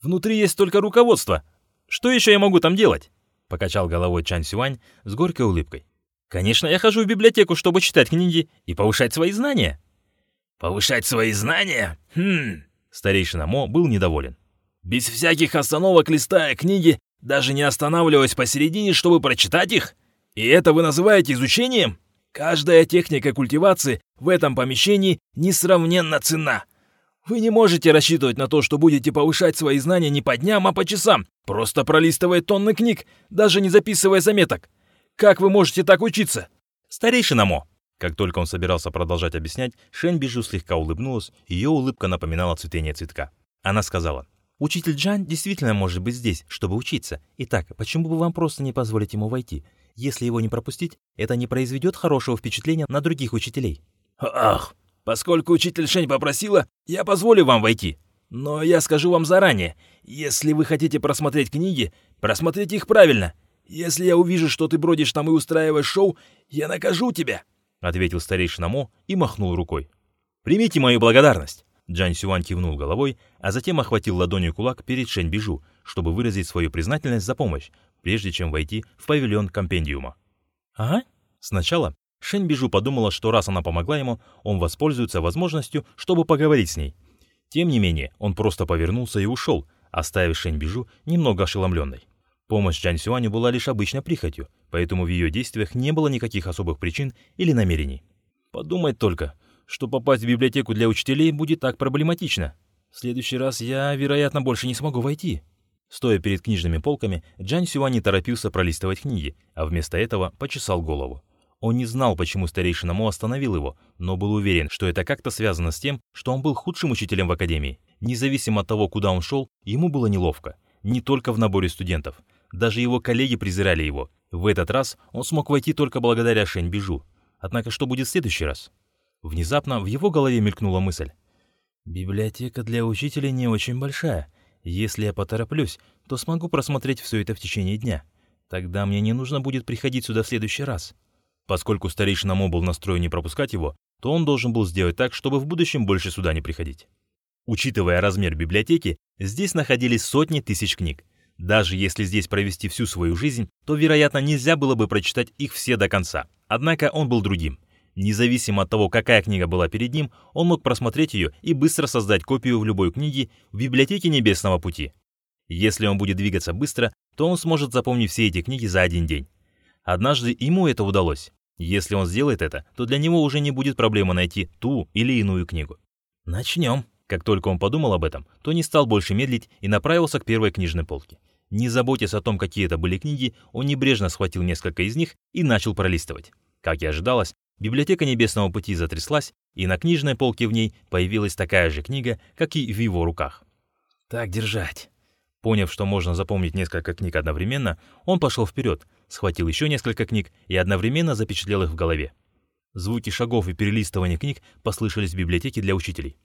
«Внутри есть только руководство. Что еще я могу там делать?» Покачал головой Чан Сюань с горькой улыбкой. «Конечно, я хожу в библиотеку, чтобы читать книги и повышать свои знания». «Повышать свои знания? Хм...» Старейшина Мо был недоволен. «Без всяких остановок листая книги, даже не останавливаясь посередине, чтобы прочитать их? И это вы называете изучением? Каждая техника культивации в этом помещении несравненно ценна. Вы не можете рассчитывать на то, что будете повышать свои знания не по дням, а по часам, просто пролистывая тонны книг, даже не записывая заметок. Как вы можете так учиться? Старейшина Мо. Как только он собирался продолжать объяснять, Шэнь Бижу слегка улыбнулась, ее улыбка напоминала цветение цветка. Она сказала, «Учитель Джан действительно может быть здесь, чтобы учиться. Итак, почему бы вам просто не позволить ему войти? Если его не пропустить, это не произведет хорошего впечатления на других учителей. Ах, поскольку учитель Шень попросила, я позволю вам войти. Но я скажу вам заранее, если вы хотите просмотреть книги, просмотрите их правильно. Если я увижу, что ты бродишь там и устраиваешь шоу, я накажу тебя», — ответил старейшина Мо и махнул рукой. «Примите мою благодарность». Джан Сюань кивнул головой, а затем охватил ладонью кулак перед Шэнь Бижу, чтобы выразить свою признательность за помощь, прежде чем войти в павильон компендиума. «Ага». Сначала Шэнь Бижу подумала, что раз она помогла ему, он воспользуется возможностью, чтобы поговорить с ней. Тем не менее, он просто повернулся и ушел, оставив Шэнь Бижу немного ошеломленной. Помощь Джань Сюаню была лишь обычной прихотью, поэтому в ее действиях не было никаких особых причин или намерений. Подумать только, что попасть в библиотеку для учителей будет так проблематично. В следующий раз я, вероятно, больше не смогу войти. Стоя перед книжными полками, Джан Сюань не торопился пролистывать книги, а вместо этого почесал голову. Он не знал, почему старейшина Мо остановил его, но был уверен, что это как-то связано с тем, что он был худшим учителем в академии. Независимо от того, куда он шел, ему было неловко. Не только в наборе студентов. Даже его коллеги презирали его. В этот раз он смог войти только благодаря Шэнь Бижу. Однако что будет в следующий раз? Внезапно в его голове мелькнула мысль. «Библиотека для учителей не очень большая. Если я потороплюсь, то смогу просмотреть все это в течение дня. Тогда мне не нужно будет приходить сюда в следующий раз». Поскольку старейшина Мо был настроен не пропускать его, то он должен был сделать так, чтобы в будущем больше сюда не приходить. Учитывая размер библиотеки, здесь находились сотни тысяч книг. Даже если здесь провести всю свою жизнь, то, вероятно, нельзя было бы прочитать их все до конца. Однако он был другим. Независимо от того, какая книга была перед ним, он мог просмотреть ее и быстро создать копию в любой книге в библиотеке Небесного Пути. Если он будет двигаться быстро, то он сможет запомнить все эти книги за один день. Однажды ему это удалось. Если он сделает это, то для него уже не будет проблемы найти ту или иную книгу. Начнем. Как только он подумал об этом, то не стал больше медлить и направился к первой книжной полке. Не заботясь о том, какие это были книги, он небрежно схватил несколько из них и начал пролистывать. Как и ожидалось, библиотека Небесного Пути затряслась, и на книжной полке в ней появилась такая же книга, как и в его руках. «Так держать». Поняв, что можно запомнить несколько книг одновременно, он пошел вперед, схватил еще несколько книг и одновременно запечатлел их в голове. Звуки шагов и перелистывания книг послышались в библиотеке для учителей.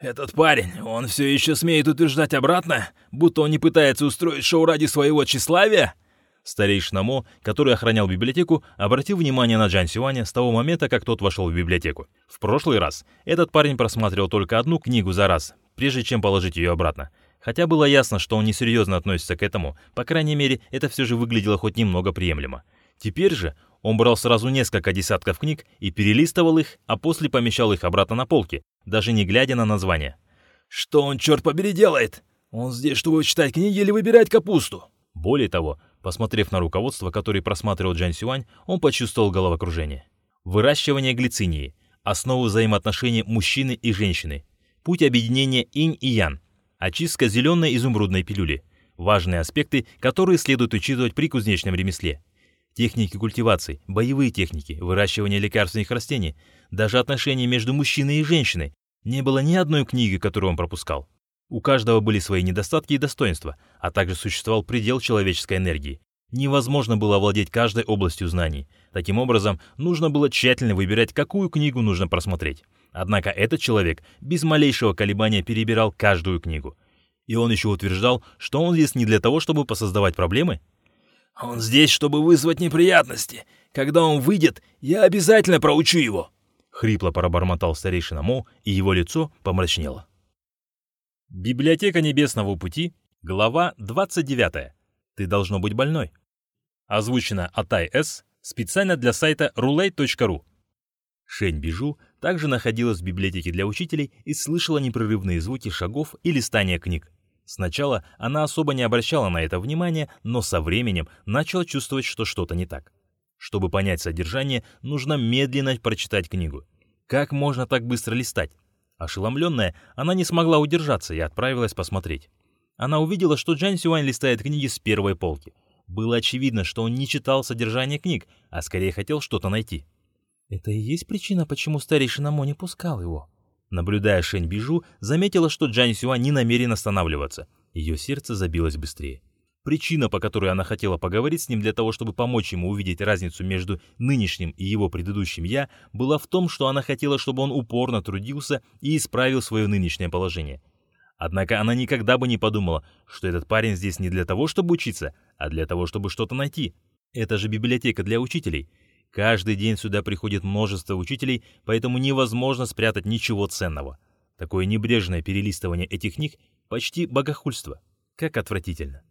«Этот парень, он все еще смеет утверждать обратно, будто он не пытается устроить шоу ради своего тщеславия?» Старейшина Мо, который охранял библиотеку, обратил внимание на Джан Сюаня с того момента, как тот вошел в библиотеку. В прошлый раз этот парень просматривал только одну книгу за раз, прежде чем положить ее обратно. Хотя было ясно, что он несерьезно относится к этому, по крайней мере, это все же выглядело хоть немного приемлемо. Теперь же он брал сразу несколько десятков книг и перелистывал их, а после помещал их обратно на полки, даже не глядя на название. «Что он, черт побери, делает? Он здесь, чтобы читать книги или выбирать капусту?» Более того, посмотрев на руководство, которое просматривал Джан Сюань, он почувствовал головокружение. Выращивание глицинии, основы взаимоотношений мужчины и женщины, путь объединения инь и ян, очистка зеленой изумрудной пилюли, важные аспекты, которые следует учитывать при кузнечном ремесле, техники культивации, боевые техники, выращивание лекарственных растений, даже отношения между мужчиной и женщиной. Не было ни одной книги, которую он пропускал. У каждого были свои недостатки и достоинства, а также существовал предел человеческой энергии. Невозможно было овладеть каждой областью знаний. Таким образом, нужно было тщательно выбирать, какую книгу нужно просмотреть. Однако этот человек без малейшего колебания перебирал каждую книгу. И он еще утверждал, что он здесь не для того, чтобы посоздавать проблемы, он здесь, чтобы вызвать неприятности. Когда он выйдет, я обязательно проучу его!» Хрипло пробормотал старейшина Мо, и его лицо помрачнело. Библиотека Небесного Пути, глава 29. Ты должно быть больной. Озвучено Атай С. специально для сайта roulette.ru. Шень Бижу также находилась в библиотеке для учителей и слышала непрерывные звуки шагов и листания книг. Сначала она особо не обращала на это внимания, но со временем начала чувствовать, что что-то не так. Чтобы понять содержание, нужно медленно прочитать книгу. Как можно так быстро листать? Ошеломленная, она не смогла удержаться и отправилась посмотреть. Она увидела, что Джан Сюань листает книги с первой полки. Было очевидно, что он не читал содержание книг, а скорее хотел что-то найти. «Это и есть причина, почему старейшина Мо не пускал его?» Наблюдая Шэнь Бижу, заметила, что Джан Сюа не намерен останавливаться. Ее сердце забилось быстрее. Причина, по которой она хотела поговорить с ним для того, чтобы помочь ему увидеть разницу между нынешним и его предыдущим «я», была в том, что она хотела, чтобы он упорно трудился и исправил свое нынешнее положение. Однако она никогда бы не подумала, что этот парень здесь не для того, чтобы учиться, а для того, чтобы что-то найти. Это же библиотека для учителей — Каждый день сюда приходит множество учителей, поэтому невозможно спрятать ничего ценного. Такое небрежное перелистывание этих книг почти богохульство. Как отвратительно.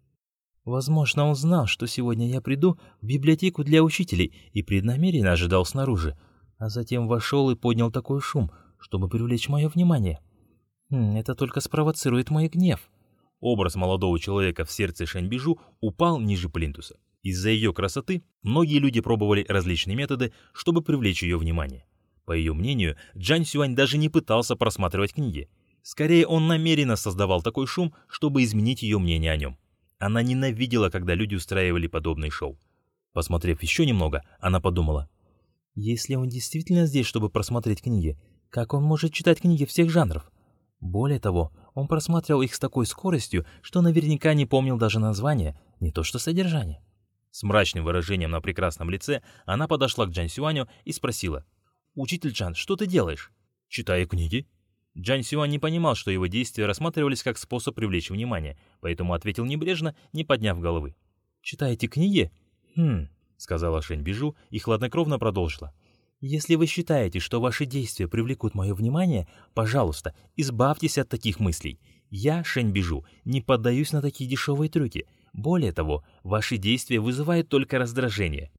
Возможно, он знал, что сегодня я приду в библиотеку для учителей и преднамеренно ожидал снаружи, а затем вошел и поднял такой шум, чтобы привлечь мое внимание. Хм, это только спровоцирует мой гнев. Образ молодого человека в сердце Шэньбижу упал ниже плинтуса. Из-за ее красоты многие люди пробовали различные методы, чтобы привлечь ее внимание. По ее мнению, Джан Сюань даже не пытался просматривать книги. Скорее, он намеренно создавал такой шум, чтобы изменить ее мнение о нем. Она ненавидела, когда люди устраивали подобные шоу. Посмотрев еще немного, она подумала, «Если он действительно здесь, чтобы просмотреть книги, как он может читать книги всех жанров? Более того, он просматривал их с такой скоростью, что наверняка не помнил даже название, не то что содержание». С мрачным выражением на прекрасном лице она подошла к Джан Сюаню и спросила, «Учитель Джан, что ты делаешь?» «Читаю книги». Джан Сюань не понимал, что его действия рассматривались как способ привлечь внимание, поэтому ответил небрежно, не подняв головы. «Читаете книги?» «Хм», — сказала Шэнь Бижу и хладнокровно продолжила. «Если вы считаете, что ваши действия привлекут мое внимание, пожалуйста, избавьтесь от таких мыслей. Я, Шэнь Бижу, не поддаюсь на такие дешевые трюки. Более того, ваши действия вызывают только раздражение».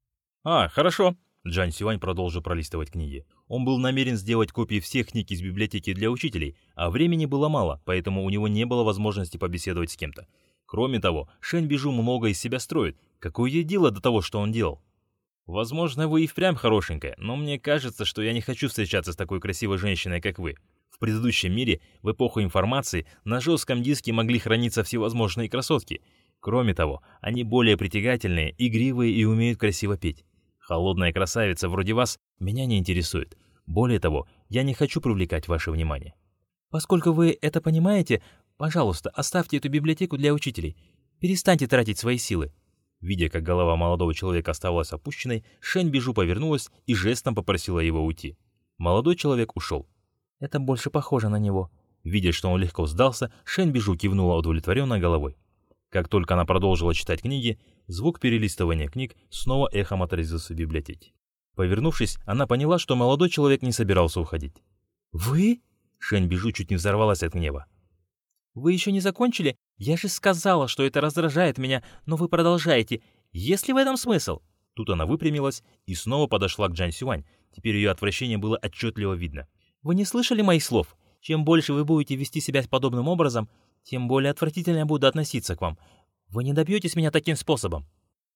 «А, хорошо», — Джан Сюань продолжил пролистывать книги. Он был намерен сделать копии всех книг из библиотеки для учителей, а времени было мало, поэтому у него не было возможности побеседовать с кем-то. Кроме того, Шэнь Бижу много из себя строит. Какое ей дело до того, что он делал? Возможно, вы и впрямь хорошенькая, но мне кажется, что я не хочу встречаться с такой красивой женщиной, как вы. В предыдущем мире, в эпоху информации, на жестком диске могли храниться всевозможные красотки. Кроме того, они более притягательные, игривые и умеют красиво петь. Холодная красавица вроде вас меня не интересует. Более того, я не хочу привлекать ваше внимание. Поскольку вы это понимаете, пожалуйста, оставьте эту библиотеку для учителей. Перестаньте тратить свои силы. Видя, как голова молодого человека оставалась опущенной, Шэнь Бижу повернулась и жестом попросила его уйти. Молодой человек ушел. Это больше похоже на него. Видя, что он легко сдался, Шэнь Бижу кивнула удовлетворенно головой. Как только она продолжила читать книги, звук перелистывания книг снова эхом отразился в библиотеке. Повернувшись, она поняла, что молодой человек не собирался уходить. «Вы?» Шень Бижу чуть не взорвалась от гнева. «Вы еще не закончили? Я же сказала, что это раздражает меня, но вы продолжаете. Есть ли в этом смысл?» Тут она выпрямилась и снова подошла к Джан Сюань. Теперь ее отвращение было отчетливо видно. «Вы не слышали моих слов? Чем больше вы будете вести себя подобным образом, тем более отвратительно я буду относиться к вам. Вы не добьетесь меня таким способом.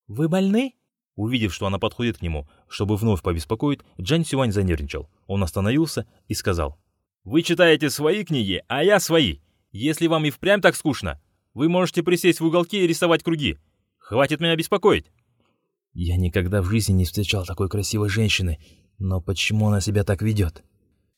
Вы больны?» Увидев, что она подходит к нему, чтобы вновь побеспокоить, Джан Сюань занервничал. Он остановился и сказал. «Вы читаете свои книги, а я свои. Если вам и впрямь так скучно, вы можете присесть в уголке и рисовать круги. Хватит меня беспокоить». «Я никогда в жизни не встречал такой красивой женщины, но почему она себя так ведет?»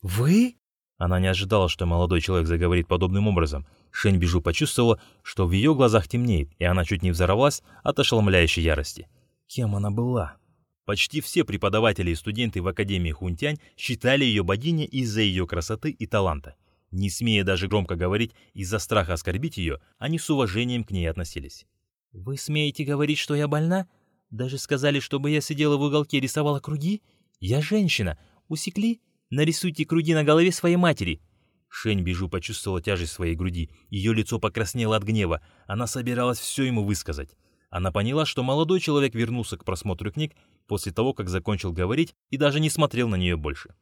«Вы?» Она не ожидала, что молодой человек заговорит подобным образом. Шень Бижу почувствовала, что в ее глазах темнеет, и она чуть не взорвалась от ошеломляющей ярости. Кем она была? Почти все преподаватели и студенты в Академии Хунтянь считали ее богиней из-за ее красоты и таланта. Не смея даже громко говорить из-за страха оскорбить ее, они с уважением к ней относились. «Вы смеете говорить, что я больна? Даже сказали, чтобы я сидела в уголке и рисовала круги? Я женщина. Усекли? Нарисуйте круги на голове своей матери». Шень Бижу почувствовала тяжесть своей груди. Ее лицо покраснело от гнева. Она собиралась все ему высказать. Она поняла, что молодой человек вернулся к просмотру книг после того, как закончил говорить и даже не смотрел на нее больше.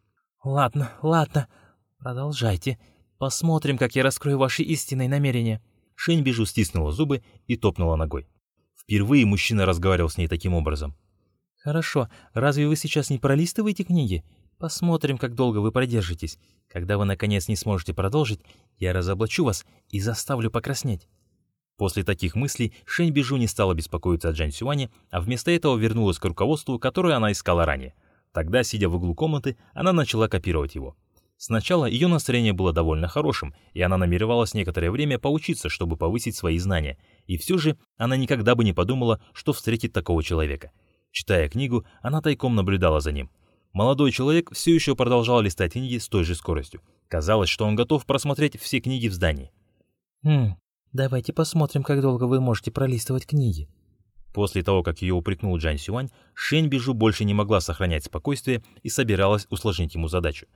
«Ладно, ладно, продолжайте. Посмотрим, как я раскрою ваши истинные намерения». Шень Бижу стиснула зубы и топнула ногой. Впервые мужчина разговаривал с ней таким образом. «Хорошо, разве вы сейчас не пролистываете книги? Посмотрим, как долго вы продержитесь. Когда вы, наконец, не сможете продолжить, я разоблачу вас и заставлю покраснеть». После таких мыслей Шэнь Бижу не стала беспокоиться о Джан Сюане, а вместо этого вернулась к руководству, которое она искала ранее. Тогда, сидя в углу комнаты, она начала копировать его. Сначала ее настроение было довольно хорошим, и она намеревалась некоторое время поучиться, чтобы повысить свои знания. И все же она никогда бы не подумала, что встретит такого человека. Читая книгу, она тайком наблюдала за ним. Молодой человек все еще продолжал листать книги с той же скоростью. Казалось, что он готов просмотреть все книги в здании. «Хм, Давайте посмотрим, как долго вы можете пролистывать книги. После того, как ее упрекнул Джан Сюань, Шэнь Бижу больше не могла сохранять спокойствие и собиралась усложнить ему задачу.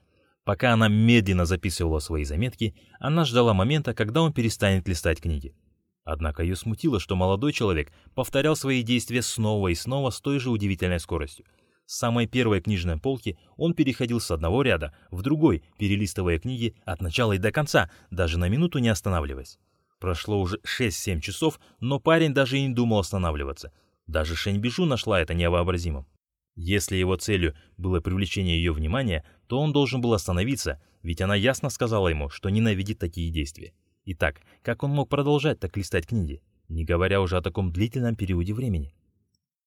Пока она медленно записывала свои заметки, она ждала момента, когда он перестанет листать книги. Однако ее смутило, что молодой человек повторял свои действия снова и снова с той же удивительной скоростью. С самой первой книжной полки он переходил с одного ряда в другой, перелистывая книги от начала и до конца, даже на минуту не останавливаясь. Прошло уже 6-7 часов, но парень даже и не думал останавливаться. Даже Шэньбишу нашла это невообразимым. Если его целью было привлечение ее внимания, то он должен был остановиться, ведь она ясно сказала ему, что ненавидит такие действия. Итак, как он мог продолжать так листать книги, не говоря уже о таком длительном периоде времени?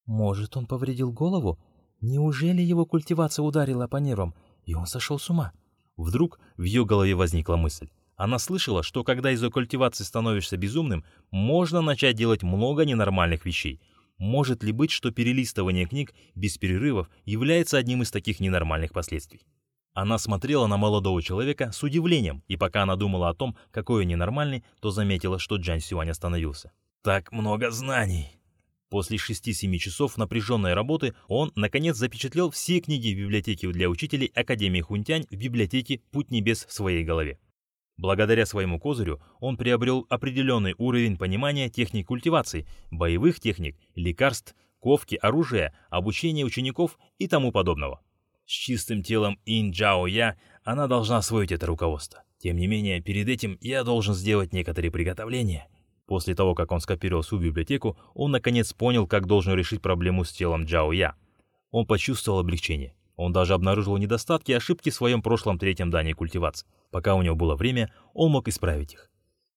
Может, он повредил голову? Неужели его культивация ударила по нервам, и он сошел с ума? Вдруг в ее голове возникла мысль. Она слышала, что когда из-за культивации становишься безумным, можно начать делать много ненормальных вещей. Может ли быть, что перелистывание книг без перерывов является одним из таких ненормальных последствий? Она смотрела на молодого человека с удивлением, и пока она думала о том, какой он ненормальный, то заметила, что Джан Сюань остановился. «Так много знаний!» После 6-7 часов напряженной работы он, наконец, запечатлел все книги в библиотеке для учителей Академии Хунтянь в библиотеке «Путь небес» в своей голове. Благодаря своему козырю он приобрел определенный уровень понимания техник культивации, боевых техник, лекарств, ковки, оружия, обучения учеников и тому подобного. С чистым телом Ин Джао Я она должна освоить это руководство. Тем не менее, перед этим я должен сделать некоторые приготовления. После того, как он скопировал всю библиотеку, он наконец понял, как должен решить проблему с телом Джао Я. Он почувствовал облегчение. Он даже обнаружил недостатки и ошибки в своем прошлом третьем дании культивации. Пока у него было время, он мог исправить их.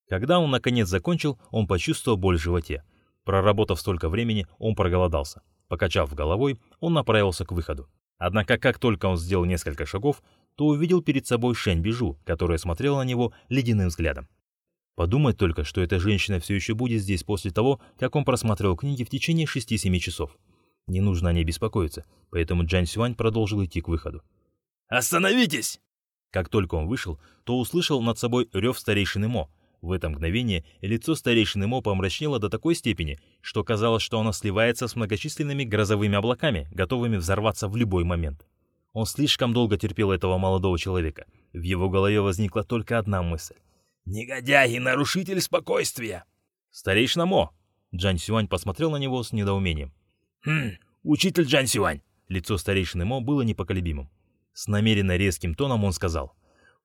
Когда он наконец закончил, он почувствовал боль в животе. Проработав столько времени, он проголодался. Покачав головой, он направился к выходу. Однако, как только он сделал несколько шагов, то увидел перед собой Шэнь Бижу, которая смотрела на него ледяным взглядом. Подумать только, что эта женщина все еще будет здесь после того, как он просмотрел книги в течение 6-7 часов. Не нужно о ней беспокоиться, поэтому Джан Сюань продолжил идти к выходу. «Остановитесь!» Как только он вышел, то услышал над собой рев старейшины Мо. В это мгновение лицо старейшины Мо помрачнело до такой степени, что казалось, что оно сливается с многочисленными грозовыми облаками, готовыми взорваться в любой момент. Он слишком долго терпел этого молодого человека. В его голове возникла только одна мысль. «Негодяй и нарушитель спокойствия!» «Старейшина Мо!» Джан Сюань посмотрел на него с недоумением. «Хм, учитель Джан Сюань!» Лицо старейшины Мо было непоколебимым. С намеренно резким тоном он сказал.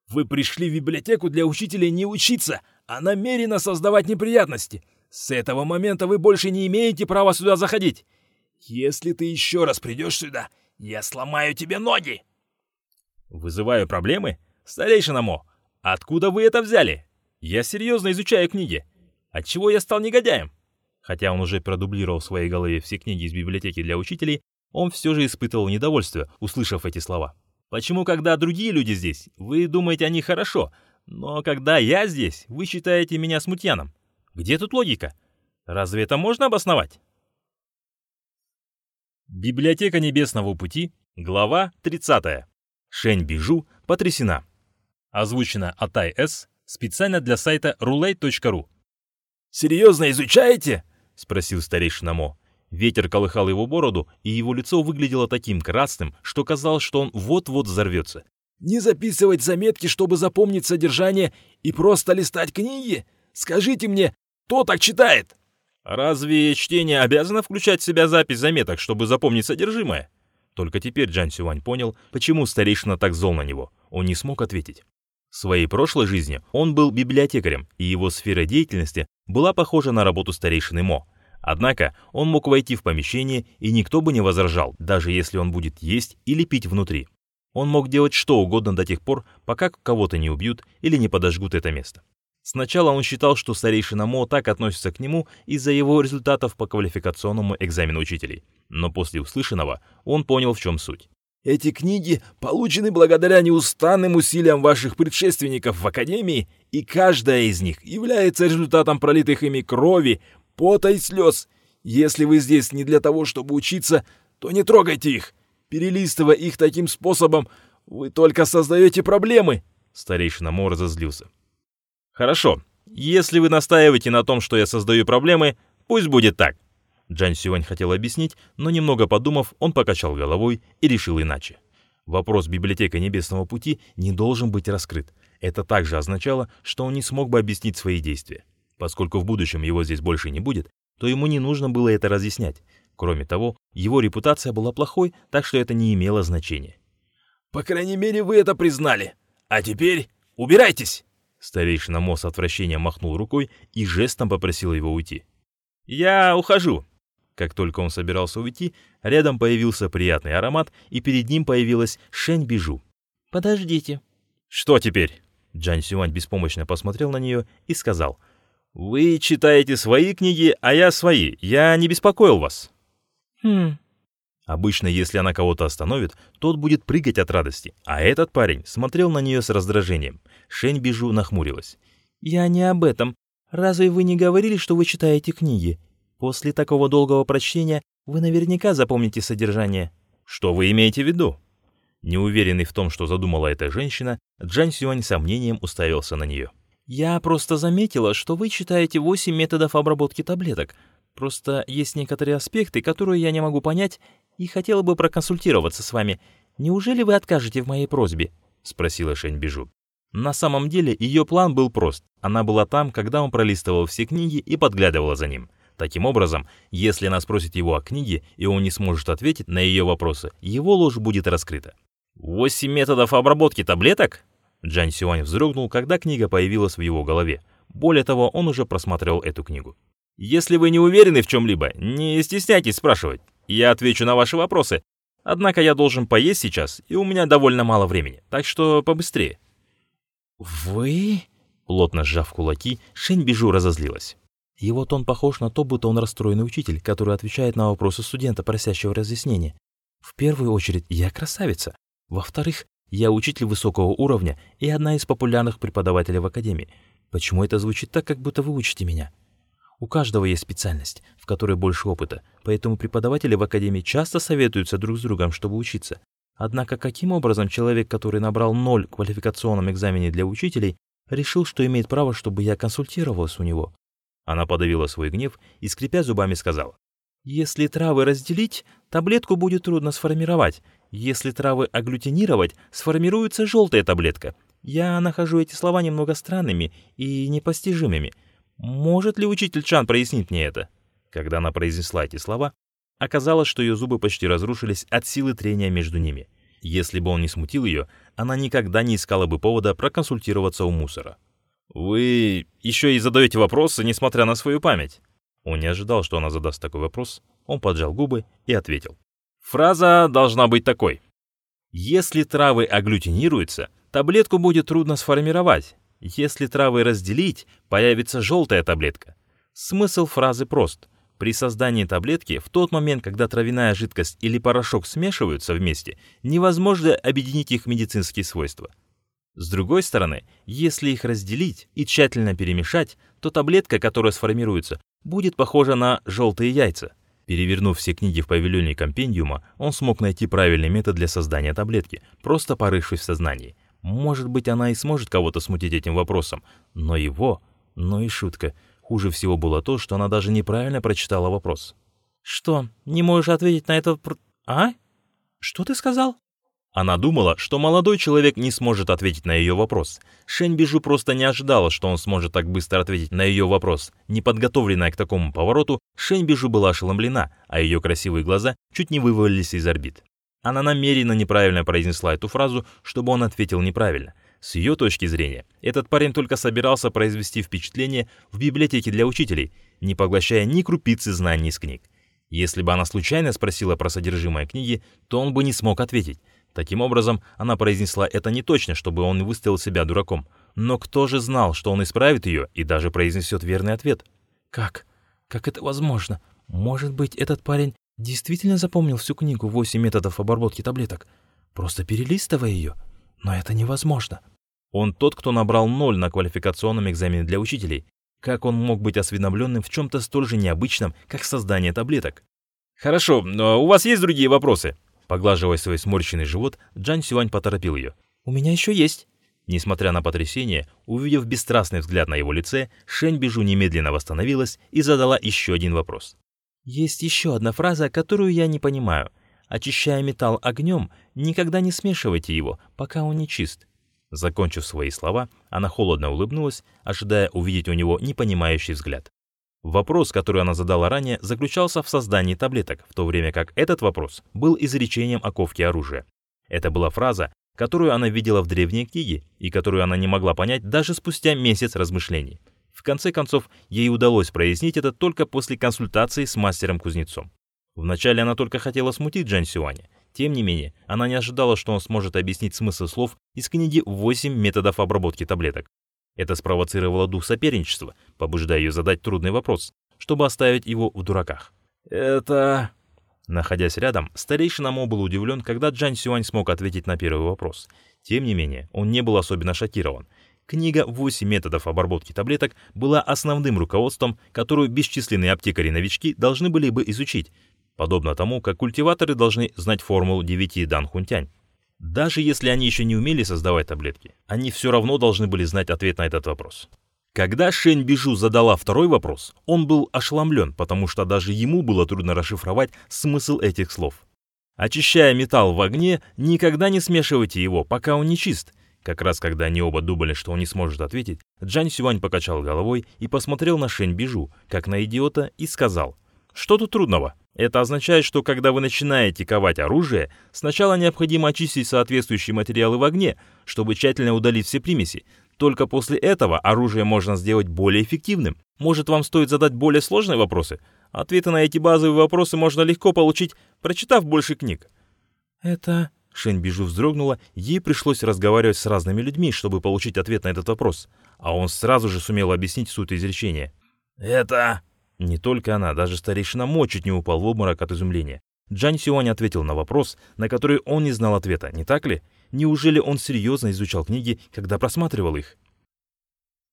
«Вы пришли в библиотеку для учителей не учиться, а намеренно создавать неприятности. С этого момента вы больше не имеете права сюда заходить. Если ты еще раз придешь сюда, я сломаю тебе ноги!» «Вызываю проблемы? Старейшина Мо, откуда вы это взяли? Я серьезно изучаю книги. Отчего я стал негодяем?» Хотя он уже продублировал в своей голове все книги из библиотеки для учителей, он все же испытывал недовольство, услышав эти слова. Почему, когда другие люди здесь, вы думаете о них хорошо, но когда я здесь, вы считаете меня смутьяном? Где тут логика? Разве это можно обосновать? Библиотека Небесного Пути, глава 30. Шень Бижу потрясена. Озвучено Атай С. специально для сайта roulette.ru. «Серьезно изучаете?» — спросил старейшина Мо. Ветер колыхал его бороду, и его лицо выглядело таким красным, что казалось, что он вот-вот взорвется. «Не записывать заметки, чтобы запомнить содержание, и просто листать книги? Скажите мне, кто так читает?» «Разве чтение обязано включать в себя запись заметок, чтобы запомнить содержимое?» Только теперь Джан Сюань понял, почему старейшина так зол на него. Он не смог ответить. В своей прошлой жизни он был библиотекарем, и его сфера деятельности была похожа на работу старейшины Мо — Однако он мог войти в помещение, и никто бы не возражал, даже если он будет есть или пить внутри. Он мог делать что угодно до тех пор, пока кого-то не убьют или не подожгут это место. Сначала он считал, что старейшина Мо так относится к нему из-за его результатов по квалификационному экзамену учителей. Но после услышанного он понял, в чем суть. «Эти книги получены благодаря неустанным усилиям ваших предшественников в Академии, и каждая из них является результатом пролитых ими крови, пота и слез. Если вы здесь не для того, чтобы учиться, то не трогайте их. Перелистывая их таким способом, вы только создаете проблемы. Старейшина Мо разозлился. Хорошо, если вы настаиваете на том, что я создаю проблемы, пусть будет так. Джан Сюань хотел объяснить, но немного подумав, он покачал головой и решил иначе. Вопрос библиотека Небесного Пути не должен быть раскрыт. Это также означало, что он не смог бы объяснить свои действия. Поскольку в будущем его здесь больше не будет, то ему не нужно было это разъяснять. Кроме того, его репутация была плохой, так что это не имело значения. «По крайней мере, вы это признали. А теперь убирайтесь!» Старейшина Мо с отвращением махнул рукой и жестом попросил его уйти. «Я ухожу!» Как только он собирался уйти, рядом появился приятный аромат, и перед ним появилась Шэнь Бижу. «Подождите». «Что теперь?» Джан Сюань беспомощно посмотрел на нее и сказал. «Вы читаете свои книги, а я свои. Я не беспокоил вас». «Хм, Обычно, если она кого-то остановит, тот будет прыгать от радости, а этот парень смотрел на нее с раздражением. Шень Бижу нахмурилась. «Я не об этом. Разве вы не говорили, что вы читаете книги? После такого долгого прочтения вы наверняка запомните содержание». «Что вы имеете в виду?» Неуверенный в том, что задумала эта женщина, Джан Сюань сомнением уставился на нее. «Я просто заметила, что вы читаете восемь методов обработки таблеток. Просто есть некоторые аспекты, которые я не могу понять, и хотела бы проконсультироваться с вами. Неужели вы откажете в моей просьбе?» — спросила Шэнь Бижу. На самом деле ее план был прост. Она была там, когда он пролистывал все книги и подглядывала за ним. Таким образом, если она спросит его о книге, и он не сможет ответить на ее вопросы, его ложь будет раскрыта. «Восемь методов обработки таблеток?» Джан Сюань вздрогнул, когда книга появилась в его голове. Более того, он уже просмотрел эту книгу. «Если вы не уверены в чем-либо, не стесняйтесь спрашивать. Я отвечу на ваши вопросы. Однако я должен поесть сейчас, и у меня довольно мало времени, так что побыстрее». «Вы?» Плотно сжав кулаки, Шень Бижу разозлилась. Его тон похож на то, будто он расстроенный учитель, который отвечает на вопросы студента, просящего разъяснения. В первую очередь, я красавица. Во-вторых, я учитель высокого уровня и одна из популярных преподавателей в академии. Почему это звучит так, как будто вы учите меня? У каждого есть специальность, в которой больше опыта, поэтому преподаватели в академии часто советуются друг с другом, чтобы учиться. Однако каким образом человек, который набрал ноль в квалификационном экзамене для учителей, решил, что имеет право, чтобы я консультировалась у него? Она подавила свой гнев и, скрипя зубами, сказала. Если травы разделить, таблетку будет трудно сформировать. Если травы агглютинировать, сформируется желтая таблетка. Я нахожу эти слова немного странными и непостижимыми. Может ли учитель Чан прояснить мне это? Когда она произнесла эти слова, оказалось, что ее зубы почти разрушились от силы трения между ними. Если бы он не смутил ее, она никогда не искала бы повода проконсультироваться у мусора. «Вы еще и задаете вопросы, несмотря на свою память?» Он не ожидал, что она задаст такой вопрос. Он поджал губы и ответил. «Фраза должна быть такой. Если травы агглютинируются, таблетку будет трудно сформировать, если травы разделить, появится желтая таблетка. Смысл фразы прост. При создании таблетки, в тот момент, когда травяная жидкость или порошок смешиваются вместе, невозможно объединить их медицинские свойства. С другой стороны, если их разделить и тщательно перемешать, то таблетка, которая сформируется, будет похожа на желтые яйца. Перевернув все книги в павильоне компендиума, он смог найти правильный метод для создания таблетки, просто порывшись в сознании. Может быть, она и сможет кого-то смутить этим вопросом, но его... Ну и шутка. Хуже всего было то, что она даже неправильно прочитала вопрос. «Что, не можешь ответить на этот... А? Что ты сказал?» Она думала, что молодой человек не сможет ответить на ее вопрос. Шэнь Бижу просто не ожидала, что он сможет так быстро ответить на ее вопрос. Неподготовленная к такому повороту, Шэнь Бижу была ошеломлена, а ее красивые глаза чуть не вывалились из орбит. Она намеренно неправильно произнесла эту фразу, чтобы он ответил неправильно. С ее точки зрения, этот парень только собирался произвести впечатление в библиотеке для учителей, не поглощая ни крупицы знаний из книг. Если бы она случайно спросила про содержимое книги, то он бы не смог ответить. Таким образом, она произнесла это не точно, чтобы он не выставил себя дураком. Но кто же знал, что он исправит ее и даже произнесет верный ответ? Как? Как это возможно? Может быть, этот парень Действительно запомнил всю книгу «Восемь методов обработки таблеток», просто перелистывая ее. Но это невозможно. Он тот, кто набрал ноль на квалификационном экзамене для учителей. Как он мог быть осведомленным в чем-то столь же необычном, как создание таблеток? «Хорошо, но у вас есть другие вопросы?» Поглаживая свой сморщенный живот, Джан Сюань поторопил ее. «У меня еще есть». Несмотря на потрясение, увидев бесстрастный взгляд на его лице, Шэнь Бижу немедленно восстановилась и задала еще один вопрос. Есть еще одна фраза, которую я не понимаю. Очищая металл огнем, никогда не смешивайте его, пока он не чист. Закончив свои слова, она холодно улыбнулась, ожидая увидеть у него непонимающий взгляд. Вопрос, который она задала ранее, заключался в создании таблеток, в то время как этот вопрос был изречением о ковке оружия. Это была фраза, которую она видела в древней книге и которую она не могла понять даже спустя месяц размышлений. В конце концов, ей удалось прояснить это только после консультации с мастером-кузнецом. Вначале она только хотела смутить Джан Сюаня. Тем не менее, она не ожидала, что он сможет объяснить смысл слов из книги «8 методов обработки таблеток». Это спровоцировало дух соперничества, побуждая ее задать трудный вопрос, чтобы оставить его в дураках. «Это...» Находясь рядом, старейшина Мо был удивлен, когда Джан Сюань смог ответить на первый вопрос. Тем не менее, он не был особенно шокирован. Книга «8 методов обработки таблеток» была основным руководством, которую бесчисленные аптекари-новички должны были бы изучить, подобно тому, как культиваторы должны знать формулу 9 дан хунтянь. Даже если они еще не умели создавать таблетки, они все равно должны были знать ответ на этот вопрос. Когда Шень Бижу задала второй вопрос, он был ошеломлен, потому что даже ему было трудно расшифровать смысл этих слов. Очищая металл в огне, никогда не смешивайте его, пока он не чист, как раз когда они оба думали, что он не сможет ответить, Джан Сюань покачал головой и посмотрел на Шэнь Бижу, как на идиота, и сказал, «Что тут трудного? Это означает, что когда вы начинаете ковать оружие, сначала необходимо очистить соответствующие материалы в огне, чтобы тщательно удалить все примеси. Только после этого оружие можно сделать более эффективным. Может, вам стоит задать более сложные вопросы? Ответы на эти базовые вопросы можно легко получить, прочитав больше книг». «Это Шэньбижу вздрогнула, ей пришлось разговаривать с разными людьми, чтобы получить ответ на этот вопрос, а он сразу же сумел объяснить суть изречения. «Это...» Не только она, даже старейшина Мо чуть не упал в обморок от изумления. Джан Сюань ответил на вопрос, на который он не знал ответа, не так ли? Неужели он серьезно изучал книги, когда просматривал их?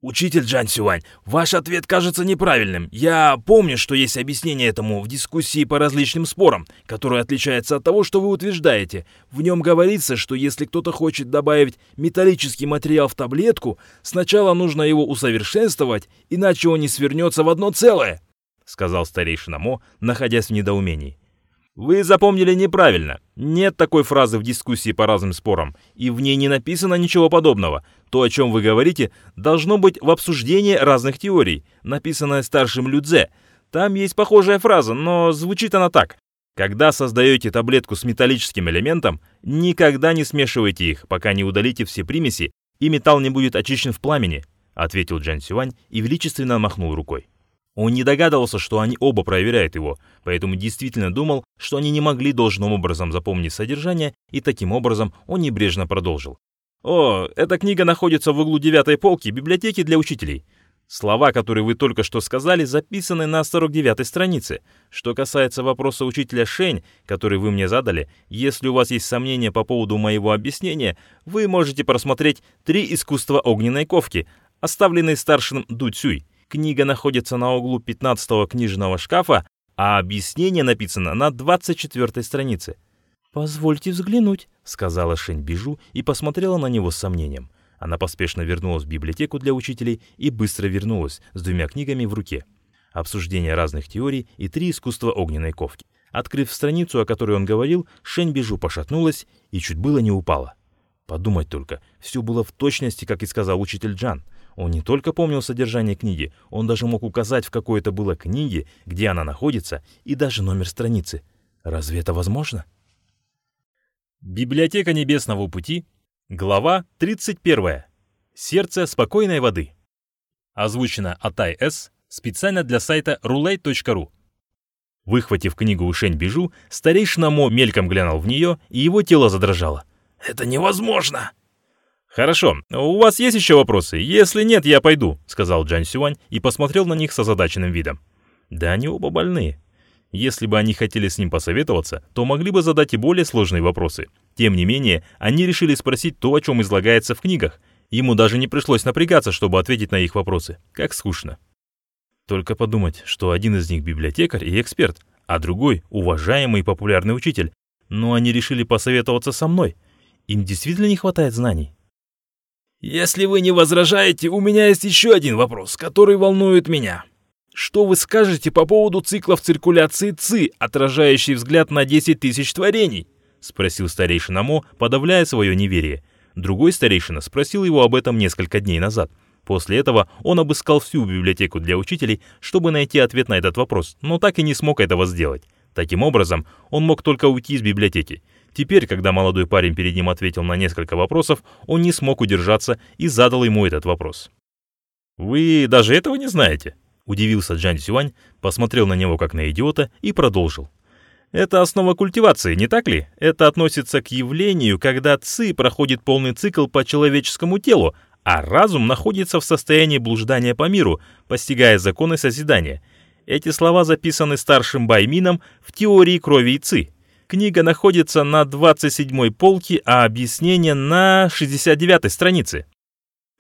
«Учитель Джан Сюань, ваш ответ кажется неправильным. Я помню, что есть объяснение этому в дискуссии по различным спорам, которое отличается от того, что вы утверждаете. В нем говорится, что если кто-то хочет добавить металлический материал в таблетку, сначала нужно его усовершенствовать, иначе он не свернется в одно целое», — сказал старейшина Мо, находясь в недоумении. Вы запомнили неправильно. Нет такой фразы в дискуссии по разным спорам, и в ней не написано ничего подобного. То, о чем вы говорите, должно быть в обсуждении разных теорий, написанное старшим Людзе. Там есть похожая фраза, но звучит она так. Когда создаете таблетку с металлическим элементом, никогда не смешивайте их, пока не удалите все примеси, и металл не будет очищен в пламени, ответил Джан Сюань и величественно махнул рукой. Он не догадывался, что они оба проверяют его, поэтому действительно думал, что они не могли должным образом запомнить содержание, и таким образом он небрежно продолжил. «О, эта книга находится в углу девятой полки библиотеки для учителей. Слова, которые вы только что сказали, записаны на 49-й странице. Что касается вопроса учителя Шень, который вы мне задали, если у вас есть сомнения по поводу моего объяснения, вы можете просмотреть «Три искусства огненной ковки», оставленные старшим Ду Цюй. Книга находится на углу 15-го книжного шкафа, а объяснение написано на 24-й странице. «Позвольте взглянуть», — сказала Шень Бижу и посмотрела на него с сомнением. Она поспешно вернулась в библиотеку для учителей и быстро вернулась с двумя книгами в руке. Обсуждение разных теорий и три искусства огненной ковки. Открыв страницу, о которой он говорил, Шень Бижу пошатнулась и чуть было не упала. Подумать только, все было в точности, как и сказал учитель Джан — он не только помнил содержание книги, он даже мог указать, в какой это было книге, где она находится, и даже номер страницы. Разве это возможно? Библиотека Небесного Пути, глава 31. Сердце спокойной воды. Озвучено Атай С. специально для сайта roulette.ru. Выхватив книгу у Шень Бижу, старейшина Мо мельком глянул в нее, и его тело задрожало. «Это невозможно!» «Хорошо, у вас есть еще вопросы? Если нет, я пойду», — сказал Джан Сюань и посмотрел на них с озадаченным видом. «Да они оба больные. Если бы они хотели с ним посоветоваться, то могли бы задать и более сложные вопросы. Тем не менее, они решили спросить то, о чем излагается в книгах. Ему даже не пришлось напрягаться, чтобы ответить на их вопросы. Как скучно. Только подумать, что один из них библиотекарь и эксперт, а другой — уважаемый и популярный учитель. Но они решили посоветоваться со мной. Им действительно не хватает знаний. «Если вы не возражаете, у меня есть еще один вопрос, который волнует меня. Что вы скажете по поводу циклов циркуляции ЦИ, отражающий взгляд на 10 тысяч творений?» — спросил старейшина Мо, подавляя свое неверие. Другой старейшина спросил его об этом несколько дней назад. После этого он обыскал всю библиотеку для учителей, чтобы найти ответ на этот вопрос, но так и не смог этого сделать. Таким образом, он мог только уйти из библиотеки. Теперь, когда молодой парень перед ним ответил на несколько вопросов, он не смог удержаться и задал ему этот вопрос. «Вы даже этого не знаете?» — удивился Джан Сюань, посмотрел на него как на идиота и продолжил. Это основа культивации, не так ли? Это относится к явлению, когда ци проходит полный цикл по человеческому телу, а разум находится в состоянии блуждания по миру, постигая законы созидания. Эти слова записаны старшим Баймином в теории крови и ци. Книга находится на 27-й полке, а объяснение на 69-й странице.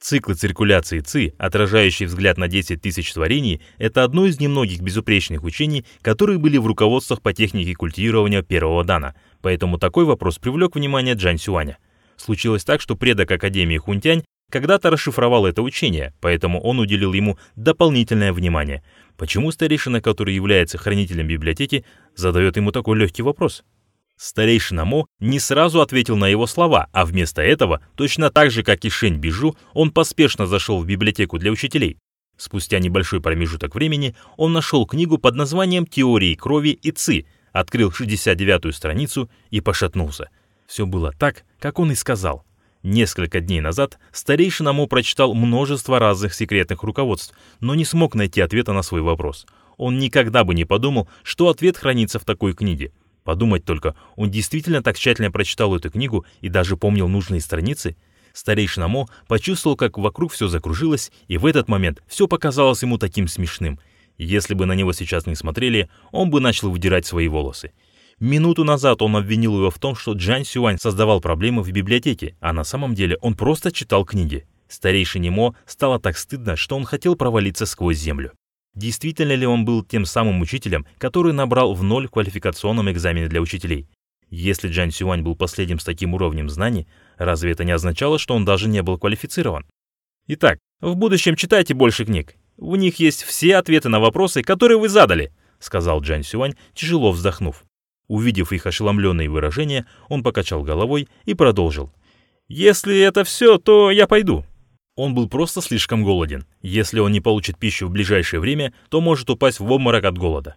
Циклы циркуляции ЦИ, отражающий взгляд на 10 тысяч творений, это одно из немногих безупречных учений, которые были в руководствах по технике культивирования первого дана, поэтому такой вопрос привлек внимание Джан Сюаня. Случилось так, что предок Академии Хунтянь когда-то расшифровал это учение, поэтому он уделил ему дополнительное внимание. Почему старейшина, который является хранителем библиотеки, задает ему такой легкий вопрос? Старейшина Мо не сразу ответил на его слова, а вместо этого, точно так же, как и Шень Бижу, он поспешно зашел в библиотеку для учителей. Спустя небольшой промежуток времени он нашел книгу под названием «Теории крови и ЦИ», открыл 69-ю страницу и пошатнулся. Все было так, как он и сказал. Несколько дней назад старейшина Мо прочитал множество разных секретных руководств, но не смог найти ответа на свой вопрос. Он никогда бы не подумал, что ответ хранится в такой книге. Подумать только, он действительно так тщательно прочитал эту книгу и даже помнил нужные страницы? Старейшина Мо почувствовал, как вокруг все закружилось, и в этот момент все показалось ему таким смешным. Если бы на него сейчас не смотрели, он бы начал выдирать свои волосы. Минуту назад он обвинил его в том, что Джан Сюань создавал проблемы в библиотеке, а на самом деле он просто читал книги. Старейшине Мо стало так стыдно, что он хотел провалиться сквозь землю. Действительно ли он был тем самым учителем, который набрал в ноль квалификационном экзамене для учителей? Если Джан Сюань был последним с таким уровнем знаний, разве это не означало, что он даже не был квалифицирован? Итак, в будущем читайте больше книг. В них есть все ответы на вопросы, которые вы задали, сказал Джан Сюань, тяжело вздохнув. Увидев их ошеломленные выражения, он покачал головой и продолжил. «Если это все, то я пойду. Он был просто слишком голоден. Если он не получит пищу в ближайшее время, то может упасть в обморок от голода.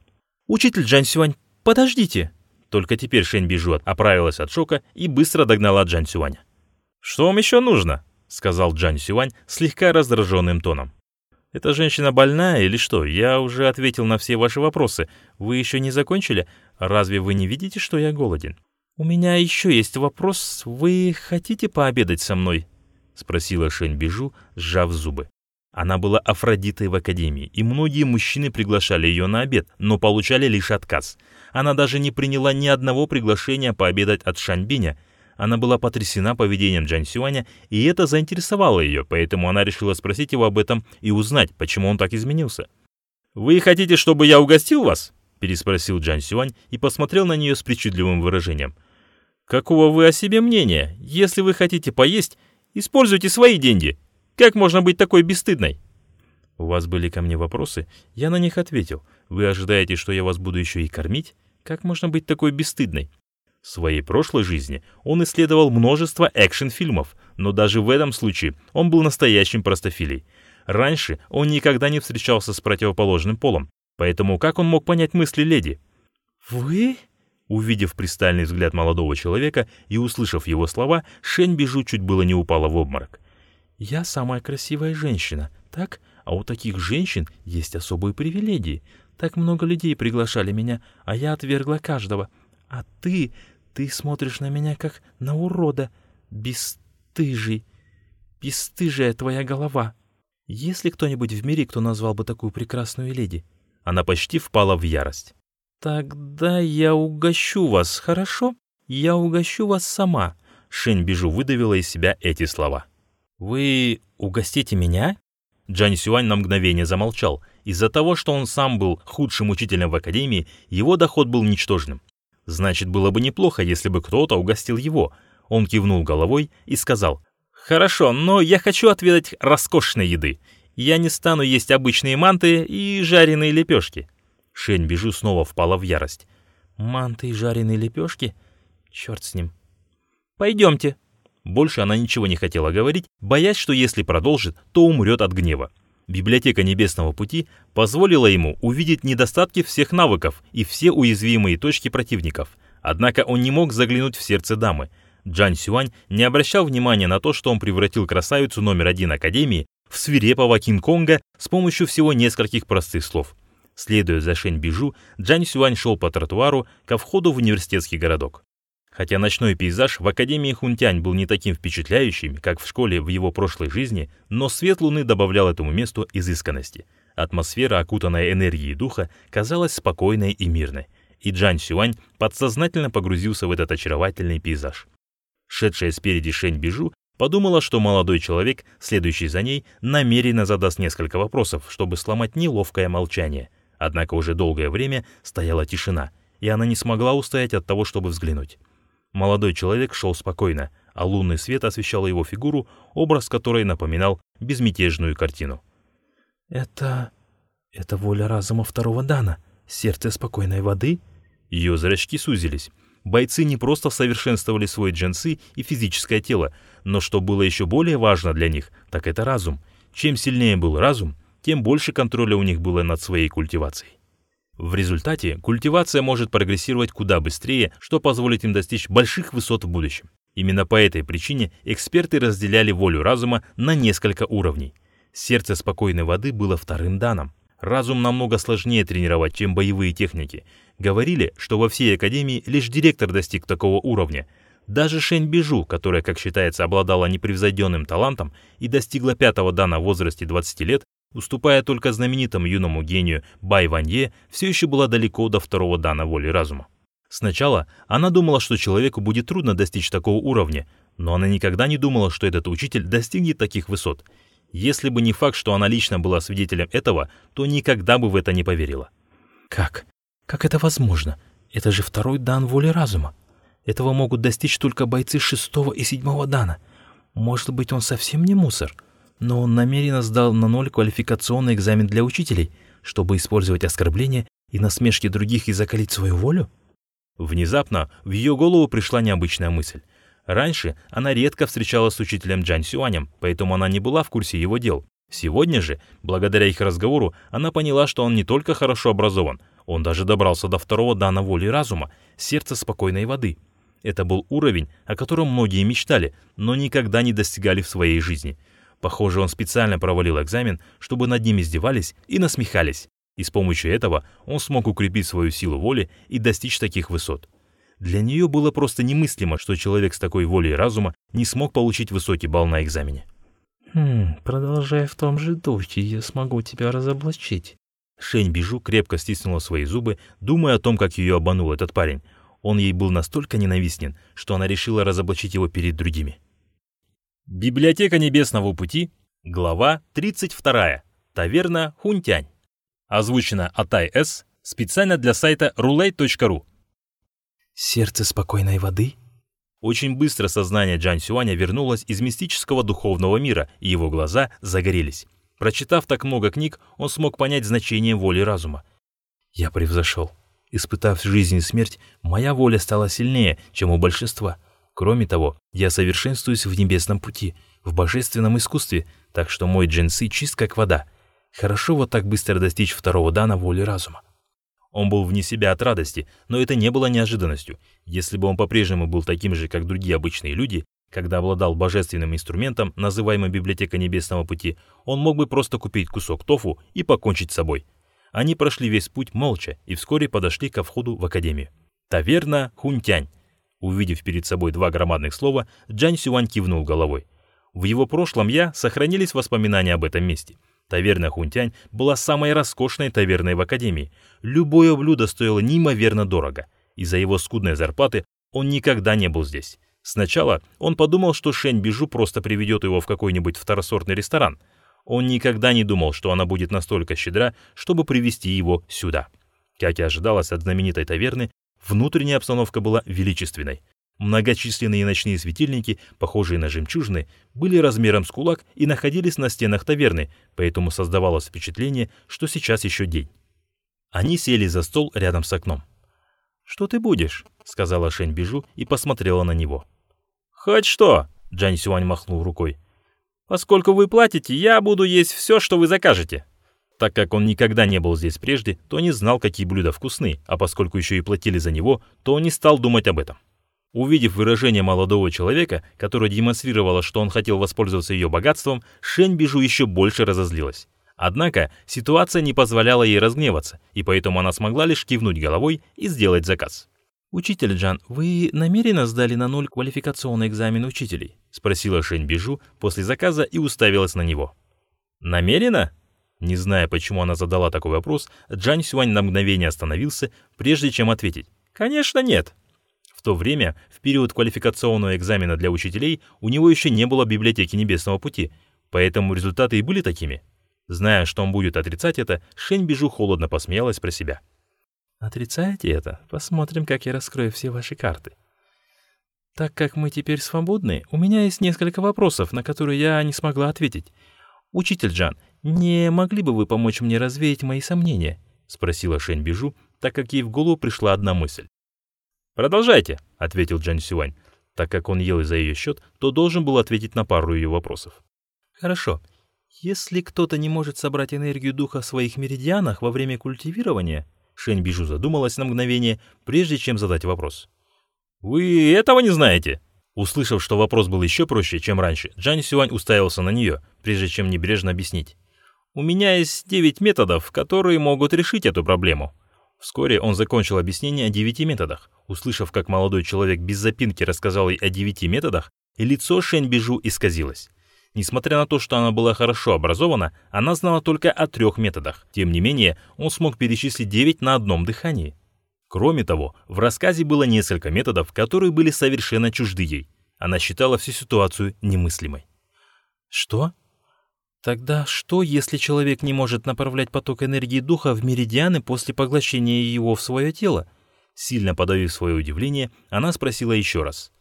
«Учитель Джан Сюань, подождите!» Только теперь Шэнь Бижу оправилась от шока и быстро догнала Джан Сюаня. «Что вам еще нужно?» — сказал Джан Сюань слегка раздраженным тоном. «Эта женщина больная или что? Я уже ответил на все ваши вопросы. Вы еще не закончили? Разве вы не видите, что я голоден?» «У меня еще есть вопрос. Вы хотите пообедать со мной?» — спросила Шэнь Бижу, сжав зубы. Она была Афродитой в академии, и многие мужчины приглашали ее на обед, но получали лишь отказ. Она даже не приняла ни одного приглашения пообедать от Шаньбиня. Она была потрясена поведением Джан Сюаня, и это заинтересовало ее, поэтому она решила спросить его об этом и узнать, почему он так изменился. «Вы хотите, чтобы я угостил вас?» — переспросил Джан Сюань и посмотрел на нее с причудливым выражением. «Какого вы о себе мнения? Если вы хотите поесть, Используйте свои деньги. Как можно быть такой бесстыдной?» «У вас были ко мне вопросы? Я на них ответил. Вы ожидаете, что я вас буду еще и кормить? Как можно быть такой бесстыдной?» В своей прошлой жизни он исследовал множество экшн-фильмов, но даже в этом случае он был настоящим простофилей. Раньше он никогда не встречался с противоположным полом, поэтому как он мог понять мысли леди? «Вы?» Увидев пристальный взгляд молодого человека и услышав его слова, Шень Бижу чуть было не упала в обморок. «Я самая красивая женщина, так? А у таких женщин есть особые привилегии. Так много людей приглашали меня, а я отвергла каждого. А ты, ты смотришь на меня как на урода, бесстыжий, бесстыжая твоя голова. Есть ли кто-нибудь в мире, кто назвал бы такую прекрасную леди?» Она почти впала в ярость. «Тогда я угощу вас, хорошо? Я угощу вас сама», — Шень Бижу выдавила из себя эти слова. «Вы угостите меня?» Джан Сюань на мгновение замолчал. Из-за того, что он сам был худшим учителем в академии, его доход был ничтожным. Значит, было бы неплохо, если бы кто-то угостил его. Он кивнул головой и сказал, «Хорошо, но я хочу отведать роскошной еды. Я не стану есть обычные манты и жареные лепешки. Шень Бижу снова впала в ярость. «Манты и жареные лепешки? Черт с ним!» «Пойдемте!» Больше она ничего не хотела говорить, боясь, что если продолжит, то умрет от гнева. Библиотека Небесного Пути позволила ему увидеть недостатки всех навыков и все уязвимые точки противников. Однако он не мог заглянуть в сердце дамы. Джан Сюань не обращал внимания на то, что он превратил красавицу номер один Академии в свирепого Кинг-Конга с помощью всего нескольких простых слов. Следуя за Шэнь Бижу, Джан Сюань шел по тротуару ко входу в университетский городок. Хотя ночной пейзаж в Академии Хунтянь был не таким впечатляющим, как в школе в его прошлой жизни, но свет луны добавлял этому месту изысканности. Атмосфера, окутанная энергией духа, казалась спокойной и мирной, и Джан Сюань подсознательно погрузился в этот очаровательный пейзаж. Шедшая спереди Шэнь Бижу подумала, что молодой человек, следующий за ней, намеренно задаст несколько вопросов, чтобы сломать неловкое молчание. Однако уже долгое время стояла тишина, и она не смогла устоять от того, чтобы взглянуть. Молодой человек шел спокойно, а лунный свет освещал его фигуру, образ которой напоминал безмятежную картину. «Это... это воля разума второго Дана, сердце спокойной воды?» Ее зрачки сузились. Бойцы не просто совершенствовали свой джинсы и физическое тело, но что было еще более важно для них, так это разум. Чем сильнее был разум, тем больше контроля у них было над своей культивацией. В результате культивация может прогрессировать куда быстрее, что позволит им достичь больших высот в будущем. Именно по этой причине эксперты разделяли волю разума на несколько уровней. Сердце спокойной воды было вторым данным. Разум намного сложнее тренировать, чем боевые техники. Говорили, что во всей Академии лишь директор достиг такого уровня. Даже Шэнь Бижу, которая, как считается, обладала непревзойденным талантом и достигла пятого дана в возрасте 20 лет, уступая только знаменитому юному гению Бай Ванье, все еще была далеко до второго дана воли разума. Сначала она думала, что человеку будет трудно достичь такого уровня, но она никогда не думала, что этот учитель достигнет таких высот. Если бы не факт, что она лично была свидетелем этого, то никогда бы в это не поверила. Как? Как это возможно? Это же второй дан воли разума. Этого могут достичь только бойцы шестого и седьмого дана. Может быть, он совсем не мусор? Но он намеренно сдал на ноль квалификационный экзамен для учителей, чтобы использовать оскорбления и насмешки других и закалить свою волю? Внезапно в ее голову пришла необычная мысль. Раньше она редко встречалась с учителем Джан Сюанем, поэтому она не была в курсе его дел. Сегодня же, благодаря их разговору, она поняла, что он не только хорошо образован, он даже добрался до второго дана воли разума, сердца спокойной воды. Это был уровень, о котором многие мечтали, но никогда не достигали в своей жизни – Похоже, он специально провалил экзамен, чтобы над ним издевались и насмехались, и с помощью этого он смог укрепить свою силу воли и достичь таких высот. Для нее было просто немыслимо, что человек с такой волей разума не смог получить высокий балл на экзамене. «Хм, продолжай в том же духе, я смогу тебя разоблачить». Шень Бижу крепко стиснула свои зубы, думая о том, как ее обманул этот парень. Он ей был настолько ненавистен, что она решила разоблачить его перед другими. Библиотека Небесного Пути, глава 32. Таверна Хунтянь. Озвучено Атай С. специально для сайта roulette.ru. Сердце спокойной воды? Очень быстро сознание Джан Сюаня вернулось из мистического духовного мира, и его глаза загорелись. Прочитав так много книг, он смог понять значение воли разума. Я превзошел. Испытав жизнь и смерть, моя воля стала сильнее, чем у большинства — Кроме того, я совершенствуюсь в небесном пути, в божественном искусстве, так что мой джинсы чист как вода. Хорошо вот так быстро достичь второго дана воли разума. Он был вне себя от радости, но это не было неожиданностью. Если бы он по-прежнему был таким же, как другие обычные люди, когда обладал божественным инструментом, называемым библиотека Небесного Пути, он мог бы просто купить кусок тофу и покончить с собой. Они прошли весь путь молча и вскоре подошли ко входу в академию. Таверна Хунтянь. Увидев перед собой два громадных слова, Джан Сюань кивнул головой. В его прошлом «я» сохранились воспоминания об этом месте. Таверна Хунтянь была самой роскошной таверной в Академии. Любое блюдо стоило неимоверно дорого. Из-за его скудной зарплаты он никогда не был здесь. Сначала он подумал, что Шэнь Бижу просто приведет его в какой-нибудь второсортный ресторан. Он никогда не думал, что она будет настолько щедра, чтобы привести его сюда. Как и ожидалось от знаменитой таверны, Внутренняя обстановка была величественной. Многочисленные ночные светильники, похожие на жемчужины, были размером с кулак и находились на стенах таверны, поэтому создавалось впечатление, что сейчас еще день. Они сели за стол рядом с окном. «Что ты будешь?» — сказала Шэнь Бижу и посмотрела на него. «Хоть что!» — Джань Сюань махнул рукой. «Поскольку вы платите, я буду есть все, что вы закажете». Так как он никогда не был здесь прежде, то не знал, какие блюда вкусны, а поскольку еще и платили за него, то не стал думать об этом. Увидев выражение молодого человека, которое демонстрировало, что он хотел воспользоваться ее богатством, Шень Бижу еще больше разозлилась. Однако ситуация не позволяла ей разгневаться, и поэтому она смогла лишь кивнуть головой и сделать заказ. «Учитель Джан, вы намеренно сдали на ноль квалификационный экзамен учителей?» — спросила Шень Бижу после заказа и уставилась на него. «Намеренно?» Не зная, почему она задала такой вопрос, Джан Сюань на мгновение остановился, прежде чем ответить. «Конечно нет». В то время, в период квалификационного экзамена для учителей, у него еще не было библиотеки Небесного Пути, поэтому результаты и были такими. Зная, что он будет отрицать это, Шень Бижу холодно посмеялась про себя. «Отрицаете это? Посмотрим, как я раскрою все ваши карты. Так как мы теперь свободны, у меня есть несколько вопросов, на которые я не смогла ответить. Учитель Джан, «Не могли бы вы помочь мне развеять мои сомнения?» — спросила Шэнь Бижу, так как ей в голову пришла одна мысль. «Продолжайте», — ответил Джан Сюань. Так как он ел за ее счет, то должен был ответить на пару ее вопросов. «Хорошо. Если кто-то не может собрать энергию духа в своих меридианах во время культивирования...» Шэнь Бижу задумалась на мгновение, прежде чем задать вопрос. «Вы этого не знаете?» Услышав, что вопрос был еще проще, чем раньше, Джан Сюань уставился на нее, прежде чем небрежно объяснить. У меня есть 9 методов, которые могут решить эту проблему. Вскоре он закончил объяснение о девяти методах. Услышав, как молодой человек без запинки рассказал ей о девяти методах, и лицо Шэнь Бижу исказилось. Несмотря на то, что она была хорошо образована, она знала только о трех методах. Тем не менее, он смог перечислить девять на одном дыхании. Кроме того, в рассказе было несколько методов, которые были совершенно чужды ей. Она считала всю ситуацию немыслимой. «Что?» Тогда что, если человек не может направлять поток энергии духа в меридианы после поглощения его в свое тело? Сильно подавив свое удивление, она спросила еще раз.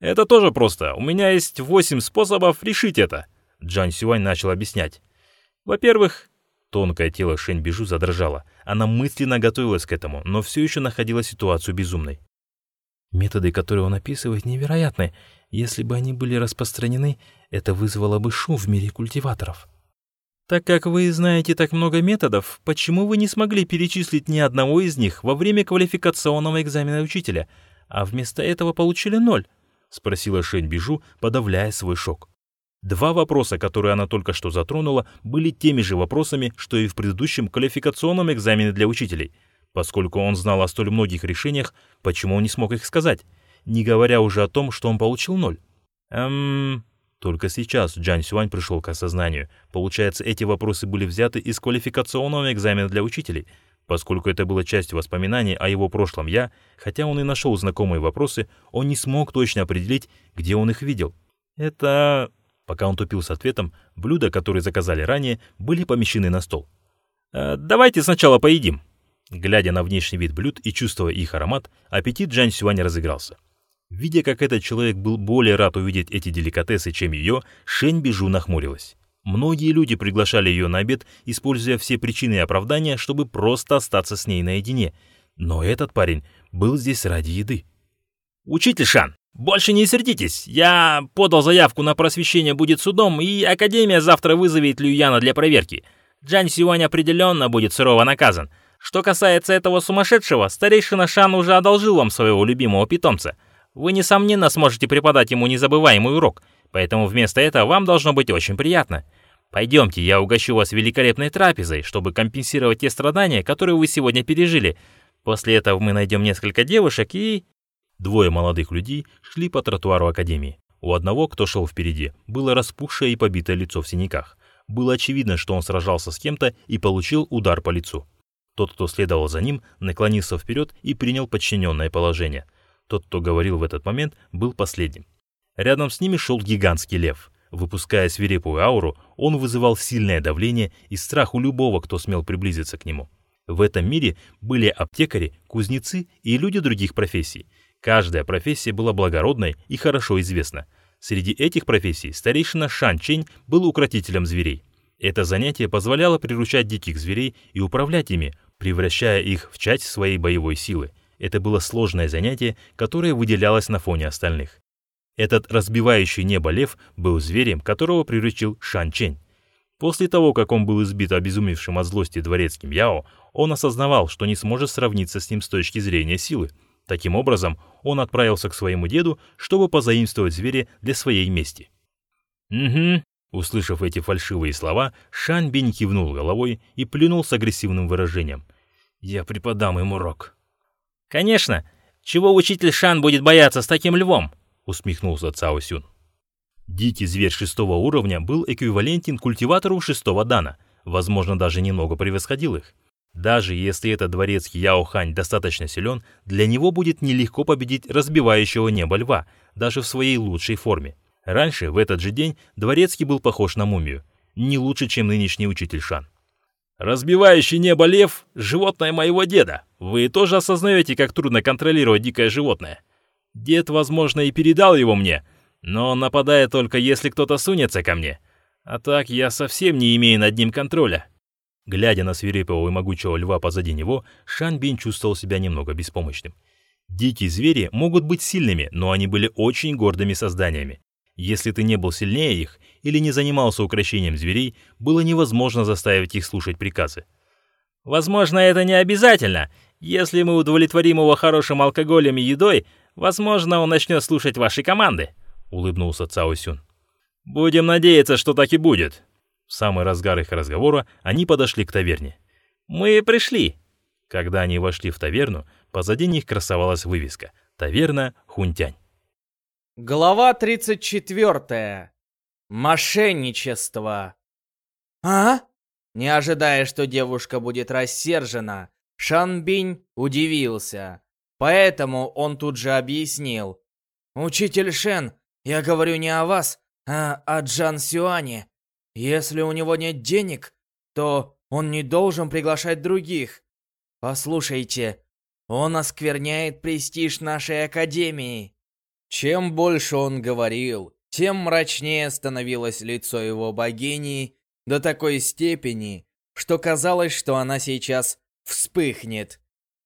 «Это тоже просто. У меня есть восемь способов решить это», — Джан Сюань начал объяснять. «Во-первых...» Тонкое тело Шэнь Бижу задрожало. Она мысленно готовилась к этому, но все еще находила ситуацию безумной. Методы, которые он описывает, невероятны. Если бы они были распространены, это вызвало бы шум в мире культиваторов. Так как вы знаете так много методов, почему вы не смогли перечислить ни одного из них во время квалификационного экзамена учителя, а вместо этого получили ноль? Спросила Шэнь Бижу, подавляя свой шок. Два вопроса, которые она только что затронула, были теми же вопросами, что и в предыдущем квалификационном экзамене для учителей. Поскольку он знал о столь многих решениях, почему он не смог их сказать? Не говоря уже о том, что он получил ноль. Эм... Только сейчас Джан Сюань пришел к осознанию. Получается, эти вопросы были взяты из квалификационного экзамена для учителей. Поскольку это было частью воспоминаний о его прошлом «я», хотя он и нашел знакомые вопросы, он не смог точно определить, где он их видел. Это... Пока он тупил с ответом, блюда, которые заказали ранее, были помещены на стол. «Э, «Давайте сначала поедим». Глядя на внешний вид блюд и чувствуя их аромат, аппетит Джан Сюань разыгрался. Видя, как этот человек был более рад увидеть эти деликатесы, чем ее, Шень Бижу нахмурилась. Многие люди приглашали ее на обед, используя все причины и оправдания, чтобы просто остаться с ней наедине. Но этот парень был здесь ради еды. «Учитель Шан, больше не сердитесь. Я подал заявку на просвещение будет судом, и Академия завтра вызовет Люяна для проверки. Джан Сюань определенно будет сурово наказан. Что касается этого сумасшедшего, старейшина Шан уже одолжил вам своего любимого питомца. Вы, несомненно, сможете преподать ему незабываемый урок, поэтому вместо этого вам должно быть очень приятно. Пойдемте, я угощу вас великолепной трапезой, чтобы компенсировать те страдания, которые вы сегодня пережили. После этого мы найдем несколько девушек и...» Двое молодых людей шли по тротуару Академии. У одного, кто шел впереди, было распухшее и побитое лицо в синяках. Было очевидно, что он сражался с кем-то и получил удар по лицу. Тот, кто следовал за ним, наклонился вперед и принял подчиненное положение. Тот, кто говорил в этот момент, был последним. Рядом с ними шел гигантский лев. Выпуская свирепую ауру, он вызывал сильное давление и страх у любого, кто смел приблизиться к нему. В этом мире были аптекари, кузнецы и люди других профессий. Каждая профессия была благородной и хорошо известна. Среди этих профессий старейшина Шан Чень был укротителем зверей. Это занятие позволяло приручать диких зверей и управлять ими, превращая их в часть своей боевой силы. Это было сложное занятие, которое выделялось на фоне остальных. Этот разбивающий небо лев был зверем, которого приручил Шан Чень. После того, как он был избит обезумевшим от злости дворецким Яо, он осознавал, что не сможет сравниться с ним с точки зрения силы. Таким образом, он отправился к своему деду, чтобы позаимствовать зверя для своей мести. «Угу», Услышав эти фальшивые слова, Шан Бинь кивнул головой и плюнул с агрессивным выражением. «Я преподам ему урок». «Конечно! Чего учитель Шан будет бояться с таким львом?» — усмехнулся Цао Сюн. Дикий зверь шестого уровня был эквивалентен культиватору шестого дана, возможно, даже немного превосходил их. Даже если этот дворецкий Яо Хань достаточно силен, для него будет нелегко победить разбивающего небо льва, даже в своей лучшей форме. Раньше, в этот же день, Дворецкий был похож на мумию. Не лучше, чем нынешний учитель Шан. «Разбивающий небо лев — животное моего деда. Вы тоже осознаете, как трудно контролировать дикое животное. Дед, возможно, и передал его мне, но он нападает только если кто-то сунется ко мне. А так я совсем не имею над ним контроля». Глядя на свирепого и могучего льва позади него, Шан Бин чувствовал себя немного беспомощным. Дикие звери могут быть сильными, но они были очень гордыми созданиями. Если ты не был сильнее их или не занимался укрощением зверей, было невозможно заставить их слушать приказы. Возможно, это не обязательно. Если мы удовлетворим его хорошим алкоголем и едой, возможно, он начнет слушать ваши команды, улыбнулся Цао Сюн. Будем надеяться, что так и будет. В самый разгар их разговора они подошли к таверне. Мы пришли. Когда они вошли в таверну, позади них красовалась вывеска «Таверна Хунтянь». Глава 34. Мошенничество. А? Не ожидая, что девушка будет рассержена, Шанбинь удивился. Поэтому он тут же объяснил. «Учитель Шен, я говорю не о вас, а о Джан Сюане. Если у него нет денег, то он не должен приглашать других. Послушайте, он оскверняет престиж нашей академии. Чем больше он говорил, тем мрачнее становилось лицо его богини до такой степени, что казалось, что она сейчас вспыхнет.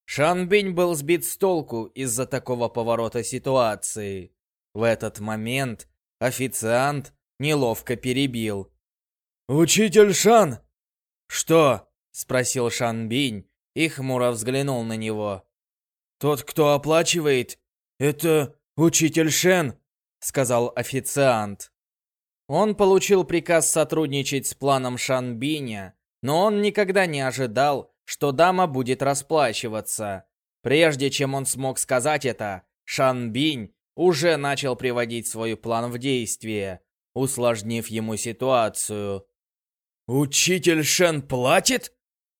Шанбинь был сбит с толку из-за такого поворота ситуации. В этот момент официант неловко перебил. «Учитель Шан!» «Что?» — спросил Шанбинь и хмуро взглянул на него. «Тот, кто оплачивает, это «Учитель Шен!» — сказал официант. Он получил приказ сотрудничать с планом Шанбиня, но он никогда не ожидал, что дама будет расплачиваться. Прежде чем он смог сказать это, Шанбинь уже начал приводить свой план в действие, усложнив ему ситуацию. «Учитель Шен платит?»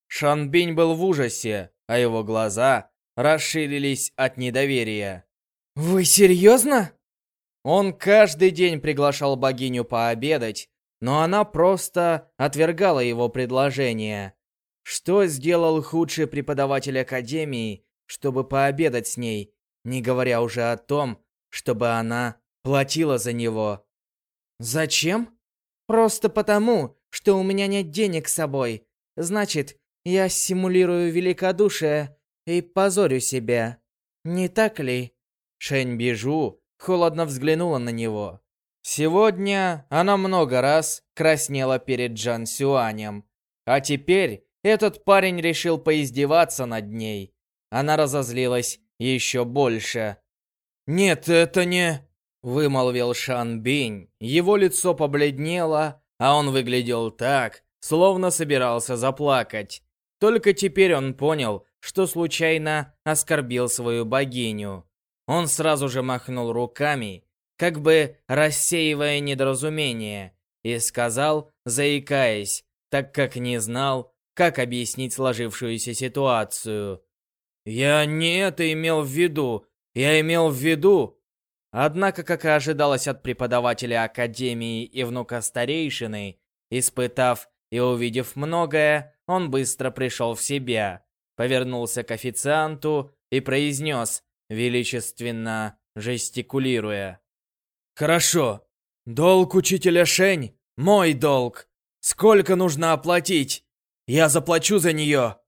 Шанбинь был в ужасе, а его глаза расширились от недоверия. «Вы серьезно?» Он каждый день приглашал богиню пообедать, но она просто отвергала его предложение. Что сделал худший преподаватель Академии, чтобы пообедать с ней, не говоря уже о том, чтобы она платила за него? «Зачем?» «Просто потому, что у меня нет денег с собой. Значит, я симулирую великодушие и позорю себя. Не так ли?» Шэнь Бижу холодно взглянула на него. Сегодня она много раз краснела перед Джан Сюанем. А теперь этот парень решил поиздеваться над ней. Она разозлилась еще больше. «Нет, это не...» — вымолвил Шан Бинь. Его лицо побледнело, а он выглядел так, словно собирался заплакать. Только теперь он понял, что случайно оскорбил свою богиню. Он сразу же махнул руками, как бы рассеивая недоразумение, и сказал, заикаясь, так как не знал, как объяснить сложившуюся ситуацию. «Я не это имел в виду, я имел в виду...» Однако, как и ожидалось от преподавателя Академии и внука старейшины, испытав и увидев многое, он быстро пришел в себя, повернулся к официанту и произнес величественно жестикулируя. «Хорошо. Долг учителя Шень — мой долг. Сколько нужно оплатить? Я заплачу за нее».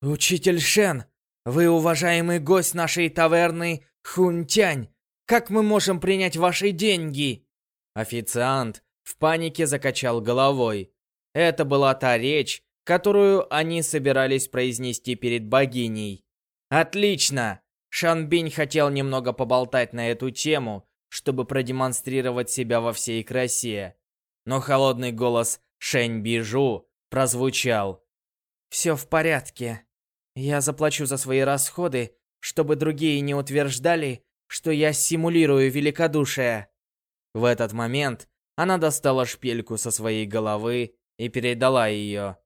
«Учитель Шен, вы уважаемый гость нашей таверны Хунтянь. Как мы можем принять ваши деньги?» Официант в панике закачал головой. Это была та речь, которую они собирались произнести перед богиней. Отлично! Шанбинь хотел немного поболтать на эту тему, чтобы продемонстрировать себя во всей красе. Но холодный голос Шэнь Бижу прозвучал. «Все в порядке. Я заплачу за свои расходы, чтобы другие не утверждали, что я симулирую великодушие». В этот момент она достала шпильку со своей головы и передала ее.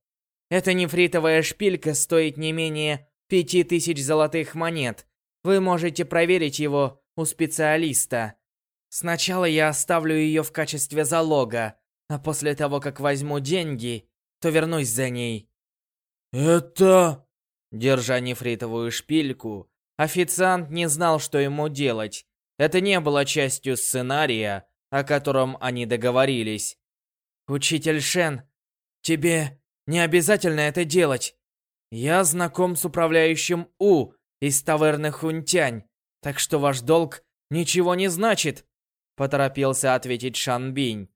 Эта нефритовая шпилька стоит не менее пяти тысяч золотых монет. Вы можете проверить его у специалиста. Сначала я оставлю ее в качестве залога, а после того, как возьму деньги, то вернусь за ней. Это... Держа нефритовую шпильку, официант не знал, что ему делать. Это не было частью сценария, о котором они договорились. «Учитель Шен, тебе не обязательно это делать. Я знаком с управляющим У из таверны Хунтянь, так что ваш долг ничего не значит», — поторопился ответить Шанбинь.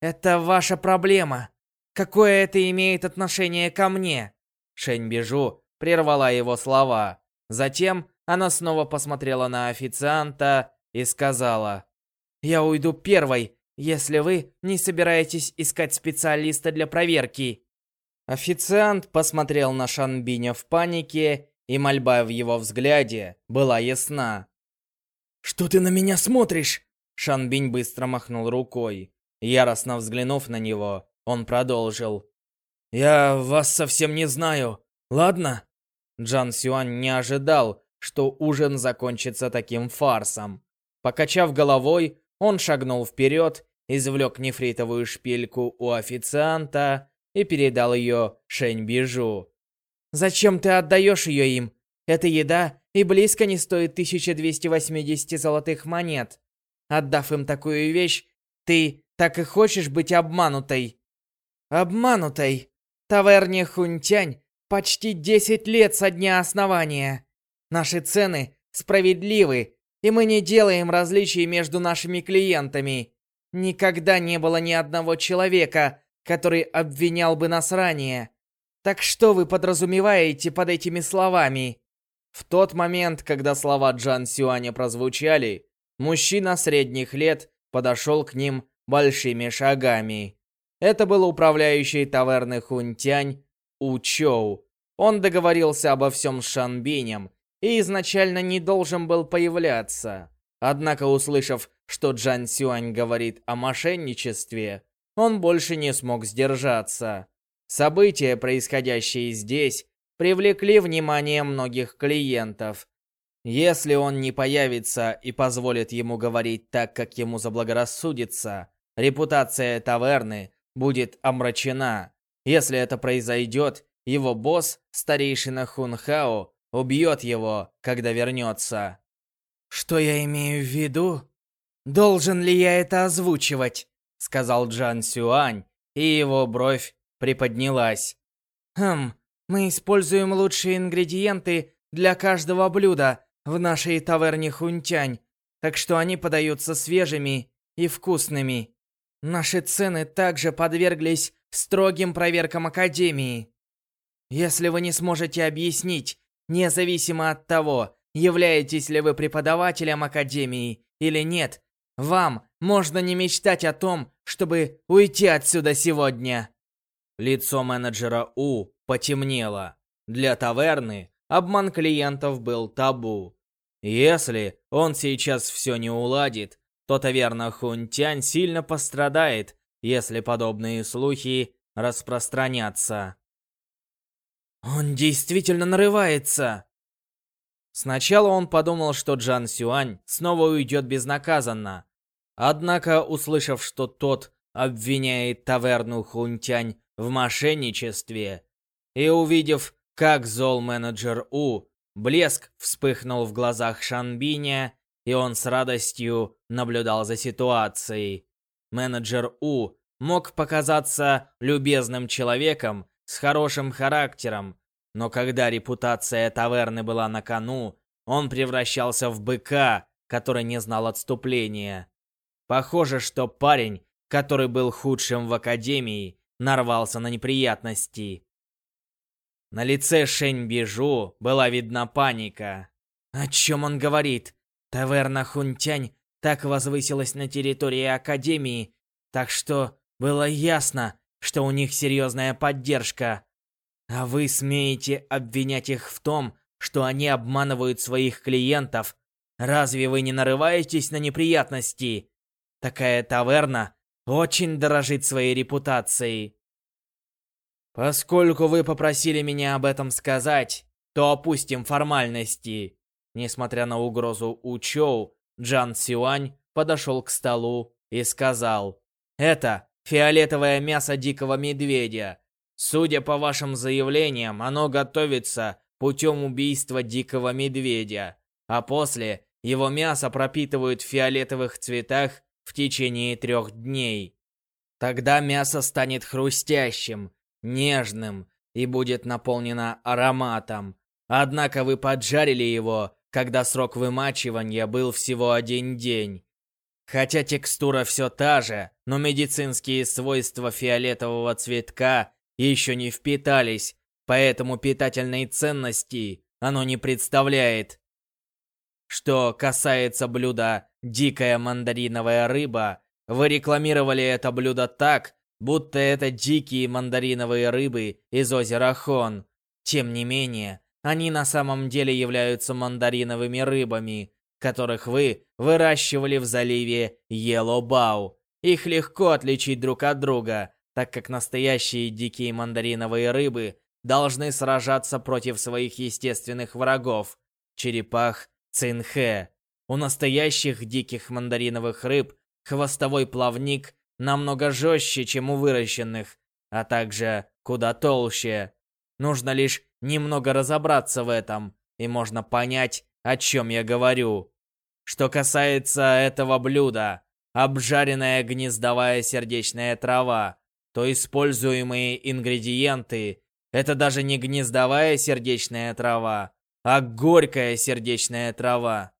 «Это ваша проблема. Какое это имеет отношение ко мне?» Шэньбижу прервала его слова. Затем она снова посмотрела на официанта и сказала, «Я уйду первой, если вы не собираетесь искать специалиста для проверки». Официант посмотрел на Шанбиня в панике, и мольба в его взгляде была ясна. «Что ты на меня смотришь?» Шанбинь быстро махнул рукой. Яростно взглянув на него, он продолжил. «Я вас совсем не знаю, ладно?» Джан Сюань не ожидал, что ужин закончится таким фарсом. Покачав головой, он шагнул вперед, извлек нефритовую шпильку у официанта и передал ее Шэнь Бижу. «Зачем ты отдаешь ее им? Эта еда и близко не стоит 1280 золотых монет. Отдав им такую вещь, ты так и хочешь быть обманутой?» «Обманутой? Таверне Хунтянь почти 10 лет со дня основания. Наши цены справедливы, и мы не делаем различий между нашими клиентами. Никогда не было ни одного человека, который обвинял бы нас ранее. Так что вы подразумеваете под этими словами?» В тот момент, когда слова Джан Сюаня прозвучали, мужчина средних лет подошел к ним большими шагами. Это был управляющий таверны Хунтянь Учоу. Он договорился обо всем с Шанбинем и изначально не должен был появляться. Однако, услышав, что Джан Сюань говорит о мошенничестве, он больше не смог сдержаться. События, происходящие здесь, привлекли внимание многих клиентов. Если он не появится и позволит ему говорить так, как ему заблагорассудится, репутация таверны будет омрачена. Если это произойдет, его босс, старейшина Хунхао, убьет его, когда вернется. «Что я имею в виду? Должен ли я это озвучивать?» Сказал Джан Сюань, и его бровь приподнялась. «Хм, мы используем лучшие ингредиенты для каждого блюда в нашей таверне Хунтянь, так что они подаются свежими и вкусными. Наши цены также подверглись строгим проверкам Академии. Если вы не сможете объяснить, независимо от того, являетесь ли вы преподавателем Академии или нет, вам можно не мечтать о том, чтобы уйти отсюда сегодня. Лицо менеджера У потемнело. Для таверны обман клиентов был табу. Если он сейчас все не уладит, то таверна Хунтянь сильно пострадает, если подобные слухи распространятся. Он действительно нарывается. Сначала он подумал, что Джан Сюань снова уйдет безнаказанно. Однако, услышав, что тот обвиняет таверну Хунтянь в мошенничестве, и увидев, как зол менеджер У, блеск вспыхнул в глазах Шанбиня, и он с радостью наблюдал за ситуацией. Менеджер У мог показаться любезным человеком с хорошим характером, но когда репутация таверны была на кону, он превращался в быка, который не знал отступления. Похоже, что парень, который был худшим в академии, нарвался на неприятности. На лице Шэнь Бижу была видна паника. О чем он говорит? Таверна Хунтянь так возвысилась на территории Академии, так что было ясно, что у них серьезная поддержка. А вы смеете обвинять их в том, что они обманывают своих клиентов? Разве вы не нарываетесь на неприятности? Такая таверна очень дорожит своей репутацией. Поскольку вы попросили меня об этом сказать, то опустим формальности. Несмотря на угрозу У Чоу, Джан Сюань подошел к столу и сказал, «Это фиолетовое мясо дикого медведя. Судя по вашим заявлениям, оно готовится путем убийства дикого медведя, а после его мясо пропитывают в фиолетовых цветах в течение трех дней. Тогда мясо станет хрустящим, нежным и будет наполнено ароматом. Однако вы поджарили его, когда срок вымачивания был всего один день. Хотя текстура все та же, но медицинские свойства фиолетового цветка еще не впитались, поэтому питательной ценности оно не представляет. Что касается блюда «дикая мандариновая рыба», вы рекламировали это блюдо так, будто это дикие мандариновые рыбы из озера Хон. Тем не менее, они на самом деле являются мандариновыми рыбами, которых вы выращивали в заливе Йеллоубау. Их легко отличить друг от друга, так как настоящие дикие мандариновые рыбы должны сражаться против своих естественных врагов – черепах цинхэ. У настоящих диких мандариновых рыб хвостовой плавник намного жестче, чем у выращенных, а также куда толще. Нужно лишь немного разобраться в этом, и можно понять, о чем я говорю. Что касается этого блюда, обжаренная гнездовая сердечная трава, то используемые ингредиенты — это даже не гнездовая сердечная трава, а горькая сердечная трава.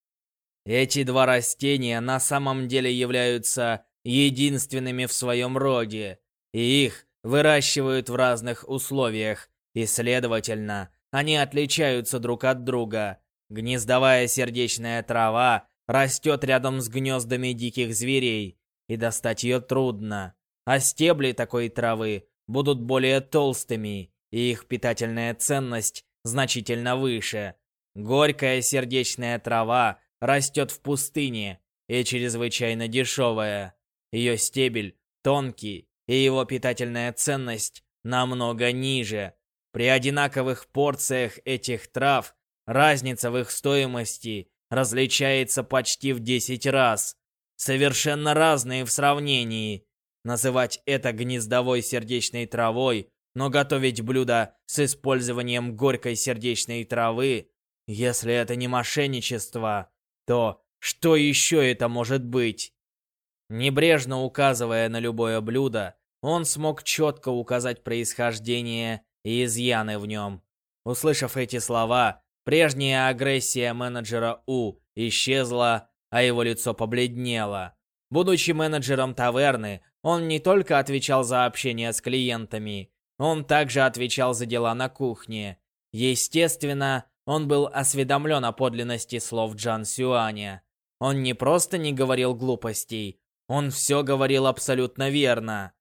Эти два растения на самом деле являются единственными в своем роде, и их выращивают в разных условиях, и, следовательно, они отличаются друг от друга. Гнездовая сердечная трава растет рядом с гнездами диких зверей, и достать ее трудно а стебли такой травы будут более толстыми, и их питательная ценность значительно выше. Горькая сердечная трава растет в пустыне и чрезвычайно дешевая. Ее стебель тонкий, и его питательная ценность намного ниже. При одинаковых порциях этих трав разница в их стоимости различается почти в 10 раз. Совершенно разные в сравнении. Называть это гнездовой сердечной травой, но готовить блюдо с использованием горькой сердечной травы, если это не мошенничество, то что еще это может быть? Небрежно указывая на любое блюдо, он смог четко указать происхождение и изъяны в нем. Услышав эти слова, прежняя агрессия менеджера У исчезла, а его лицо побледнело. Будучи менеджером таверны, он не только отвечал за общение с клиентами, он также отвечал за дела на кухне. Естественно, он был осведомлен о подлинности слов Джан Сюаня. Он не просто не говорил глупостей, он все говорил абсолютно верно.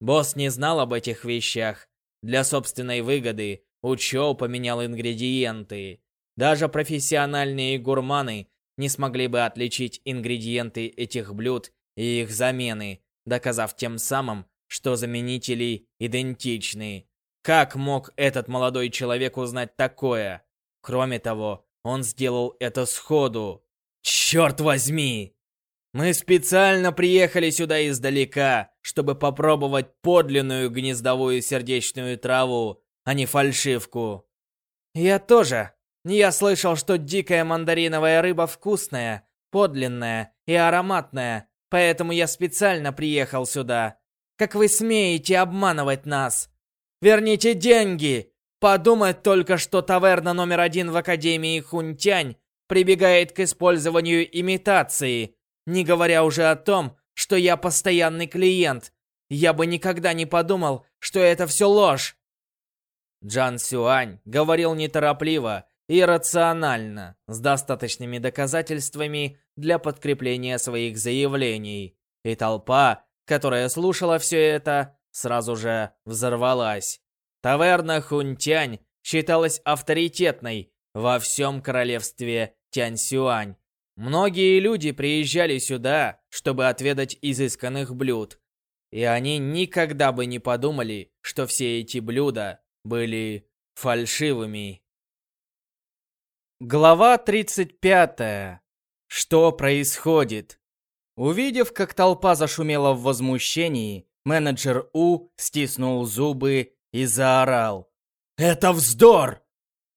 Босс не знал об этих вещах. Для собственной выгоды Учоу поменял ингредиенты. Даже профессиональные гурманы не смогли бы отличить ингредиенты этих блюд и их замены, доказав тем самым, что заменители идентичны. Как мог этот молодой человек узнать такое? Кроме того, он сделал это сходу. Черт возьми! Мы специально приехали сюда издалека, чтобы попробовать подлинную гнездовую сердечную траву, а не фальшивку. Я тоже. Я слышал, что дикая мандариновая рыба вкусная, подлинная и ароматная, Поэтому я специально приехал сюда. Как вы смеете обманывать нас? Верните деньги! Подумать только, что таверна номер один в Академии Хунтянь прибегает к использованию имитации, не говоря уже о том, что я постоянный клиент. я бы никогда не подумал, что это все ложь. Джан Сюань говорил неторопливо и рационально, с достаточными доказательствами для подкрепления своих заявлений. И толпа, которая слушала все это, сразу же взорвалась. Таверна Хунтянь считалась авторитетной во всем королевстве Тяньсюань. Многие люди приезжали сюда, чтобы отведать изысканных блюд. И они никогда бы не подумали, что все эти блюда были фальшивыми. Глава 35. Что происходит? Увидев, как толпа зашумела в возмущении, менеджер У стиснул зубы и заорал. «Это вздор!»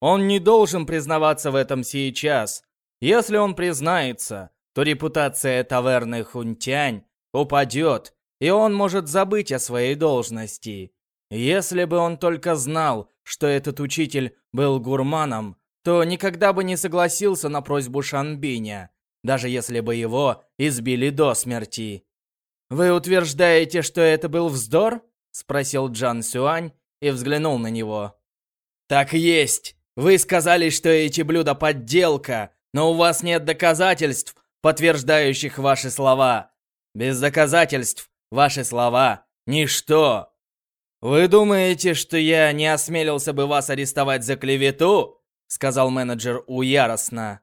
Он не должен признаваться в этом сейчас. Если он признается, то репутация таверны Хунтянь упадет, и он может забыть о своей должности. Если бы он только знал, что этот учитель был гурманом, то никогда бы не согласился на просьбу Шанбиня, даже если бы его избили до смерти. «Вы утверждаете, что это был вздор?» — спросил Джан Сюань и взглянул на него. «Так есть! Вы сказали, что эти блюда подделка, но у вас нет доказательств, подтверждающих ваши слова. Без доказательств ваши слова — ничто. Вы думаете, что я не осмелился бы вас арестовать за клевету?» — сказал менеджер У яростно.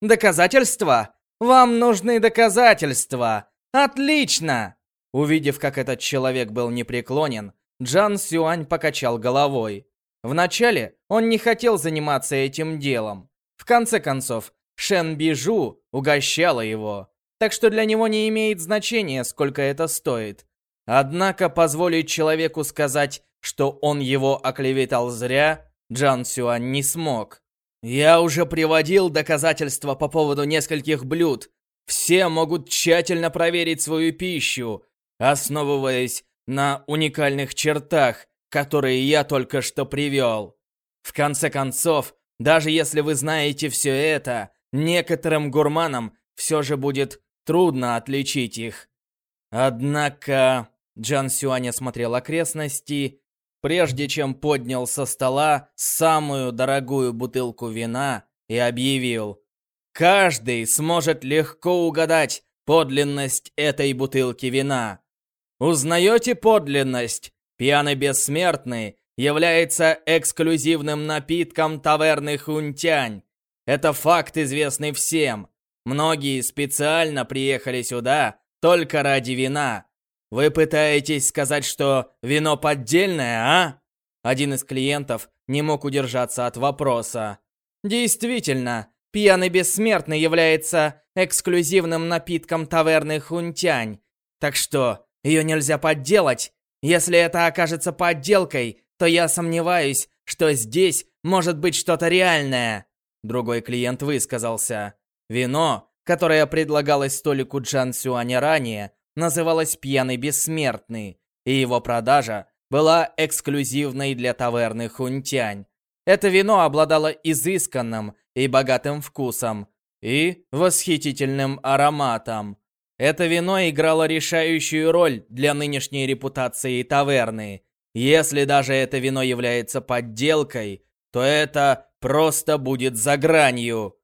«Доказательства? Вам нужны доказательства! Отлично!» Увидев, как этот человек был непреклонен, Джан Сюань покачал головой. Вначале он не хотел заниматься этим делом. В конце концов, Шен Бижу угощала его, так что для него не имеет значения, сколько это стоит. Однако позволить человеку сказать, что он его оклеветал зря, Джан Сюань не смог. Я уже приводил доказательства по поводу нескольких блюд. Все могут тщательно проверить свою пищу, основываясь на уникальных чертах, которые я только что привел. В конце концов, даже если вы знаете все это, некоторым гурманам все же будет трудно отличить их. Однако Джан Сюань осмотрел окрестности прежде чем поднял со стола самую дорогую бутылку вина и объявил «Каждый сможет легко угадать подлинность этой бутылки вина. Узнаете подлинность? Пьяный бессмертный является эксклюзивным напитком таверны Хунтянь. Это факт, известный всем. Многие специально приехали сюда только ради вина. «Вы пытаетесь сказать, что вино поддельное, а?» Один из клиентов не мог удержаться от вопроса. «Действительно, пьяный бессмертный является эксклюзивным напитком таверны Хунтянь. Так что, ее нельзя подделать? Если это окажется подделкой, то я сомневаюсь, что здесь может быть что-то реальное». Другой клиент высказался. Вино, которое предлагалось столику Джан Сюаня ранее, называлась «Пьяный бессмертный», и его продажа была эксклюзивной для таверны Хунтянь. Это вино обладало изысканным и богатым вкусом и восхитительным ароматом. Это вино играло решающую роль для нынешней репутации таверны. Если даже это вино является подделкой, то это просто будет за гранью.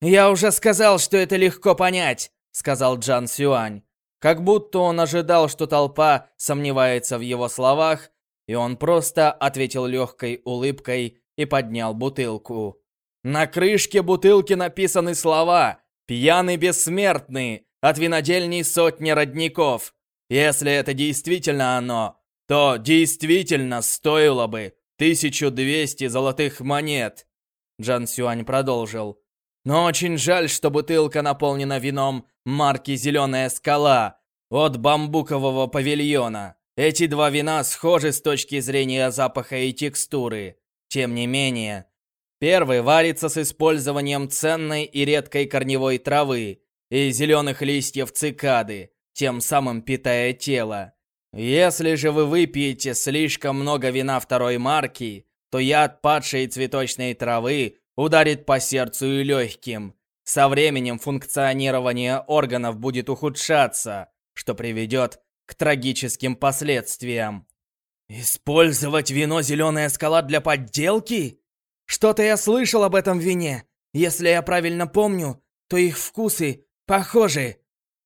«Я уже сказал, что это легко понять», — сказал Джан Сюань. Как будто он ожидал, что толпа сомневается в его словах, и он просто ответил легкой улыбкой и поднял бутылку. На крышке бутылки написаны слова «Пьяный бессмертный» от винодельни сотни родников. Если это действительно оно, то действительно стоило бы 1200 золотых монет. Джан Сюань продолжил. Но очень жаль, что бутылка наполнена вином марки «Зеленая скала» от бамбукового павильона. Эти два вина схожи с точки зрения запаха и текстуры. Тем не менее, первый варится с использованием ценной и редкой корневой травы и зеленых листьев цикады, тем самым питая тело. Если же вы выпьете слишком много вина второй марки, то яд падшей цветочной травы ударит по сердцу и легким. Со временем функционирование органов будет ухудшаться, что приведет к трагическим последствиям. Использовать вино «Зеленая скала» для подделки? Что-то я слышал об этом вине. Если я правильно помню, то их вкусы похожи.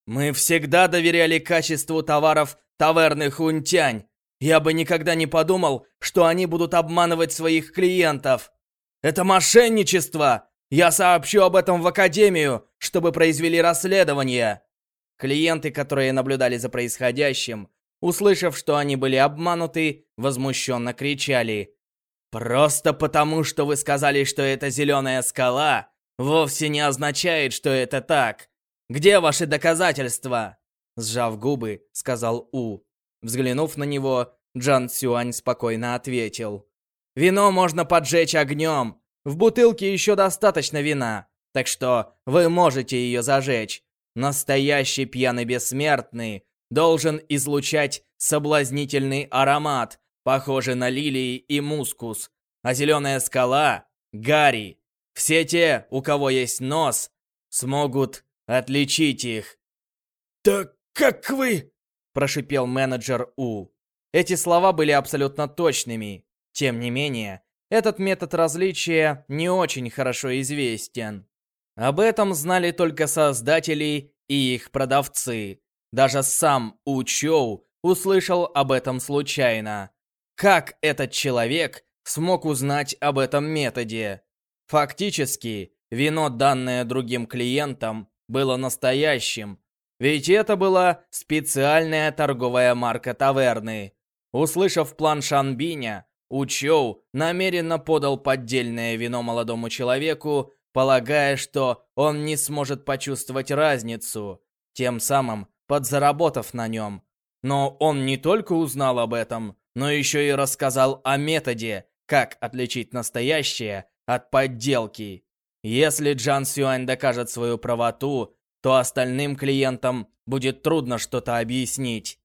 Мы всегда доверяли качеству товаров таверны Хунтянь. Я бы никогда не подумал, что они будут обманывать своих клиентов. Это мошенничество! Я сообщу об этом в Академию, чтобы произвели расследование. Клиенты, которые наблюдали за происходящим, услышав, что они были обмануты, возмущенно кричали. «Просто потому, что вы сказали, что это зеленая скала, вовсе не означает, что это так. Где ваши доказательства?» Сжав губы, сказал У. Взглянув на него, Джан Цюань спокойно ответил. «Вино можно поджечь огнем. В бутылке еще достаточно вина, так что вы можете ее зажечь. Настоящий пьяный бессмертный должен излучать соблазнительный аромат, похожий на лилии и мускус. А зеленая скала — Гарри. Все те, у кого есть нос, смогут отличить их. «Так как вы?» – прошипел менеджер У. Эти слова были абсолютно точными. Тем не менее, этот метод различия не очень хорошо известен. Об этом знали только создатели и их продавцы. Даже сам У Чоу услышал об этом случайно. Как этот человек смог узнать об этом методе? Фактически, вино, данное другим клиентам, было настоящим, ведь это была специальная торговая марка таверны. Услышав план Шанбиня, Учоу намеренно подал поддельное вино молодому человеку, полагая, что он не сможет почувствовать разницу, тем самым подзаработав на нем. Но он не только узнал об этом, но еще и рассказал о методе, как отличить настоящее от подделки. Если Джан Сюань докажет свою правоту, то остальным клиентам будет трудно что-то объяснить.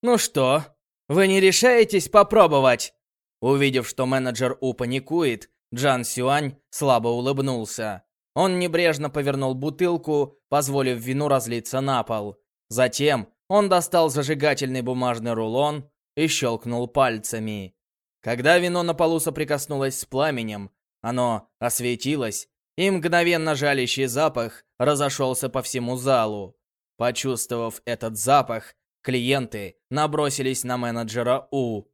«Ну что, вы не решаетесь попробовать?» Увидев, что менеджер У паникует, Джан Сюань слабо улыбнулся. Он небрежно повернул бутылку, позволив вину разлиться на пол. Затем он достал зажигательный бумажный рулон и щелкнул пальцами. Когда вино на полу соприкоснулось с пламенем, оно осветилось, и мгновенно жалящий запах разошелся по всему залу. Почувствовав этот запах, клиенты набросились на менеджера У.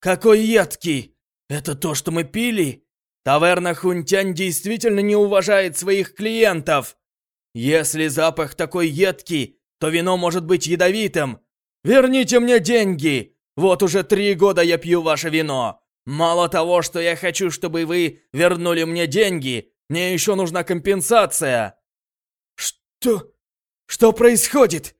«Какой едкий! Это то, что мы пили?» Таверна Хунтянь действительно не уважает своих клиентов. Если запах такой едкий, то вино может быть ядовитым. Верните мне деньги. Вот уже три года я пью ваше вино. Мало того, что я хочу, чтобы вы вернули мне деньги, мне еще нужна компенсация. Что? Что происходит?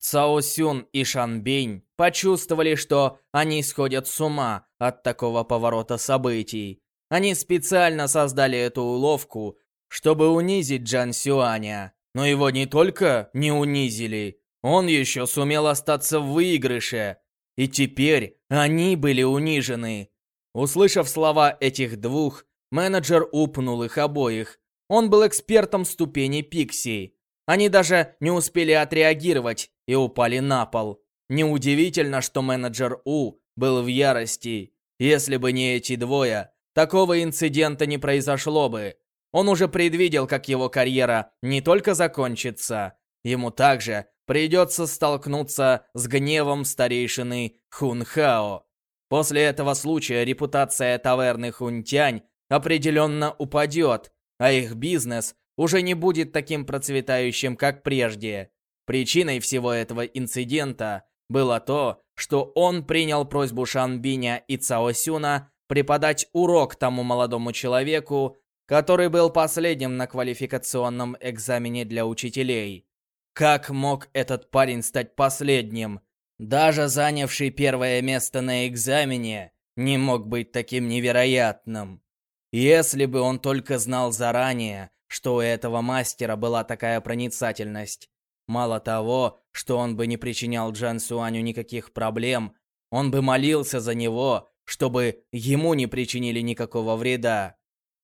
Цао Сюн и Шан Бень почувствовали, что они сходят с ума от такого поворота событий. Они специально создали эту уловку, чтобы унизить Джан Сюаня. Но его не только не унизили, он еще сумел остаться в выигрыше. И теперь они были унижены. Услышав слова этих двух, менеджер упнул их обоих. Он был экспертом ступени Пикси. Они даже не успели отреагировать и упали на пол. Неудивительно, что менеджер У был в ярости. Если бы не эти двое, такого инцидента не произошло бы. Он уже предвидел, как его карьера не только закончится, ему также придется столкнуться с гневом старейшины Хунхао. После этого случая репутация таверны Хунтянь определенно упадет, а их бизнес уже не будет таким процветающим, как прежде. Причиной всего этого инцидента было то, что он принял просьбу Шанбиня и Цаосюна преподать урок тому молодому человеку, который был последним на квалификационном экзамене для учителей. Как мог этот парень стать последним? Даже занявший первое место на экзамене не мог быть таким невероятным. Если бы он только знал заранее, что у этого мастера была такая проницательность. Мало того, что он бы не причинял Джан Суаню никаких проблем, он бы молился за него чтобы ему не причинили никакого вреда.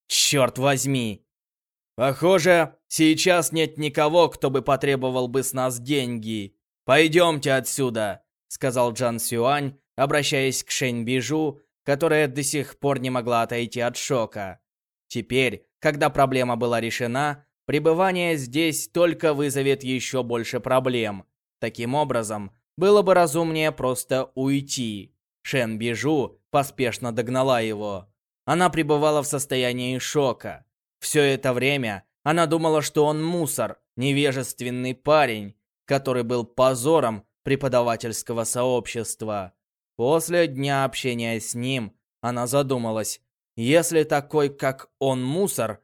Черт возьми! Похоже, сейчас нет никого, кто бы потребовал бы с нас деньги. «Пойдемте отсюда», — сказал Джан Сюань, обращаясь к Шэнь Бижу, которая до сих пор не могла отойти от шока. Теперь, когда проблема была решена, пребывание здесь только вызовет еще больше проблем. Таким образом, было бы разумнее просто уйти. Шэн Бижу поспешно догнала его. Она пребывала в состоянии шока. Все это время она думала, что он мусор, невежественный парень, который был позором преподавательского сообщества. После дня общения с ним она задумалась, если такой, как он, мусор,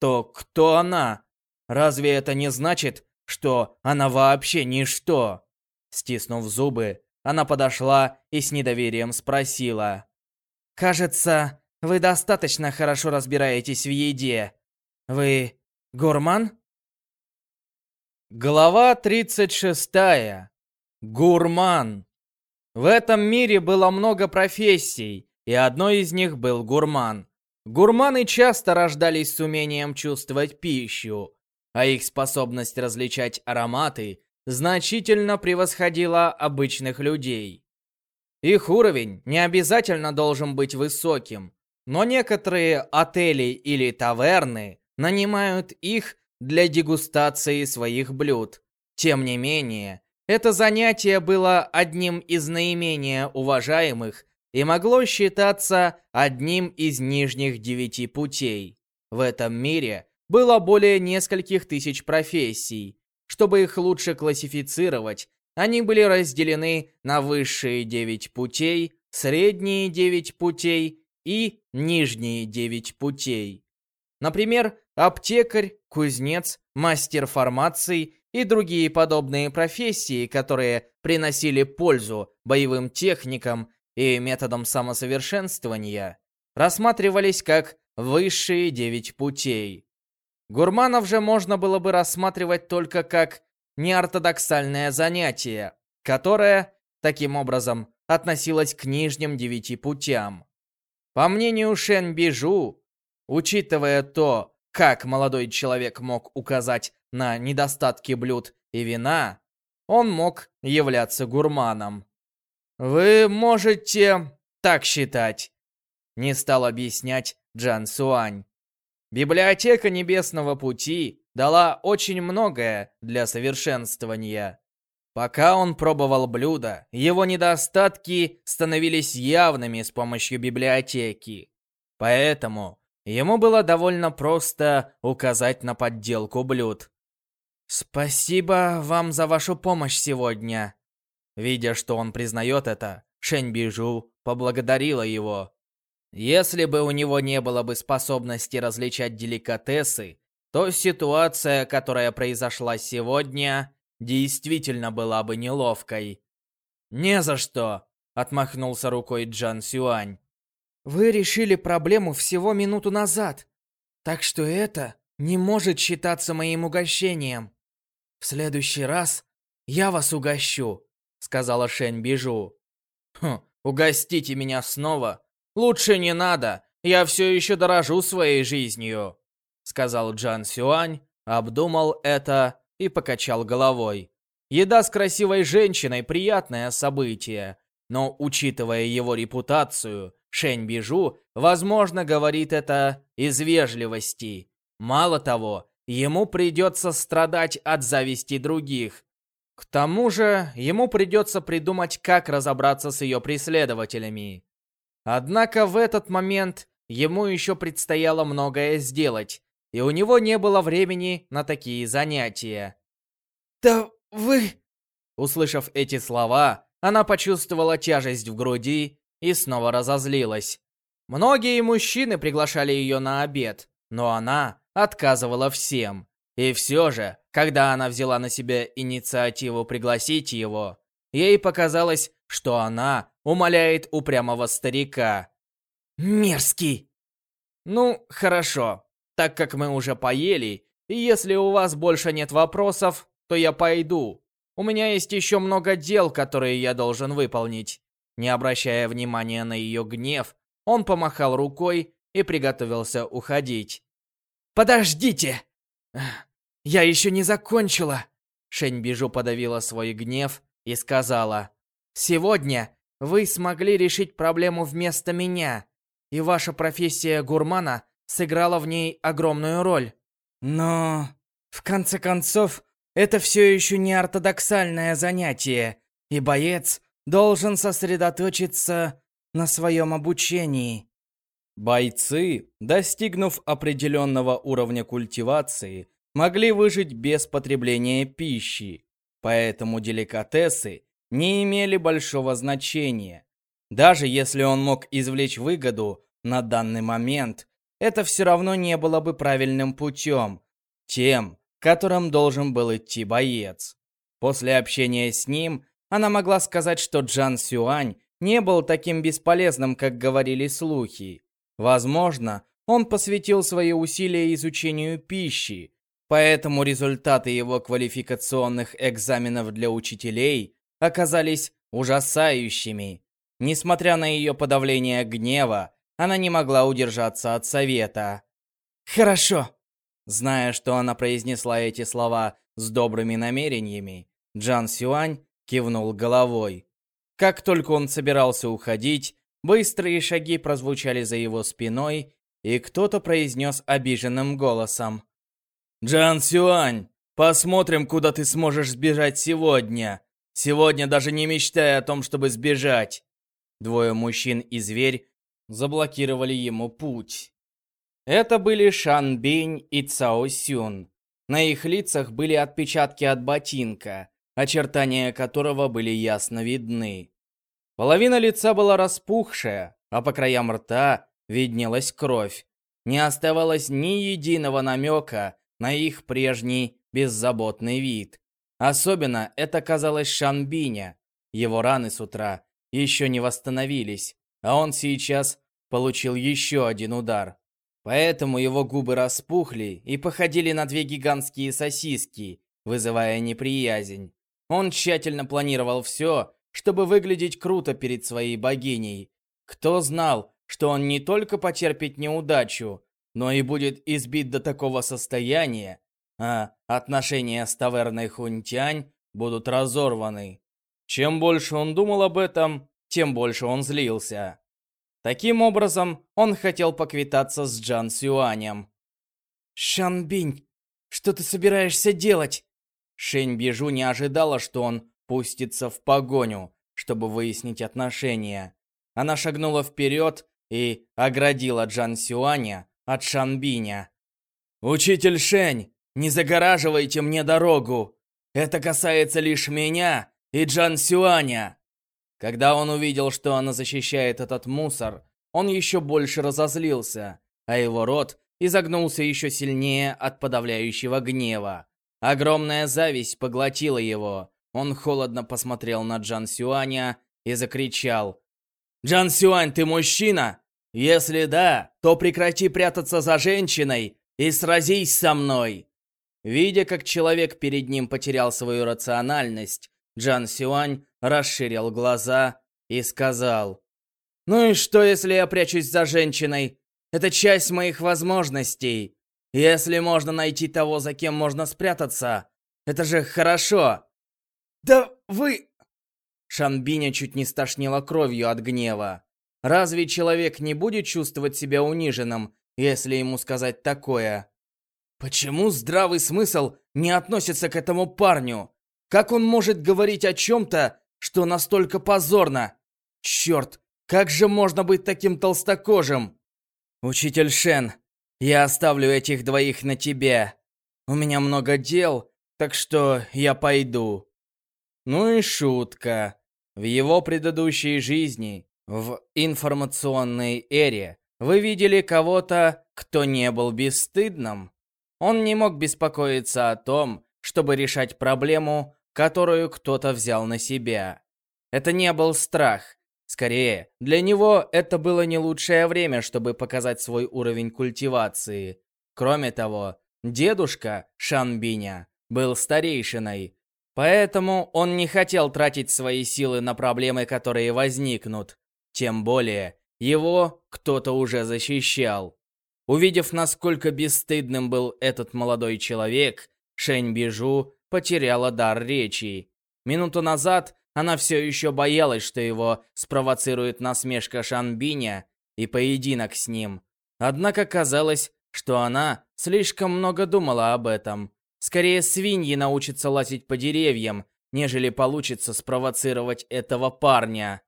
то кто она? Разве это не значит, что она вообще ничто? Стиснув зубы, она подошла и с недоверием спросила. «Кажется, вы достаточно хорошо разбираетесь в еде. Вы гурман?» Глава 36. Гурман. В этом мире было много профессий, и одной из них был гурман. Гурманы часто рождались с умением чувствовать пищу, а их способность различать ароматы значительно превосходила обычных людей. Их уровень не обязательно должен быть высоким, но некоторые отели или таверны нанимают их для дегустации своих блюд. Тем не менее, это занятие было одним из наименее уважаемых и могло считаться одним из нижних девяти путей. В этом мире было более нескольких тысяч профессий. Чтобы их лучше классифицировать, они были разделены на высшие девять путей, средние девять путей и нижние девять путей. Например, аптекарь, кузнец, мастер формации и другие подобные профессии, которые приносили пользу боевым техникам и методам самосовершенствования, рассматривались как высшие девять путей. Гурманов же можно было бы рассматривать только как неортодоксальное занятие, которое, таким образом, относилось к нижним девяти путям. По мнению Шен Бижу, учитывая то, как молодой человек мог указать на недостатки блюд и вина, он мог являться гурманом. «Вы можете так считать», — не стал объяснять Джан Суань. Библиотека Небесного Пути дала очень многое для совершенствования. Пока он пробовал блюда, его недостатки становились явными с помощью библиотеки. Поэтому ему было довольно просто указать на подделку блюд. «Спасибо вам за вашу помощь сегодня». Видя, что он признает это, Шэнь Бижу поблагодарила его. Если бы у него не было бы способности различать деликатесы, то ситуация, которая произошла сегодня, действительно была бы неловкой. «Не за что!» — отмахнулся рукой Джан Сюань. «Вы решили проблему всего минуту назад, так что это не может считаться моим угощением. В следующий раз я вас угощу», — сказала Шэнь Бижу. «Хм, угостите меня снова «Лучше не надо, я все еще дорожу своей жизнью», сказал Джан Сюань, обдумал это и покачал головой. Еда с красивой женщиной – приятное событие, но, учитывая его репутацию, Шэнь Бижу, возможно, говорит это из вежливости. Мало того, ему придется страдать от зависти других. К тому же, ему придется придумать, как разобраться с ее преследователями. Однако в этот момент ему еще предстояло многое сделать, и у него не было времени на такие занятия. «Да вы...» Услышав эти слова, она почувствовала тяжесть в груди и снова разозлилась. Многие мужчины приглашали ее на обед, но она отказывала всем. И все же, когда она взяла на себя инициативу пригласить его, ей показалось, что она умоляет упрямого старика. «Мерзкий!» «Ну, хорошо. Так как мы уже поели, и если у вас больше нет вопросов, то я пойду. У меня есть еще много дел, которые я должен выполнить». Не обращая внимания на ее гнев, он помахал рукой и приготовился уходить. «Подождите! Я еще не закончила!» Шэнь Бижу подавила свой гнев и сказала, «Сегодня вы смогли решить проблему вместо меня, и ваша профессия гурмана сыграла в ней огромную роль. Но, в конце концов, это все еще не ортодоксальное занятие, и боец должен сосредоточиться на своем обучении. Бойцы, достигнув определенного уровня культивации, могли выжить без потребления пищи, поэтому деликатесы не имели большого значения. Даже если он мог извлечь выгоду на данный момент, это все равно не было бы правильным путем, тем, которым должен был идти боец. После общения с ним, она могла сказать, что Джан Сюань не был таким бесполезным, как говорили слухи. Возможно, он посвятил свои усилия изучению пищи, поэтому результаты его квалификационных экзаменов для учителей оказались ужасающими. Несмотря на ее подавление гнева, она не могла удержаться от совета. «Хорошо!» Зная, что она произнесла эти слова с добрыми намерениями, Джан Сюань кивнул головой. Как только он собирался уходить, быстрые шаги прозвучали за его спиной, и кто-то произнес обиженным голосом. «Джан Сюань, посмотрим, куда ты сможешь сбежать сегодня. Сегодня даже не мечтай о том, чтобы сбежать». Двое мужчин и зверь заблокировали ему путь. Это были Шан Бинь и Цао Сюн. На их лицах были отпечатки от ботинка, очертания которого были ясно видны. Половина лица была распухшая, а по краям рта виднелась кровь. Не оставалось ни единого намека на их прежний беззаботный вид. Особенно это казалось Шанбиня. Его раны с утра еще не восстановились, а он сейчас получил еще один удар. Поэтому его губы распухли и походили на две гигантские сосиски, вызывая неприязнь. Он тщательно планировал все, чтобы выглядеть круто перед своей богиней. Кто знал, что он не только потерпит неудачу, но и будет избит до такого состояния, а отношения с таверной Хунтянь будут разорваны. Чем больше он думал об этом, тем больше он злился. Таким образом, он хотел поквитаться с Джан Сюанем. «Шанбинь, что ты собираешься делать?» Шэнь Бижу не ожидала, что он пустится в погоню, чтобы выяснить отношения. Она шагнула вперед и оградила Джан Сюаня от Шанбиня. «Учитель Шэнь, не загораживайте мне дорогу! Это касается лишь меня и Джан Сюаня!» Когда он увидел, что она защищает этот мусор, он еще больше разозлился, а его рот изогнулся еще сильнее от подавляющего гнева. Огромная зависть поглотила его. Он холодно посмотрел на Джан Сюаня и закричал. «Джан Сюань, ты мужчина? Если да, то прекрати прятаться за женщиной и сразись со мной!» Видя, как человек перед ним потерял свою рациональность, Джан Сюань расширил глаза и сказал. «Ну и что, если я прячусь за женщиной? Это часть моих возможностей. Если можно найти того, за кем можно спрятаться, это же хорошо!» «Да вы...» Шанбиня чуть не стошнила кровью от гнева. Разве человек не будет чувствовать себя униженным, если ему сказать такое? Почему здравый смысл не относится к этому парню? Как он может говорить о чем-то, что настолько позорно? Черт, как же можно быть таким толстокожим? Учитель Шен, я оставлю этих двоих на тебе. У меня много дел, так что я пойду. Ну и шутка. В его предыдущей жизни, в информационной эре, вы видели кого-то, кто не был бесстыдным? Он не мог беспокоиться о том, чтобы решать проблему, которую кто-то взял на себя. Это не был страх. Скорее, для него это было не лучшее время, чтобы показать свой уровень культивации. Кроме того, дедушка Шанбиня был старейшиной, поэтому он не хотел тратить свои силы на проблемы, которые возникнут. Тем более, его кто-то уже защищал. Увидев, насколько бесстыдным был этот молодой человек, Шэнь Бижу потеряла дар речи. Минуту назад она все еще боялась, что его спровоцирует насмешка Шанбиня и поединок с ним. Однако казалось, что она слишком много думала об этом. Скорее свиньи научатся лазить по деревьям, нежели получится спровоцировать этого парня.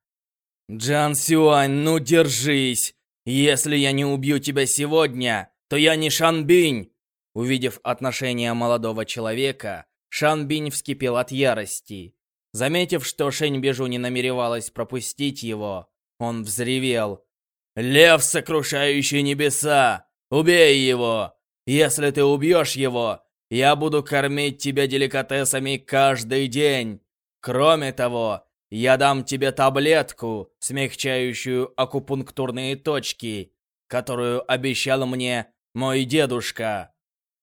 «Джан Сюань, ну держись! Если я не убью тебя сегодня, то я не Шанбинь!» Увидев отношение молодого человека, Шанбинь вскипел от ярости. Заметив, что Шэнь Бежу не намеревалась пропустить его, он взревел. «Лев, сокрушающий небеса! Убей его! Если ты убьешь его, я буду кормить тебя деликатесами каждый день. Кроме того, я дам тебе таблетку, смягчающую акупунктурные точки, которую обещал мне мой дедушка.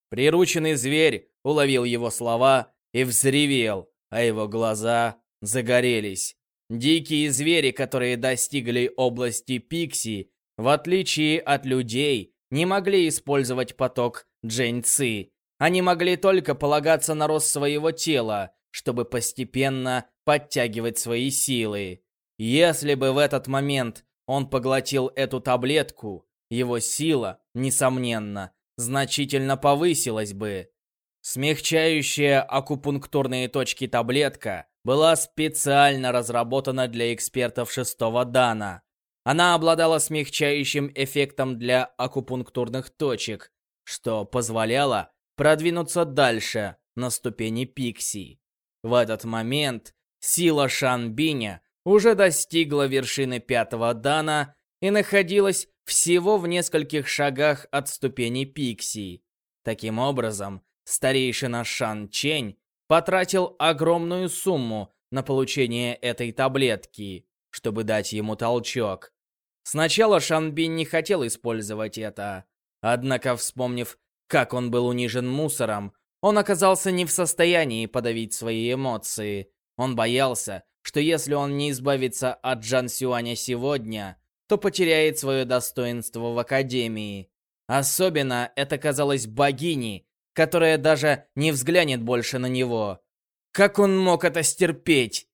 Прирученный зверь уловил его слова и взревел, а его глаза загорелись. Дикие звери, которые достигли области Пикси, в отличие от людей, не могли использовать поток Джэньци, они могли только полагаться на рост своего тела, чтобы постепенно подтягивать свои силы. Если бы в этот момент он поглотил эту таблетку, его сила, несомненно, значительно повысилась бы. Смягчающая акупунктурные точки таблетка была специально разработана для экспертов шестого дана. Она обладала смягчающим эффектом для акупунктурных точек, что позволяло продвинуться дальше на ступени Пикси. В этот момент сила Шанбиня уже достигла вершины пятого дана и находилась всего в нескольких шагах от ступени Пикси. Таким образом, старейшина Шан Чень потратил огромную сумму на получение этой таблетки, чтобы дать ему толчок. Сначала Шанбин не хотел использовать это, однако, вспомнив как он был унижен мусором, он оказался не в состоянии подавить свои эмоции. Он боялся, что если он не избавится от Джан Сюаня сегодня, то потеряет свое достоинство в Академии. Особенно это казалось богиней, которая даже не взглянет больше на него. Как он мог это стерпеть?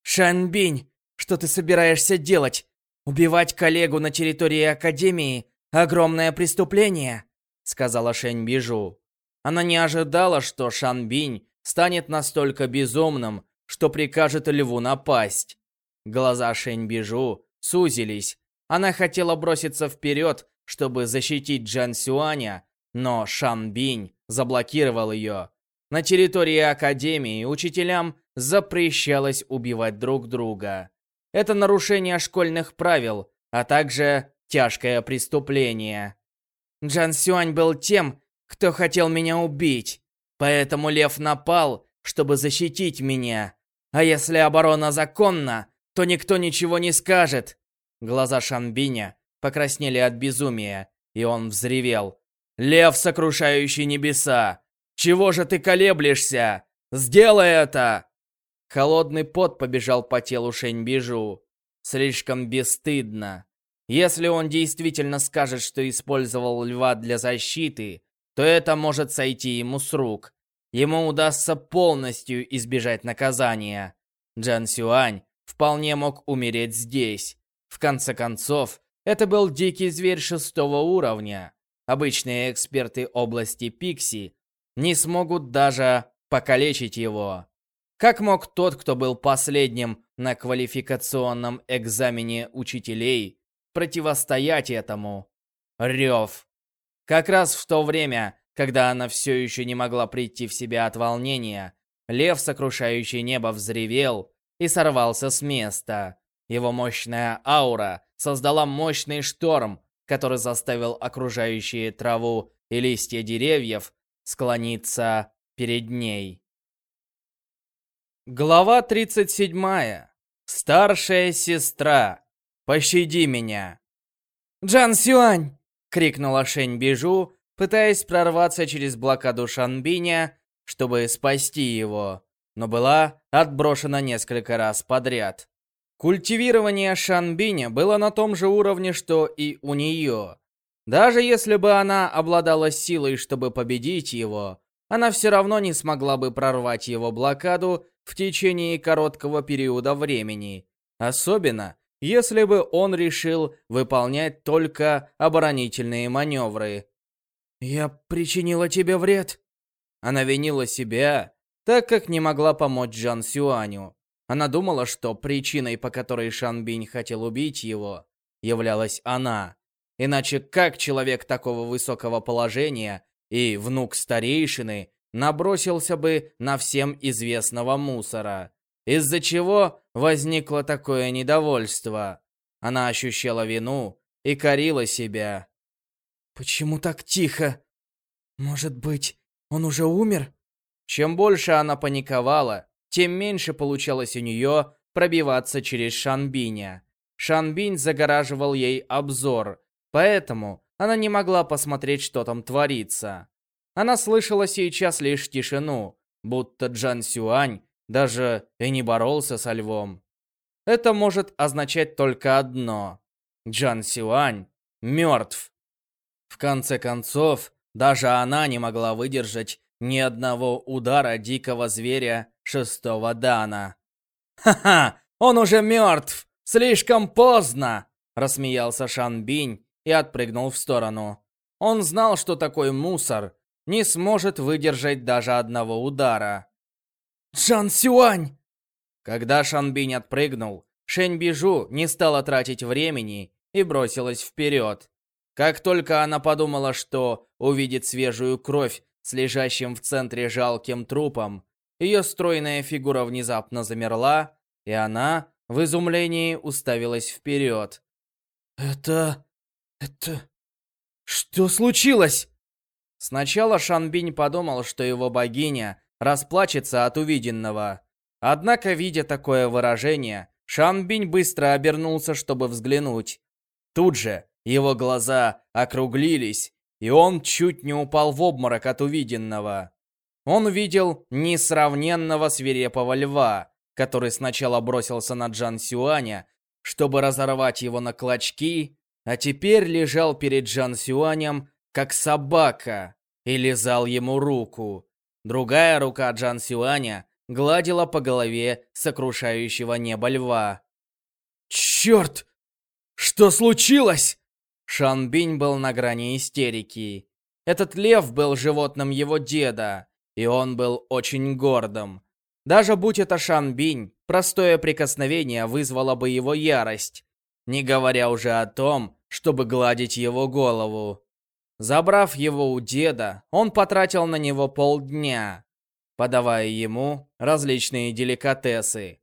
«Шанбинь, что ты собираешься делать? Убивать коллегу на территории Академии — огромное преступление!» — сказала Шэнь Бижу. Она не ожидала, что Шан Бинь станет настолько безумным, что прикажет льву напасть. Глаза Шэнь Бижу сузились. Она хотела броситься вперед, чтобы защитить Джан Сюаня, но Шан Бинь заблокировал ее. На территории Академии учителям запрещалось убивать друг друга. Это нарушение школьных правил, а также тяжкое преступление. Джан Сюань был тем, кто хотел меня убить. Поэтому Лев напал, чтобы защитить меня. А если оборона законна, то никто ничего не скажет. Глаза Шанбиня покраснели от безумия, и он взревел. «Лев, сокрушающий небеса! Чего же ты колеблешься? Сделай это!» Холодный пот побежал по телу Шэньбижу. Слишком бесстыдно. Если он действительно скажет, что использовал льва для защиты, то это может сойти ему с рук. Ему удастся полностью избежать наказания. Джан Сюань вполне мог умереть здесь. В конце концов, это был дикий зверь шестого уровня. Обычные эксперты области Пикси не смогут даже покалечить его. Как мог тот, кто был последним на квалификационном экзамене учителей, противостоять этому. Рев. Как раз в то время, когда она все еще не могла прийти в себя от волнения, лев, сокрушающий небо, взревел и сорвался с места. Его мощная аура создала мощный шторм, который заставил окружающие траву и листья деревьев склониться перед ней. Глава 37. Старшая сестра. Пощади меня!» «Джан Сюань!» — крикнула Шэнь Бижу, пытаясь прорваться через блокаду Шанбиня, чтобы спасти его, но была отброшена несколько раз подряд. Культивирование Шанбиня было на том же уровне, что и у нее. Даже если бы она обладала силой, чтобы победить его, она все равно не смогла бы прорвать его блокаду в течение короткого периода времени. Особенно, если бы он решил выполнять только оборонительные маневры. «Я причинила тебе вред?» Она винила себя, так как не могла помочь Джан Сюаню. Она думала, что причиной, по которой Шан Бинь хотел убить его, являлась она. Иначе как человек такого высокого положения и внук старейшины набросился бы на всем известного мусора? Из-за чего возникло такое недовольство? Она ощущала вину и корила себя. «Почему так тихо? Может быть, он уже умер?» Чем больше она паниковала, тем меньше получалось у нее пробиваться через Шанбиня. Шанбинь загораживал ей обзор, поэтому она не могла посмотреть, что там творится. Она слышала сейчас лишь тишину, будто Джан Сюань даже и не боролся со львом. Это может означать только одно. Джан Сюань мертв. В конце концов, даже она не могла выдержать ни одного удара дикого зверя шестого дана. «Ха-ха! Он уже мертв! Слишком поздно!» Рассмеялся Шан Бинь и отпрыгнул в сторону. Он знал, что такой мусор не сможет выдержать даже одного удара. «Джан Сюань!» Когда Шан Бинь отпрыгнул, Шэнь Бижу не стала тратить времени и бросилась вперед. Как только она подумала, что увидит свежую кровь с лежащим в центре жалким трупом, ее стройная фигура внезапно замерла, и она в изумлении уставилась вперед. «Это... это... что случилось?» Сначала Шанбинь подумал, что его богиня расплачется от увиденного. Однако, видя такое выражение, Шанбинь быстро обернулся, чтобы взглянуть. Тут же его глаза округлились, и он чуть не упал в обморок от увиденного. Он увидел несравненного свирепого льва, который сначала бросился на Джан Сюаня, чтобы разорвать его на клочки, а теперь лежал перед Джан Сюанем, как собака, и лизал ему руку. Другая рука Джан Сюаня гладила по голове сокрушающего небо льва. «Черт! Что случилось?» Шанбинь был на грани истерики. Этот лев был животным его деда, и он был очень гордым. Даже будь это Шанбинь, простое прикосновение вызвало бы его ярость, не говоря уже о том, чтобы гладить его голову. Забрав его у деда, он потратил на него полдня, подавая ему различные деликатесы.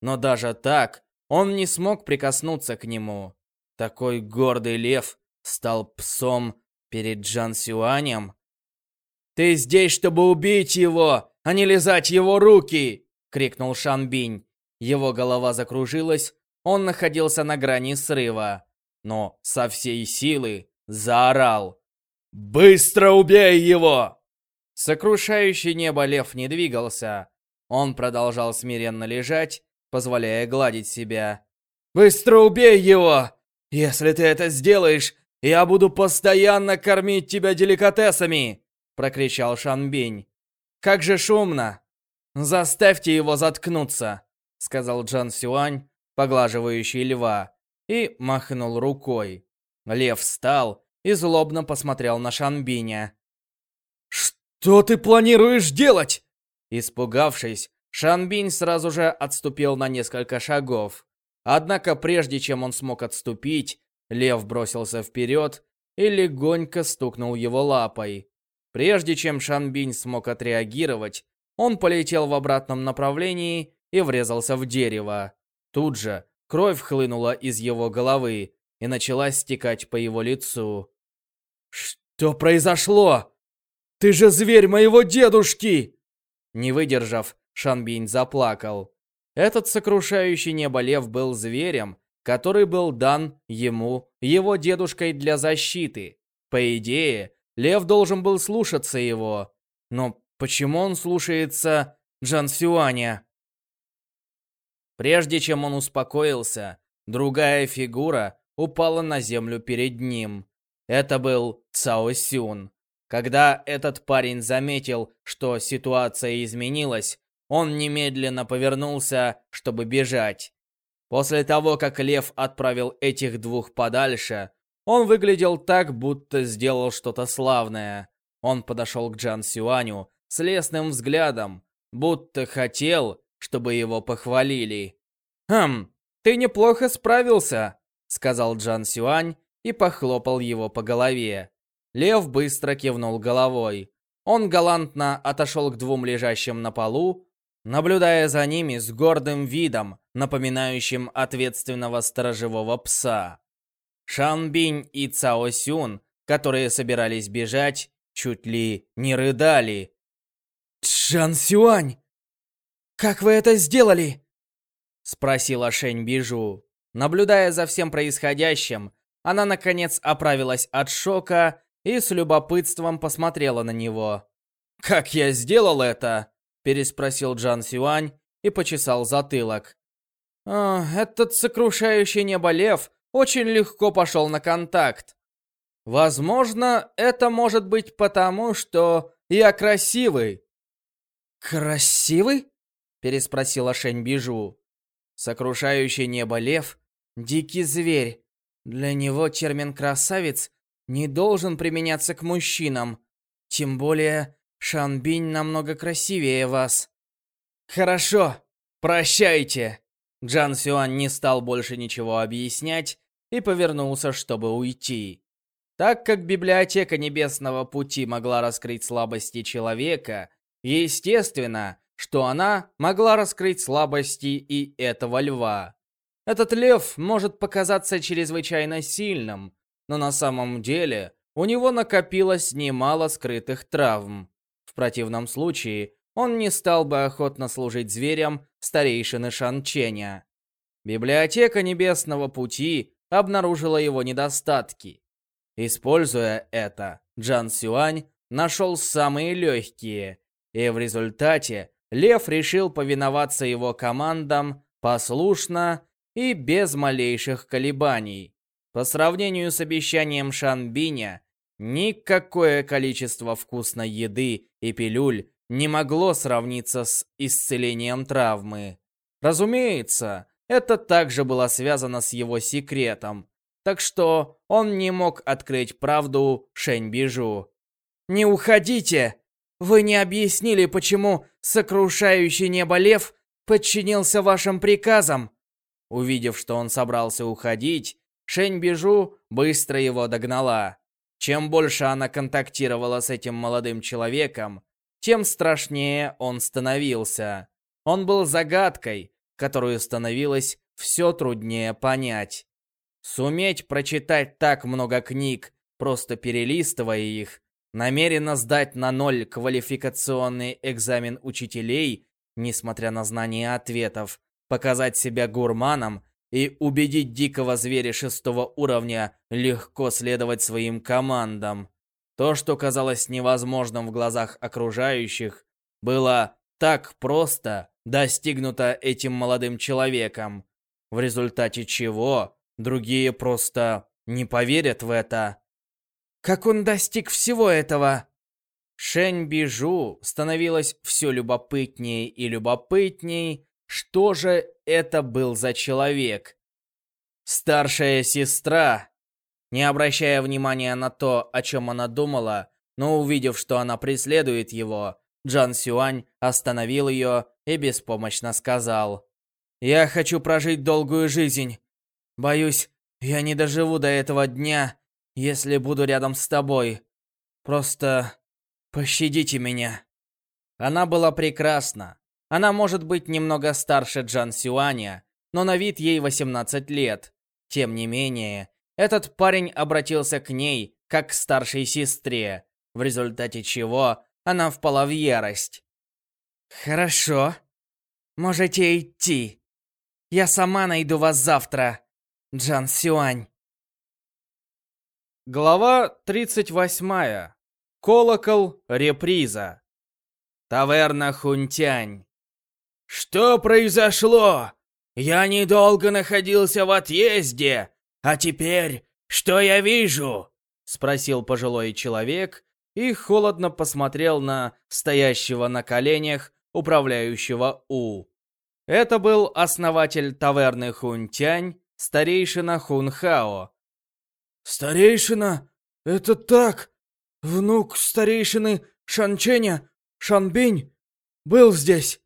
Но даже так он не смог прикоснуться к нему. Такой гордый лев стал псом перед Джан Сюанем? «Ты здесь, чтобы убить его, а не лизать его руки!» — крикнул Шан Бинь. Его голова закружилась, он находился на грани срыва, но со всей силы заорал. «Быстро убей его!» Сокрушающий небо лев не двигался. Он продолжал смиренно лежать, позволяя гладить себя. «Быстро убей его! «Если ты это сделаешь, я буду постоянно кормить тебя деликатесами!» — прокричал Шанбинь. «Как же шумно! Заставьте его заткнуться!» — сказал Джан Сюань, поглаживающий льва, и махнул рукой. Лев встал и злобно посмотрел на Шанбиня. «Что ты планируешь делать?» Испугавшись, Шанбинь сразу же отступил на несколько шагов. Однако прежде чем он смог отступить, лев бросился вперед и легонько стукнул его лапой. Прежде чем Шанбинь смог отреагировать, он полетел в обратном направлении и врезался в дерево. Тут же кровь хлынула из его головы и начала стекать по его лицу. «Что произошло? Ты же зверь моего дедушки!» Не выдержав, Шанбинь заплакал. Этот сокрушающий небо лев был зверем, который был дан ему, его дедушкой для защиты. По идее, лев должен был слушаться его. Но почему он слушается Джан Сюаня? Прежде чем он успокоился, другая фигура упала на землю перед ним. Это был Цао Сюн. Когда этот парень заметил, что ситуация изменилась, он немедленно повернулся, чтобы бежать. После того, как Лев отправил этих двух подальше, он выглядел так, будто сделал что-то славное. Он подошел к Джан Сюаню с лесным взглядом, будто хотел, чтобы его похвалили. «Хм, ты неплохо справился», — сказал Джан Сюань и похлопал его по голове. Лев быстро кивнул головой. Он галантно отошел к двум лежащим на полу, наблюдая за ними с гордым видом, напоминающим ответственного сторожевого пса. Шанбинь и Цао Сюн, которые собирались бежать, чуть ли не рыдали. «Джан Сюань, как вы это сделали?» Спросила Шэнь Бижу. Наблюдая за всем происходящим, она наконец оправилась от шока и с любопытством посмотрела на него. «Как я сделал это?» переспросил Джан Сюань и почесал затылок. «А, «Этот сокрушающий небо лев очень легко пошел на контакт. Возможно, это может быть потому, что я красивый». «Красивый?» — переспросила Шэнь Бижу. «Сокрушающий небо лев — дикий зверь. Для него термин «красавец» не должен применяться к мужчинам. Тем более, Шанбинь намного красивее вас. Хорошо, прощайте. Джан Сюань не стал больше ничего объяснять и повернулся, чтобы уйти. Так как библиотека Небесного Пути могла раскрыть слабости человека, естественно, что она могла раскрыть слабости и этого льва. Этот лев может показаться чрезвычайно сильным, но на самом деле у него накопилось немало скрытых травм. В противном случае он не стал бы охотно служить зверям старейшины Шанченя. Библиотека Небесного Пути обнаружила его недостатки. Используя это, Джан Сюань нашел самые легкие, и в результате Лев решил повиноваться его командам послушно и без малейших колебаний. По сравнению с обещанием Шанбиня, никакое количество вкусной еды и пилюль не могло сравниться с исцелением травмы. Разумеется, это также было связано с его секретом, так что он не мог открыть правду Шэньбижу. «Не уходите! Вы не объяснили, почему сокрушающий небо лев подчинился вашим приказам!» Увидев, что он собрался уходить, Шэньбижу быстро его догнала. Чем больше она контактировала с этим молодым человеком, тем страшнее он становился. Он был загадкой, которую становилось все труднее понять. Суметь прочитать так много книг, просто перелистывая их, намеренно сдать на ноль квалификационный экзамен учителей, несмотря на знание ответов, показать себя гурманом и убедить дикого зверя шестого уровня легко следовать своим командам. То, что казалось невозможным в глазах окружающих, было так просто достигнуто этим молодым человеком, в результате чего другие просто не поверят в это. Как он достиг всего этого? Шэнь Бижу становилось все любопытнее и любопытней, что же это был за человек? Старшая сестра. Не обращая внимания на то, о чем она думала, но увидев, что она преследует его, Джан Сюань остановил ее и беспомощно сказал. «Я хочу прожить долгую жизнь. Боюсь, я не доживу до этого дня, если буду рядом с тобой. Просто пощадите меня». Она была прекрасна. Она может быть немного старше Джан Сюаня, но на вид ей 18 лет. Тем не менее, этот парень обратился к ней, как к старшей сестре, в результате чего она впала в ярость. «Хорошо. Можете идти. Я сама найду вас завтра, Джан Сюань». Глава 38. Колокол реприза. Таверна Хунтянь. «Что произошло? Я недолго находился в отъезде, а теперь что я вижу?» Спросил пожилой человек, и холодно посмотрел на стоящего на коленях управляющего У. Это был основатель таверны Хунтянь, старейшина Хунхао. «Старейшина? Это так? Внук старейшины Шанченя, Шанбинь, был здесь?»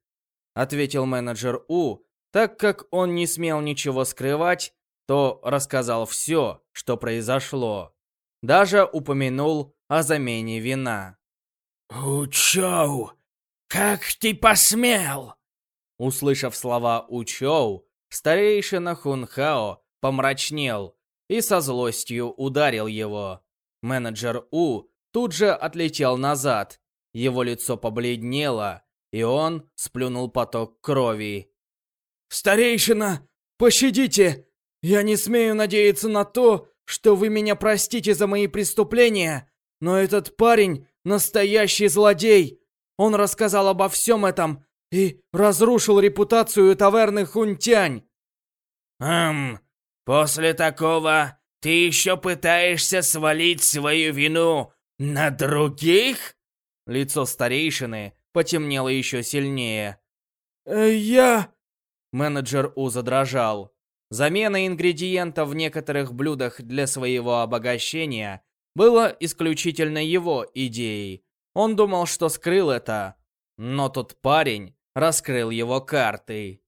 Ответил менеджер У, так как он не смел ничего скрывать, то рассказал все, что произошло. Даже упомянул о замене вина. «Учоу, как ты посмел?» Услышав слова Учоу, старейшина Хунхао помрачнел и со злостью ударил его. Менеджер У тут же отлетел назад. Его лицо побледнело, и он сплюнул поток крови. «Старейшина, пощадите! Я не смею надеяться на то, что вы меня простите за мои преступления, но этот парень — настоящий злодей. Он рассказал обо всем этом и разрушил репутацию таверны Хунтянь. «Эм, после такого ты еще пытаешься свалить свою вину на других?» Лицо старейшины потемнело еще сильнее. Э, «Я...» Менеджер У задрожал. Замена ингредиентов в некоторых блюдах для своего обогащения была исключительно его идеей. Он думал, что скрыл это, но тот парень раскрыл его карты.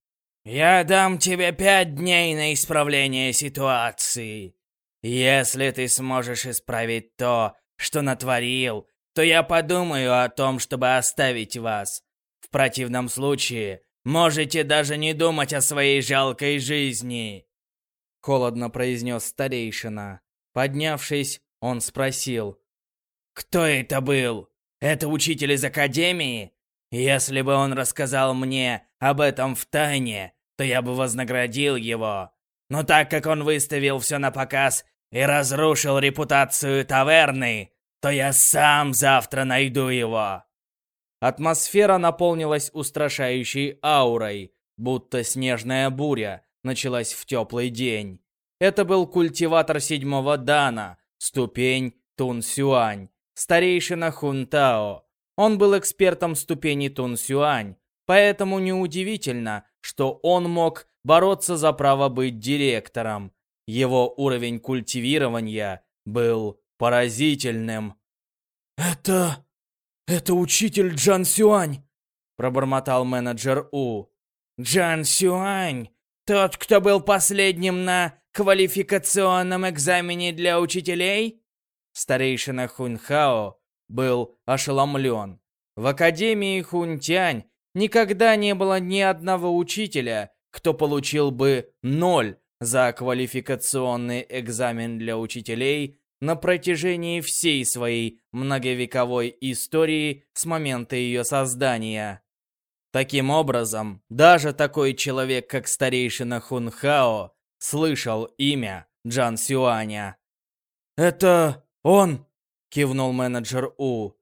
«Я дам тебе пять дней на исправление ситуации. Если ты сможешь исправить то, что натворил, то я подумаю о том, чтобы оставить вас. В противном случае можете даже не думать о своей жалкой жизни!» Холодно произнес старейшина. Поднявшись, он спросил. «Кто это был? Это учитель из Академии? Если бы он рассказал мне об этом в тайне, то я бы вознаградил его. Но так как он выставил все на показ и разрушил репутацию таверны, то я сам завтра найду его. Атмосфера наполнилась устрашающей аурой, будто снежная буря началась в теплый день. Это был культиватор седьмого дана, ступень Тун Сюань, старейшина Хунтао. Он был экспертом ступени Тун Сюань, поэтому неудивительно, что он мог бороться за право быть директором. Его уровень культивирования был поразительным. «Это... это учитель Джан Сюань!» пробормотал менеджер У. «Джан Сюань? Тот, кто был последним на квалификационном экзамене для учителей?» Старейшина Хунхао был ошеломлен. В Академии Хунтянь никогда не было ни одного учителя, кто получил бы ноль за квалификационный экзамен для учителей на протяжении всей своей многовековой истории с момента ее создания. Таким образом, даже такой человек, как старейшина Хунхао, слышал имя Джан Сюаня. «Это он!» — кивнул менеджер У.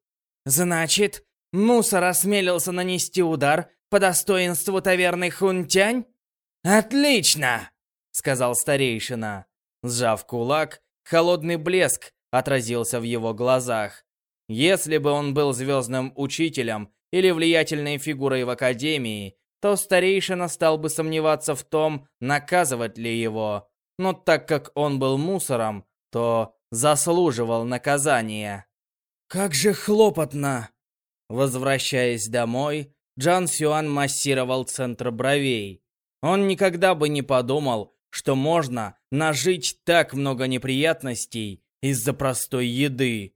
«Значит, мусор осмелился нанести удар по достоинству таверны Хунтянь?» «Отлично!» — сказал старейшина. Сжав кулак, Холодный блеск отразился в его глазах. Если бы он был звездным учителем или влиятельной фигурой в Академии, то старейшина стал бы сомневаться в том, наказывать ли его. Но так как он был мусором, то заслуживал наказания. «Как же хлопотно!» Возвращаясь домой, Джан Сюан массировал центр бровей. Он никогда бы не подумал, что можно нажить так много неприятностей из-за простой еды.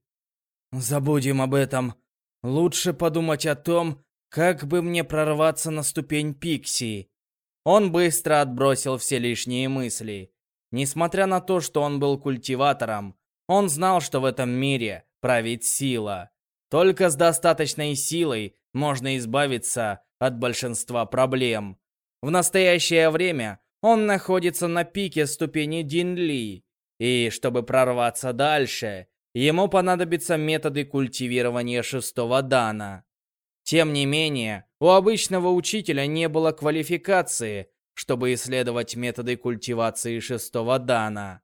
Забудем об этом. Лучше подумать о том, как бы мне прорваться на ступень Пикси. Он быстро отбросил все лишние мысли. Несмотря на то, что он был культиватором, он знал, что в этом мире правит сила. Только с достаточной силой можно избавиться от большинства проблем. В настоящее время он находится на пике ступени Динли, и чтобы прорваться дальше, ему понадобятся методы культивирования шестого дана. Тем не менее, у обычного учителя не было квалификации, чтобы исследовать методы культивации шестого дана.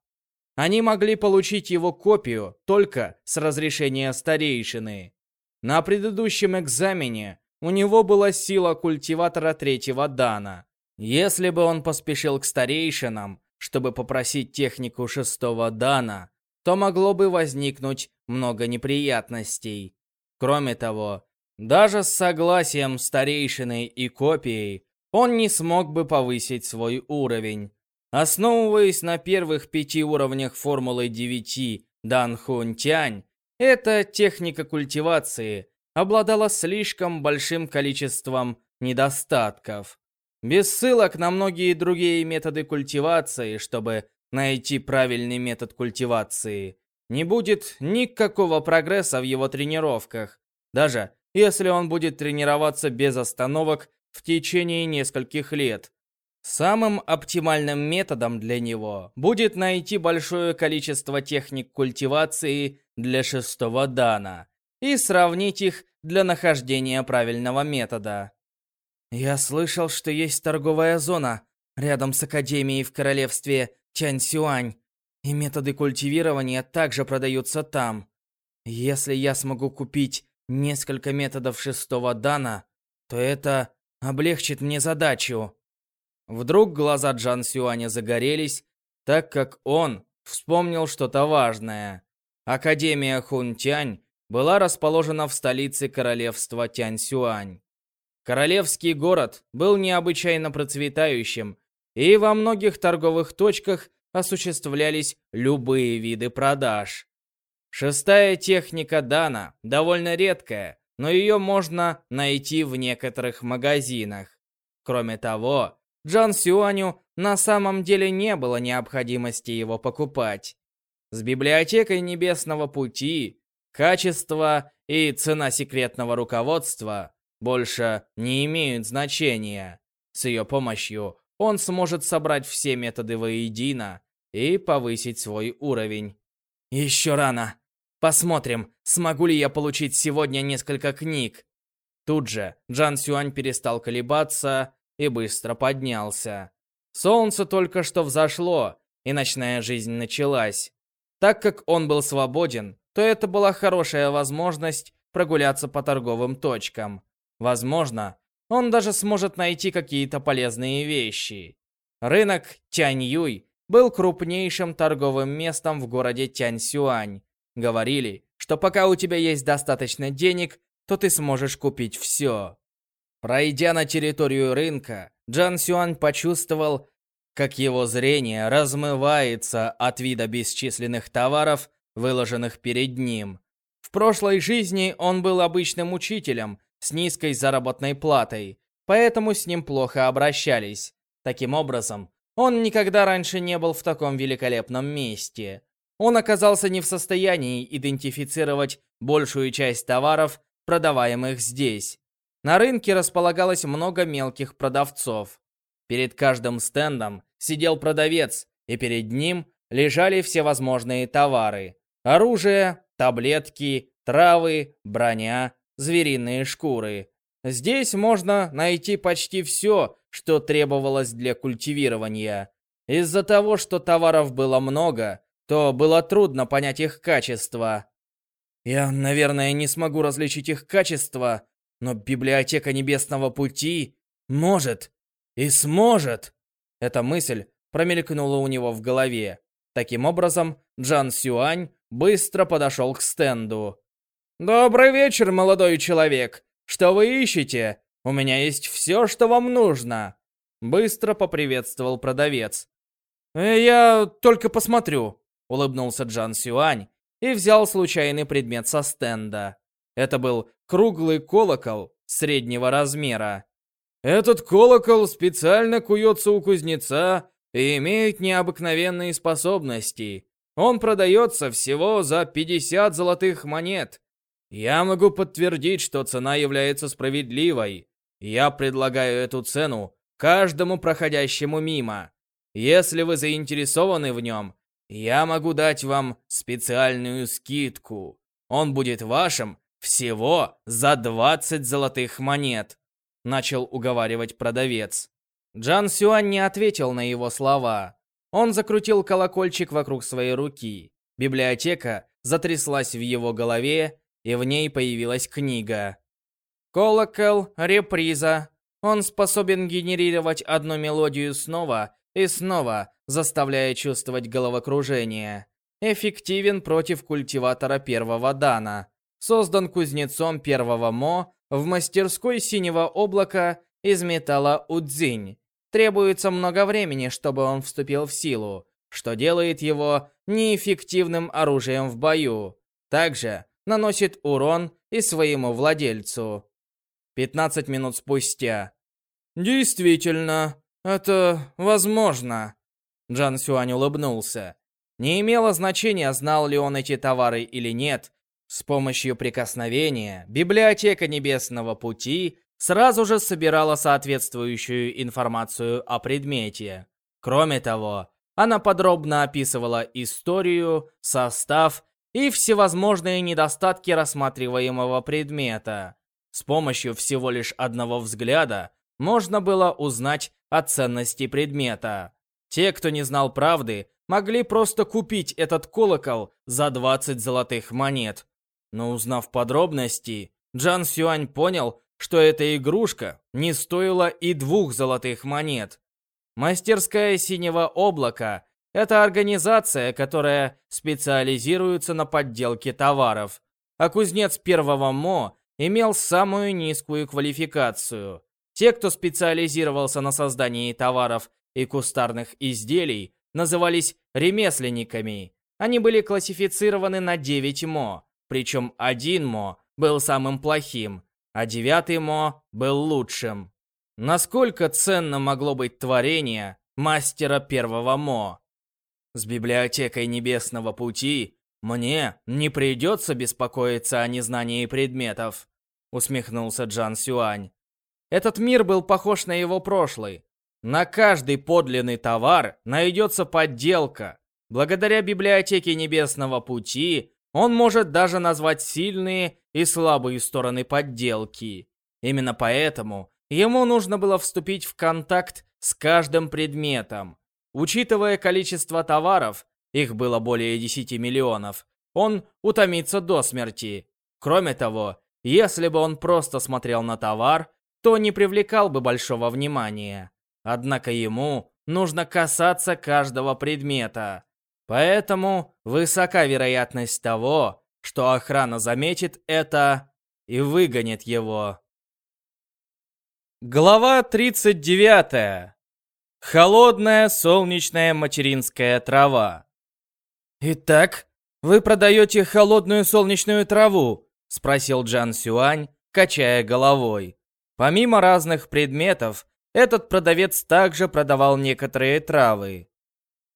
они могли получить его копию только с разрешения старейшины. На предыдущем экзамене у него была сила культиватора третьего дана. Если бы он поспешил к старейшинам, чтобы попросить технику шестого дана, то могло бы возникнуть много неприятностей. Кроме того, даже с согласием старейшины и копией, он не смог бы повысить свой уровень. Основываясь на первых пяти уровнях формулы 9 Дан Хун Тянь, эта техника культивации обладала слишком большим количеством недостатков. Без ссылок на многие другие методы культивации, чтобы найти правильный метод культивации, не будет никакого прогресса в его тренировках, даже если он будет тренироваться без остановок в течение нескольких лет. Самым оптимальным методом для него будет найти большое количество техник культивации для шестого дана и сравнить их для нахождения правильного метода. Я слышал, что есть торговая зона рядом с Академией в королевстве Тяньсюань, и методы культивирования также продаются там. Если я смогу купить несколько методов шестого дана, то это облегчит мне задачу. Вдруг глаза Джан Сюаня загорелись, так как он вспомнил что-то важное. Академия Хунтянь была расположена в столице королевства Тяньсюань. Королевский город был необычайно процветающим, и во многих торговых точках осуществлялись любые виды продаж. Шестая техника Дана довольно редкая, но ее можно найти в некоторых магазинах. Кроме того, Джан Сюаню на самом деле не было необходимости его покупать. С библиотекой Небесного Пути качество и цена секретного руководства больше не имеют значения. С ее помощью он сможет собрать все методы воедино и повысить свой уровень. Еще рано. Посмотрим, смогу ли я получить сегодня несколько книг. Тут же Джан Сюань перестал колебаться и быстро поднялся. Солнце только что взошло, и ночная жизнь началась. Так как он был свободен, то это была хорошая возможность прогуляться по торговым точкам. Возможно, он даже сможет найти какие-то полезные вещи. Рынок Тяньюй был крупнейшим торговым местом в городе Тяньсюань. Говорили, что пока у тебя есть достаточно денег, то ты сможешь купить все. Пройдя на территорию рынка, Джан Сюань почувствовал, как его зрение размывается от вида бесчисленных товаров, выложенных перед ним. В прошлой жизни он был обычным учителем с низкой заработной платой, поэтому с ним плохо обращались. Таким образом, он никогда раньше не был в таком великолепном месте. Он оказался не в состоянии идентифицировать большую часть товаров, продаваемых здесь. На рынке располагалось много мелких продавцов. Перед каждым стендом сидел продавец, и перед ним лежали всевозможные товары. Оружие, таблетки, травы, броня, звериные шкуры. Здесь можно найти почти все, что требовалось для культивирования. Из-за того, что товаров было много, то было трудно понять их качество. Я, наверное, не смогу различить их качество, но библиотека Небесного Пути может и сможет. Эта мысль промелькнула у него в голове. Таким образом, Джан Сюань быстро подошел к стенду. «Добрый вечер, молодой человек! Что вы ищете? У меня есть все, что вам нужно!» Быстро поприветствовал продавец. «Э, «Я только посмотрю», — улыбнулся Джан Сюань и взял случайный предмет со стенда. Это был круглый колокол среднего размера. Этот колокол специально куется у кузнеца и имеет необыкновенные способности. Он продается всего за 50 золотых монет. Я могу подтвердить, что цена является справедливой. Я предлагаю эту цену каждому проходящему мимо. Если вы заинтересованы в нем, я могу дать вам специальную скидку. Он будет вашим всего за 20 золотых монет, начал уговаривать продавец. Джан Сюань не ответил на его слова. Он закрутил колокольчик вокруг своей руки. Библиотека затряслась в его голове, и в ней появилась книга. Колокол, реприза. Он способен генерировать одну мелодию снова и снова, заставляя чувствовать головокружение. Эффективен против культиватора первого дана. Создан кузнецом первого Мо в мастерской синего облака из металла Удзинь. Требуется много времени, чтобы он вступил в силу, что делает его неэффективным оружием в бою. Также наносит урон и своему владельцу. 15 минут спустя. Действительно, это возможно. Джан Сюань улыбнулся. Не имело значения, знал ли он эти товары или нет. С помощью прикосновения библиотека Небесного Пути сразу же собирала соответствующую информацию о предмете. Кроме того, она подробно описывала историю, состав и всевозможные недостатки рассматриваемого предмета. С помощью всего лишь одного взгляда можно было узнать о ценности предмета. Те, кто не знал правды, могли просто купить этот колокол за 20 золотых монет. Но узнав подробности, Джан Сюань понял, что эта игрушка не стоила и двух золотых монет. Мастерская Синего Облака – это организация, которая специализируется на подделке товаров. А кузнец первого МО имел самую низкую квалификацию. Те, кто специализировался на создании товаров и кустарных изделий, назывались ремесленниками. Они были классифицированы на 9 мо, причем один мо был самым плохим, а девятый мо был лучшим. Насколько ценно могло быть творение мастера первого мо? С библиотекой Небесного Пути мне не придется беспокоиться о незнании предметов, усмехнулся Джан Сюань. Этот мир был похож на его прошлый. На каждый подлинный товар найдется подделка. Благодаря библиотеке Небесного Пути он может даже назвать сильные и слабые стороны подделки. Именно поэтому ему нужно было вступить в контакт с каждым предметом. Учитывая количество товаров, их было более 10 миллионов, он утомится до смерти. Кроме того, если бы он просто смотрел на товар, то не привлекал бы большого внимания. Однако ему нужно касаться каждого предмета. Поэтому высока вероятность того, что охрана заметит это и выгонит его. Глава 39. Холодная солнечная материнская трава. «Итак, вы продаете холодную солнечную траву?» — спросил Джан Сюань, качая головой. Помимо разных предметов, этот продавец также продавал некоторые травы.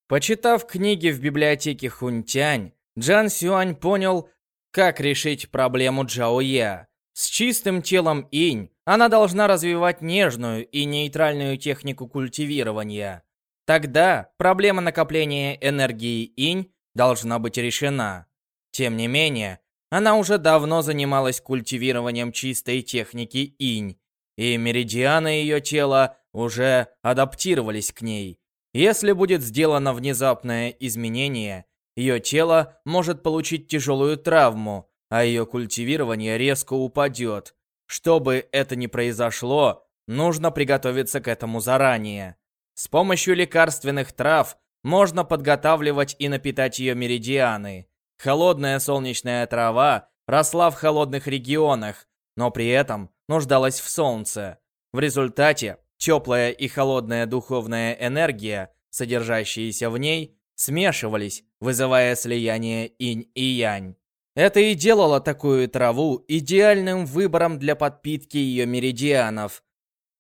Почитав книги в библиотеке Хунтянь, Джан Сюань понял, как решить проблему Джаоя. С чистым телом инь она должна развивать нежную и нейтральную технику культивирования. Тогда проблема накопления энергии инь должна быть решена. Тем не менее, она уже давно занималась культивированием чистой техники инь и меридианы ее тела уже адаптировались к ней. Если будет сделано внезапное изменение, ее тело может получить тяжелую травму, а ее культивирование резко упадет. Чтобы это не произошло, нужно приготовиться к этому заранее. С помощью лекарственных трав можно подготавливать и напитать ее меридианы. Холодная солнечная трава росла в холодных регионах, но при этом нуждалась в солнце. В результате теплая и холодная духовная энергия, содержащиеся в ней, смешивались, вызывая слияние инь и янь. Это и делало такую траву идеальным выбором для подпитки ее меридианов.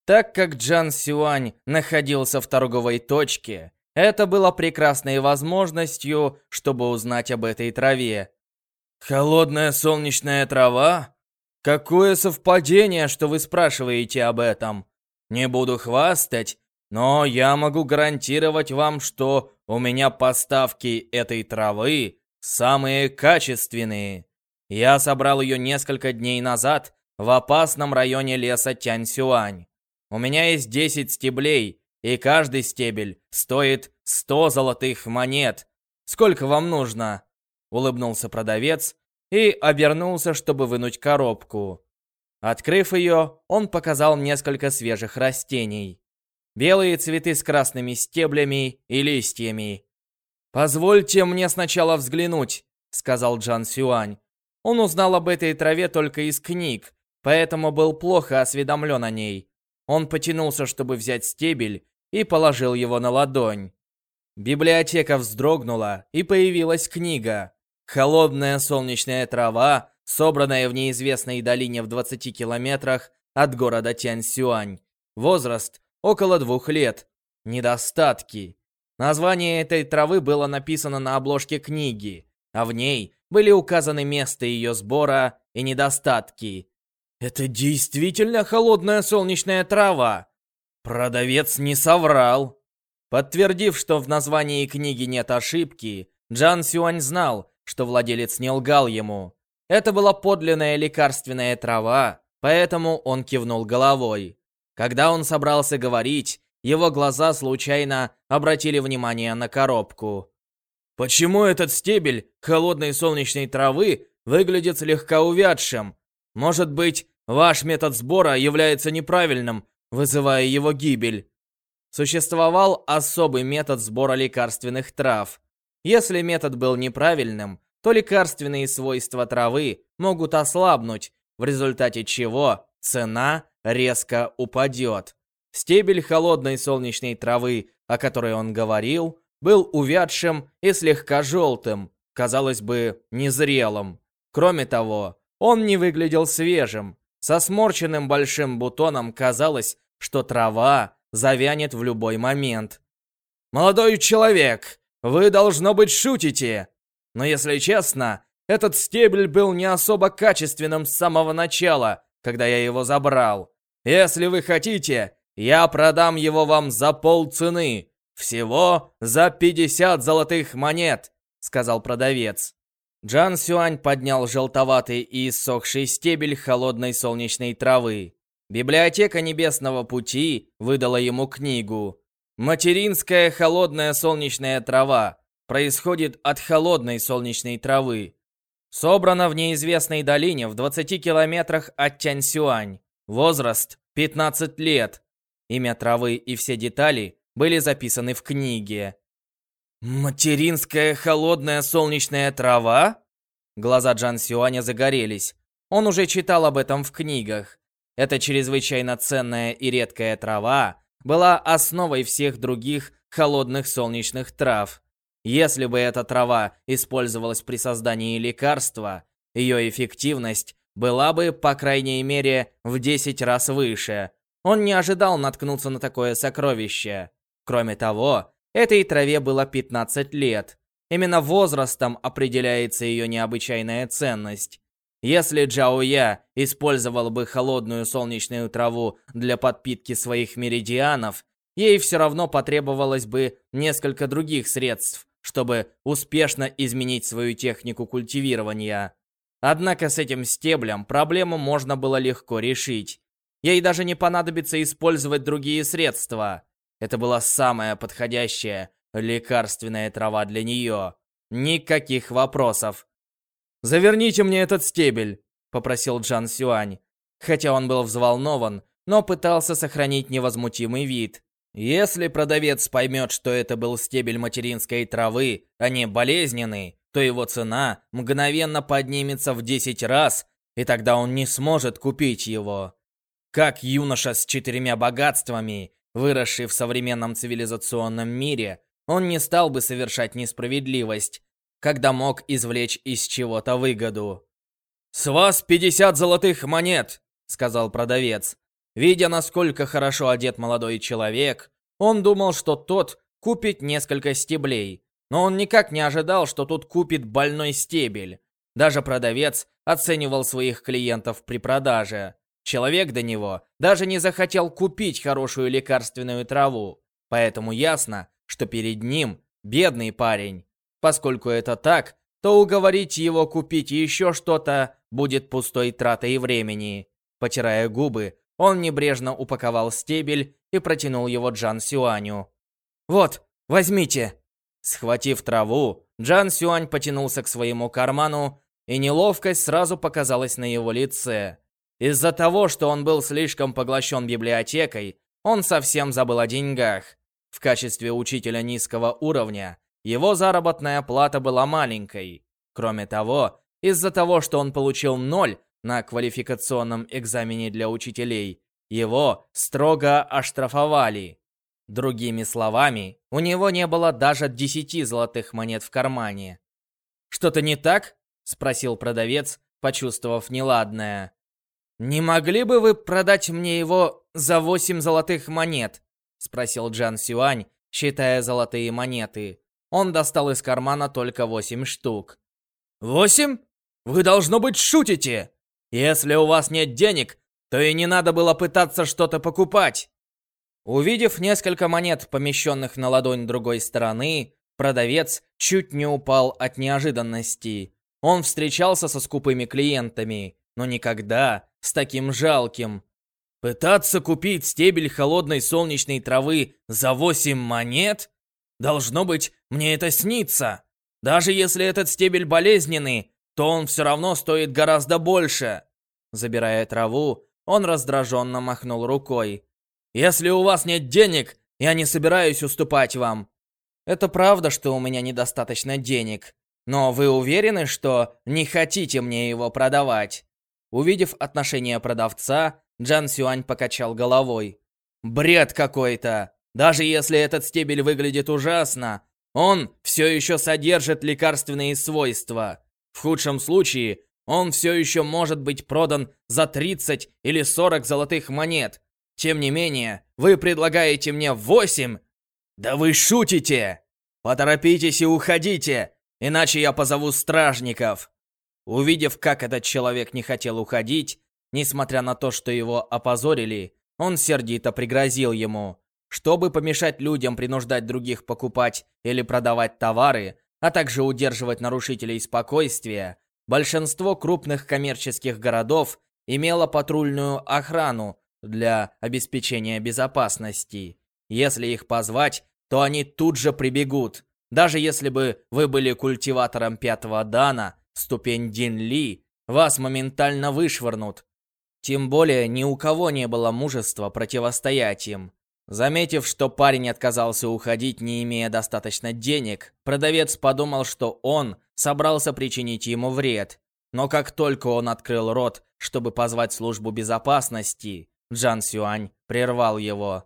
Так как Джан Сюань находился в торговой точке, это было прекрасной возможностью, чтобы узнать об этой траве. «Холодная солнечная трава? Какое совпадение, что вы спрашиваете об этом? Не буду хвастать, но я могу гарантировать вам, что у меня поставки этой травы самые качественные. Я собрал ее несколько дней назад в опасном районе леса Тяньсюань. У меня есть 10 стеблей, и каждый стебель стоит 100 золотых монет. Сколько вам нужно?» Улыбнулся продавец и обернулся, чтобы вынуть коробку. Открыв ее, он показал несколько свежих растений. Белые цветы с красными стеблями и листьями. «Позвольте мне сначала взглянуть», — сказал Джан Сюань. Он узнал об этой траве только из книг, поэтому был плохо осведомлен о ней. Он потянулся, чтобы взять стебель, и положил его на ладонь. Библиотека вздрогнула, и появилась книга. Холодная солнечная трава, собранная в неизвестной долине в 20 километрах от города Тяньсюань. Возраст около двух лет. Недостатки. Название этой травы было написано на обложке книги, а в ней были указаны место ее сбора и недостатки. Это действительно холодная солнечная трава. Продавец не соврал. Подтвердив, что в названии книги нет ошибки, Джан Сюань знал, что владелец не лгал ему. Это была подлинная лекарственная трава, поэтому он кивнул головой. Когда он собрался говорить, его глаза случайно обратили внимание на коробку. «Почему этот стебель холодной солнечной травы выглядит слегка увядшим? Может быть, ваш метод сбора является неправильным, вызывая его гибель?» Существовал особый метод сбора лекарственных трав. Если метод был неправильным, то лекарственные свойства травы могут ослабнуть, в результате чего цена резко упадет. Стебель холодной солнечной травы, о которой он говорил, был увядшим и слегка желтым, казалось бы, незрелым. Кроме того, он не выглядел свежим. Со сморченным большим бутоном казалось, что трава завянет в любой момент. «Молодой человек, вы, должно быть, шутите!» Но если честно, этот стебель был не особо качественным с самого начала, когда я его забрал. Если вы хотите, я продам его вам за полцены. Всего за 50 золотых монет, сказал продавец. Джан Сюань поднял желтоватый и иссохший стебель холодной солнечной травы. Библиотека Небесного Пути выдала ему книгу. Материнская холодная солнечная трава происходит от холодной солнечной травы. Собрана в неизвестной долине в 20 километрах от Тяньсюань. Возраст 15 лет. Имя травы и все детали были записаны в книге. «Материнская холодная солнечная трава?» Глаза Джан Сюаня загорелись. Он уже читал об этом в книгах. Эта чрезвычайно ценная и редкая трава была основой всех других холодных солнечных трав. Если бы эта трава использовалась при создании лекарства, ее эффективность была бы, по крайней мере, в 10 раз выше. Он не ожидал наткнуться на такое сокровище. Кроме того, этой траве было 15 лет. Именно возрастом определяется ее необычайная ценность. Если Джао использовал бы холодную солнечную траву для подпитки своих меридианов, ей все равно потребовалось бы несколько других средств, чтобы успешно изменить свою технику культивирования. Однако с этим стеблем проблему можно было легко решить. Ей даже не понадобится использовать другие средства. Это была самая подходящая лекарственная трава для нее. Никаких вопросов. «Заверните мне этот стебель», — попросил Джан Сюань. Хотя он был взволнован, но пытался сохранить невозмутимый вид. Если продавец поймет, что это был стебель материнской травы, а не болезненный, то его цена мгновенно поднимется в 10 раз, и тогда он не сможет купить его. Как юноша с четырьмя богатствами, выросший в современном цивилизационном мире, он не стал бы совершать несправедливость, когда мог извлечь из чего-то выгоду. «С вас 50 золотых монет!» — сказал продавец. Видя, насколько хорошо одет молодой человек, он думал, что тот купит несколько стеблей. Но он никак не ожидал, что тут купит больной стебель. Даже продавец оценивал своих клиентов при продаже. Человек до него даже не захотел купить хорошую лекарственную траву. Поэтому ясно, что перед ним бедный парень. Поскольку это так, то уговорить его купить еще что-то будет пустой тратой времени. Потирая губы, Он небрежно упаковал стебель и протянул его Джан Сюаню. «Вот, возьмите!» Схватив траву, Джан Сюань потянулся к своему карману, и неловкость сразу показалась на его лице. Из-за того, что он был слишком поглощен библиотекой, он совсем забыл о деньгах. В качестве учителя низкого уровня его заработная плата была маленькой. Кроме того, из-за того, что он получил ноль на квалификационном экзамене для учителей, его строго оштрафовали. Другими словами, у него не было даже 10 золотых монет в кармане. «Что-то не так?» — спросил продавец, почувствовав неладное. «Не могли бы вы продать мне его за 8 золотых монет?» — спросил Джан Сюань, считая золотые монеты. Он достал из кармана только 8 штук. «Восемь? Вы, должно быть, шутите! Если у вас нет денег, то и не надо было пытаться что-то покупать!» Увидев несколько монет, помещенных на ладонь другой стороны, продавец чуть не упал от неожиданности. Он встречался со скупыми клиентами, но никогда с таким жалким. Пытаться купить стебель холодной солнечной травы за 8 монет? Должно быть, мне это снится. Даже если этот стебель болезненный, то он все равно стоит гораздо больше. Забирая траву, он раздраженно махнул рукой. Если у вас нет денег, я не собираюсь уступать вам. Это правда, что у меня недостаточно денег. Но вы уверены, что не хотите мне его продавать? Увидев отношение продавца, Джан Сюань покачал головой. Бред какой-то. Даже если этот стебель выглядит ужасно, он все еще содержит лекарственные свойства. В худшем случае, он все еще может быть продан за 30 или 40 золотых монет, тем не менее, вы предлагаете мне восемь? Да вы шутите! Поторопитесь и уходите, иначе я позову стражников. Увидев, как этот человек не хотел уходить, несмотря на то, что его опозорили, он сердито пригрозил ему. Чтобы помешать людям принуждать других покупать или продавать товары, а также удерживать нарушителей спокойствия, большинство крупных коммерческих городов имело патрульную охрану, для обеспечения безопасности. Если их позвать, то они тут же прибегут. Даже если бы вы были культиватором пятого дана, ступень Дин Ли, вас моментально вышвырнут. Тем более ни у кого не было мужества противостоять им. Заметив, что парень отказался уходить, не имея достаточно денег, продавец подумал, что он собрался причинить ему вред. Но как только он открыл рот, чтобы позвать службу безопасности, Джан Сюань прервал его.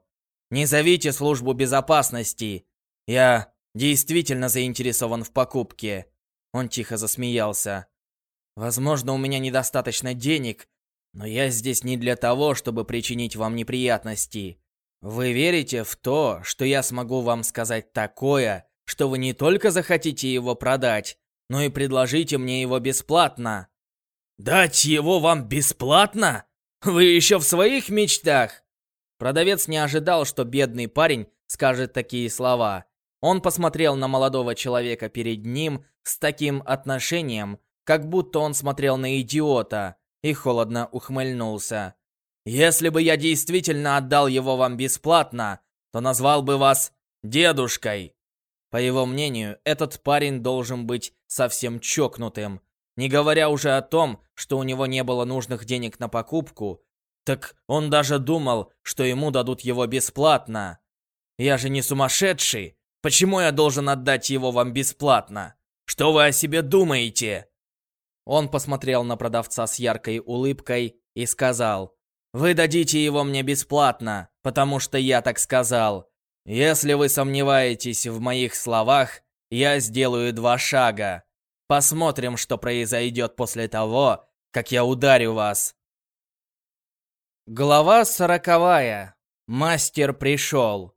«Не зовите службу безопасности! Я действительно заинтересован в покупке!» Он тихо засмеялся. «Возможно, у меня недостаточно денег, но я здесь не для того, чтобы причинить вам неприятности. Вы верите в то, что я смогу вам сказать такое, что вы не только захотите его продать, но и предложите мне его бесплатно?» «Дать его вам бесплатно?» Вы еще в своих мечтах?» Продавец не ожидал, что бедный парень скажет такие слова. Он посмотрел на молодого человека перед ним с таким отношением, как будто он смотрел на идиота, и холодно ухмыльнулся. «Если бы я действительно отдал его вам бесплатно, то назвал бы вас дедушкой». По его мнению, этот парень должен быть совсем чокнутым, не говоря уже о том, что у него не было нужных денег на покупку, так он даже думал, что ему дадут его бесплатно. Я же не сумасшедший. Почему я должен отдать его вам бесплатно? Что вы о себе думаете? Он посмотрел на продавца с яркой улыбкой и сказал: "Вы дадите его мне бесплатно, потому что я так сказал. Если вы сомневаетесь в моих словах, я сделаю два шага. Посмотрим, что произойдет после того, как я ударю вас. Глава сороковая. Мастер пришел.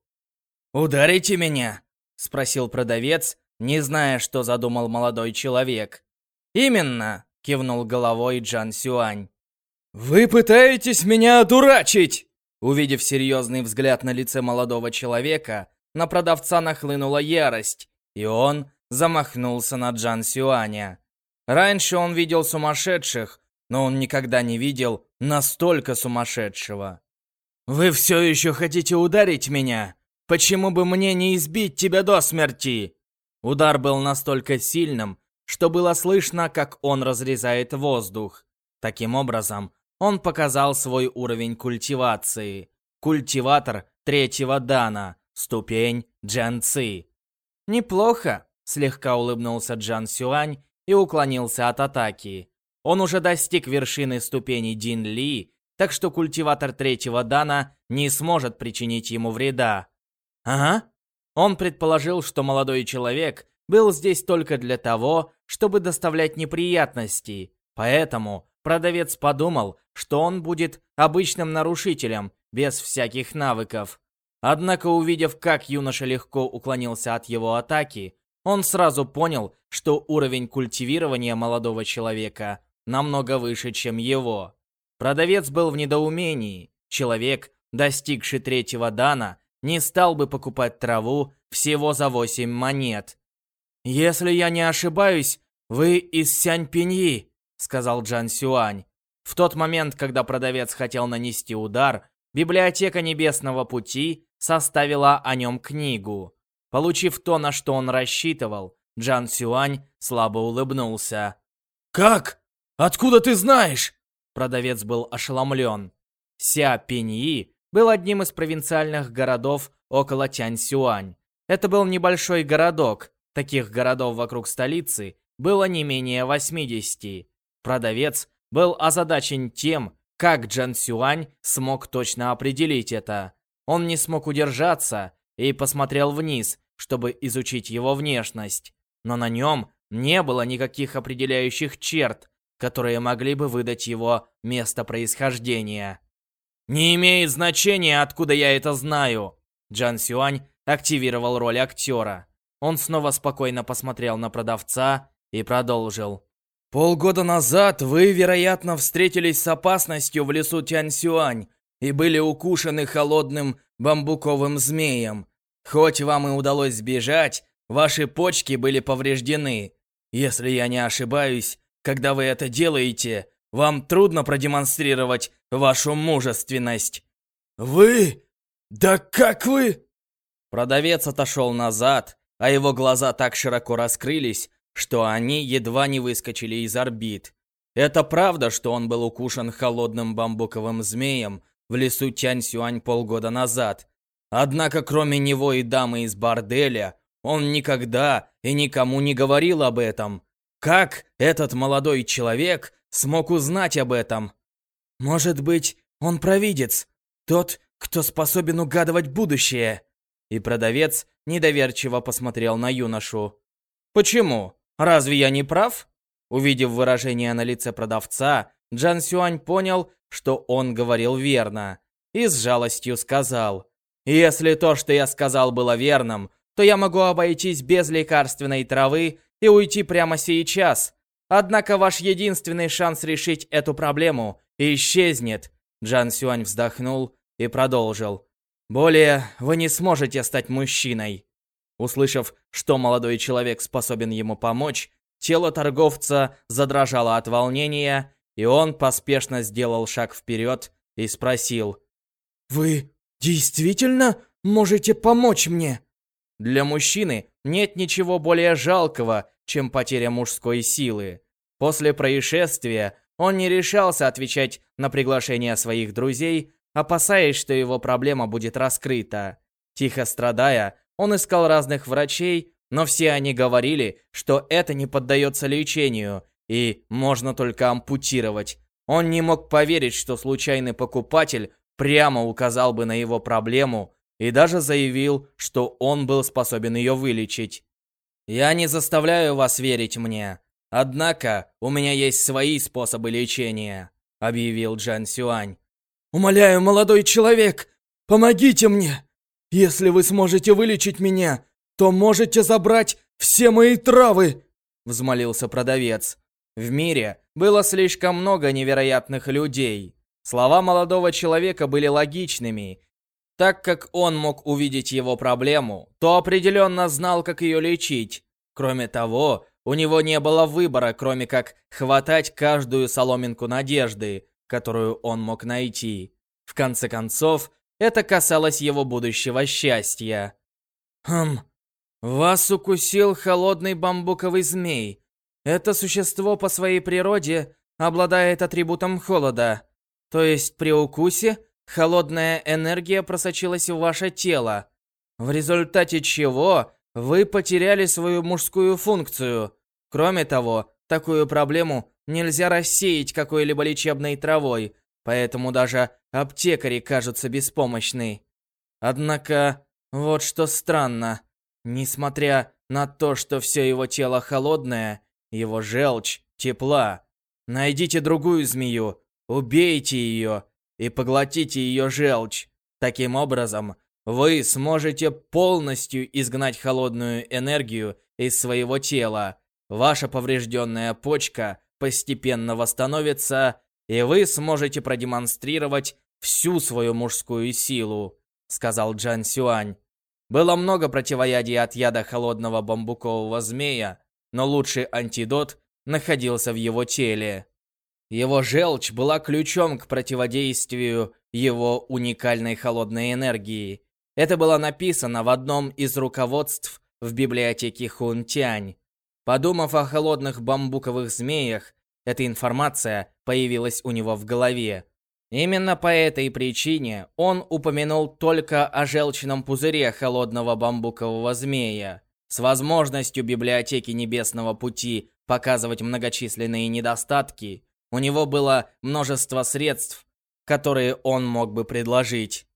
«Ударите меня?» — спросил продавец, не зная, что задумал молодой человек. «Именно!» — кивнул головой Джан Сюань. «Вы пытаетесь меня одурачить!» Увидев серьезный взгляд на лице молодого человека, на продавца нахлынула ярость, и он замахнулся на Джан Сюаня. Раньше он видел сумасшедших, но он никогда не видел настолько сумасшедшего. «Вы все еще хотите ударить меня? Почему бы мне не избить тебя до смерти?» Удар был настолько сильным, что было слышно, как он разрезает воздух. Таким образом, он показал свой уровень культивации. Культиватор третьего дана, ступень Джан Ци. «Неплохо», — слегка улыбнулся Джан Сюань и уклонился от атаки. Он уже достиг вершины ступени Дин Ли, так что культиватор третьего дана не сможет причинить ему вреда. Ага. Он предположил, что молодой человек был здесь только для того, чтобы доставлять неприятности, поэтому продавец подумал, что он будет обычным нарушителем, без всяких навыков. Однако, увидев, как юноша легко уклонился от его атаки, он сразу понял, что уровень культивирования молодого человека намного выше, чем его. Продавец был в недоумении. Человек, достигший третьего дана, не стал бы покупать траву всего за 8 монет. «Если я не ошибаюсь, вы из Сянь-Пиньи», — сказал Джан Сюань. В тот момент, когда продавец хотел нанести удар, библиотека Небесного Пути составила о нем книгу. Получив то, на что он рассчитывал, Джан Сюань слабо улыбнулся. «Как? Откуда ты знаешь?» Продавец был ошеломлен. Ся Пиньи был одним из провинциальных городов около Тяньсюань. Это был небольшой городок. Таких городов вокруг столицы было не менее 80. Продавец был озадачен тем, как Джан Сюань смог точно определить это. Он не смог удержаться и посмотрел вниз, чтобы изучить его внешность. Но на нем не было никаких определяющих черт, которые могли бы выдать его место происхождения. «Не имеет значения, откуда я это знаю!» Джан Сюань активировал роль актера. Он снова спокойно посмотрел на продавца и продолжил. «Полгода назад вы, вероятно, встретились с опасностью в лесу Тяньсюань и были укушены холодным бамбуковым змеем. Хоть вам и удалось сбежать, ваши почки были повреждены. Если я не ошибаюсь, когда вы это делаете, вам трудно продемонстрировать вашу мужественность. Вы? Да как вы? Продавец отошел назад, а его глаза так широко раскрылись, что они едва не выскочили из орбит. Это правда, что он был укушен холодным бамбуковым змеем в лесу Тяньсюань полгода назад. Однако кроме него и дамы из борделя, он никогда и никому не говорил об этом. Как этот молодой человек смог узнать об этом? Может быть, он провидец, тот, кто способен угадывать будущее? И продавец недоверчиво посмотрел на юношу. Почему? Разве я не прав? Увидев выражение на лице продавца, Джан Сюань понял, что он говорил верно, и с жалостью сказал, «Если то, что я сказал, было верным, то я могу обойтись без лекарственной травы и уйти прямо сейчас. Однако ваш единственный шанс решить эту проблему исчезнет. Джан Сюань вздохнул и продолжил. Более вы не сможете стать мужчиной. Услышав, что молодой человек способен ему помочь, тело торговца задрожало от волнения, и он поспешно сделал шаг вперед и спросил. «Вы действительно можете помочь мне?» Для мужчины нет ничего более жалкого, чем потеря мужской силы. После происшествия он не решался отвечать на приглашения своих друзей, опасаясь, что его проблема будет раскрыта. Тихо страдая, он искал разных врачей, но все они говорили, что это не поддается лечению и можно только ампутировать. Он не мог поверить, что случайный покупатель прямо указал бы на его проблему и даже заявил, что он был способен ее вылечить. «Я не заставляю вас верить мне, однако у меня есть свои способы лечения», — объявил Джан Сюань. «Умоляю, молодой человек, помогите мне! Если вы сможете вылечить меня, то можете забрать все мои травы!» — взмолился продавец. В мире было слишком много невероятных людей. Слова молодого человека были логичными, так как он мог увидеть его проблему, то определенно знал, как ее лечить. Кроме того, у него не было выбора, кроме как хватать каждую соломинку надежды, которую он мог найти. В конце концов, Это касалось его будущего счастья. «Хм, вас укусил холодный бамбуковый змей. Это существо по своей природе обладает атрибутом холода. То есть при укусе холодная энергия просочилась в ваше тело, в результате чего вы потеряли свою мужскую функцию. Кроме того, такую проблему нельзя рассеять какой-либо лечебной травой, поэтому даже аптекари кажутся беспомощны. Однако, вот что странно. Несмотря на то, что все его тело холодное, его желчь тепла. Найдите другую змею, убейте ее и поглотите ее желчь. Таким образом, вы сможете полностью изгнать холодную энергию из своего тела. Ваша поврежденная почка постепенно восстановится, и вы сможете продемонстрировать всю свою мужскую силу», — сказал Джан Сюань. Было много противоядий от яда холодного бамбукового змея, но лучший антидот находился в его теле. Его желчь была ключом к противодействию его уникальной холодной энергии. Это было написано в одном из руководств в библиотеке Хунтянь. Подумав о холодных бамбуковых змеях, эта информация появилась у него в голове. Именно по этой причине он упомянул только о желчном пузыре холодного бамбукового змея. С возможностью библиотеки Небесного Пути показывать многочисленные недостатки, у него было множество средств, которые он мог бы предложить.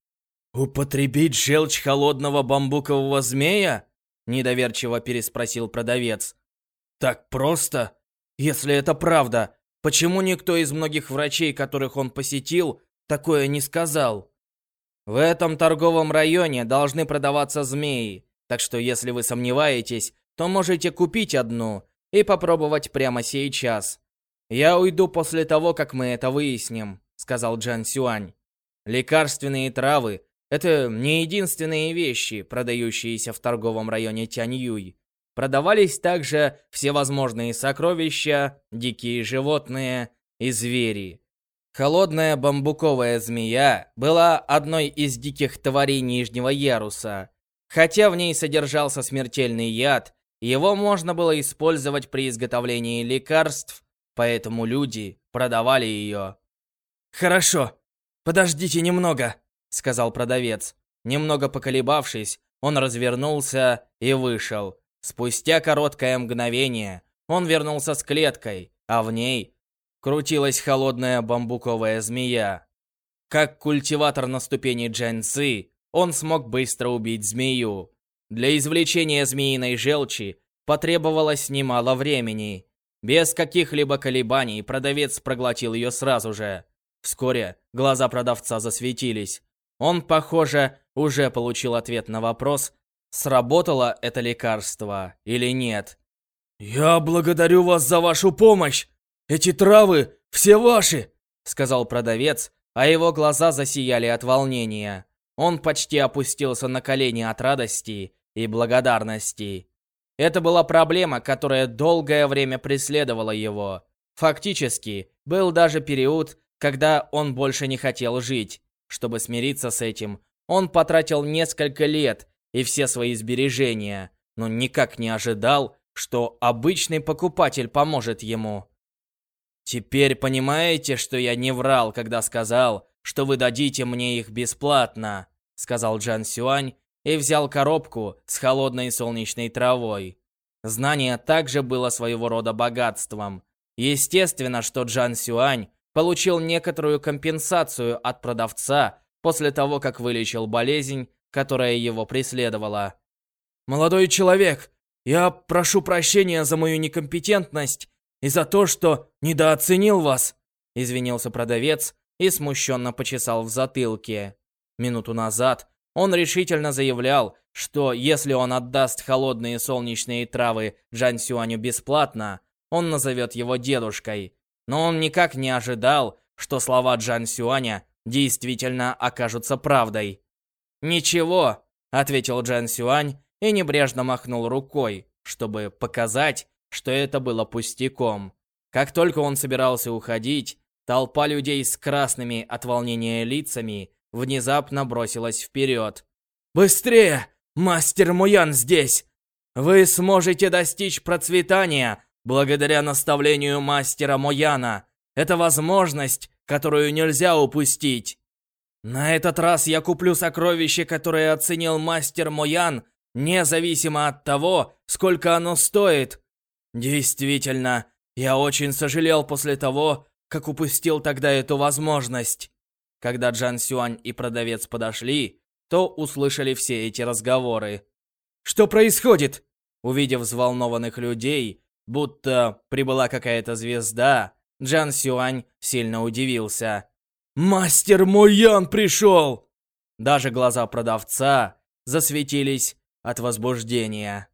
«Употребить желчь холодного бамбукового змея?» Недоверчиво переспросил продавец. «Так просто? Если это правда, почему никто из многих врачей, которых он посетил, такое не сказал?» В этом торговом районе должны продаваться змеи, так что если вы сомневаетесь, то можете купить одну и попробовать прямо сейчас. Я уйду после того, как мы это выясним, сказал Джан Сюань. Лекарственные травы это не единственные вещи, продающиеся в торговом районе Тяньюй. Продавались также всевозможные сокровища, дикие животные и звери. Холодная бамбуковая змея была одной из диких тварей Нижнего Яруса. Хотя в ней содержался смертельный яд, его можно было использовать при изготовлении лекарств, поэтому люди продавали ее. «Хорошо, подождите немного», — сказал продавец. Немного поколебавшись, он развернулся и вышел. Спустя короткое мгновение он вернулся с клеткой, а в ней крутилась холодная бамбуковая змея. Как культиватор на ступени Джэньци, он смог быстро убить змею. Для извлечения змеиной желчи потребовалось немало времени. Без каких-либо колебаний продавец проглотил ее сразу же. Вскоре глаза продавца засветились. Он, похоже, уже получил ответ на вопрос, сработало это лекарство или нет. «Я благодарю вас за вашу помощь! Эти травы все ваши!» Сказал продавец, а его глаза засияли от волнения. Он почти опустился на колени от радости и благодарности. Это была проблема, которая долгое время преследовала его. Фактически, был даже период, когда он больше не хотел жить. Чтобы смириться с этим, он потратил несколько лет и все свои сбережения, но никак не ожидал, что обычный покупатель поможет ему. Теперь понимаете, что я не врал, когда сказал, что вы дадите мне их бесплатно, сказал Джан Сюань и взял коробку с холодной солнечной травой. Знание также было своего рода богатством. Естественно, что Джан Сюань получил некоторую компенсацию от продавца после того, как вылечил болезнь, которая его преследовала. «Молодой человек, я прошу прощения за мою некомпетентность и за то, что недооценил вас», извинился продавец и смущенно почесал в затылке. Минуту назад он решительно заявлял, что если он отдаст холодные солнечные травы Джан Сюаню бесплатно, он назовет его дедушкой, но он никак не ожидал, что слова Джан Сюаня действительно окажутся правдой. «Ничего», — ответил Джан Сюань и небрежно махнул рукой, чтобы показать, что это было пустяком. Как только он собирался уходить, толпа людей с красными от волнения лицами внезапно бросилась вперед. «Быстрее! Мастер Муян здесь! Вы сможете достичь процветания благодаря наставлению мастера Мояна. Это возможность, которую нельзя упустить. На этот раз я куплю сокровище, которое оценил мастер Моян, независимо от того, сколько оно стоит. Действительно, я очень сожалел после того, как упустил тогда эту возможность. Когда Джан Сюань и продавец подошли, то услышали все эти разговоры. «Что происходит?» Увидев взволнованных людей, будто прибыла какая-то звезда, Джан Сюань сильно удивился. «Мастер Моян пришел!» Даже глаза продавца засветились от возбуждения.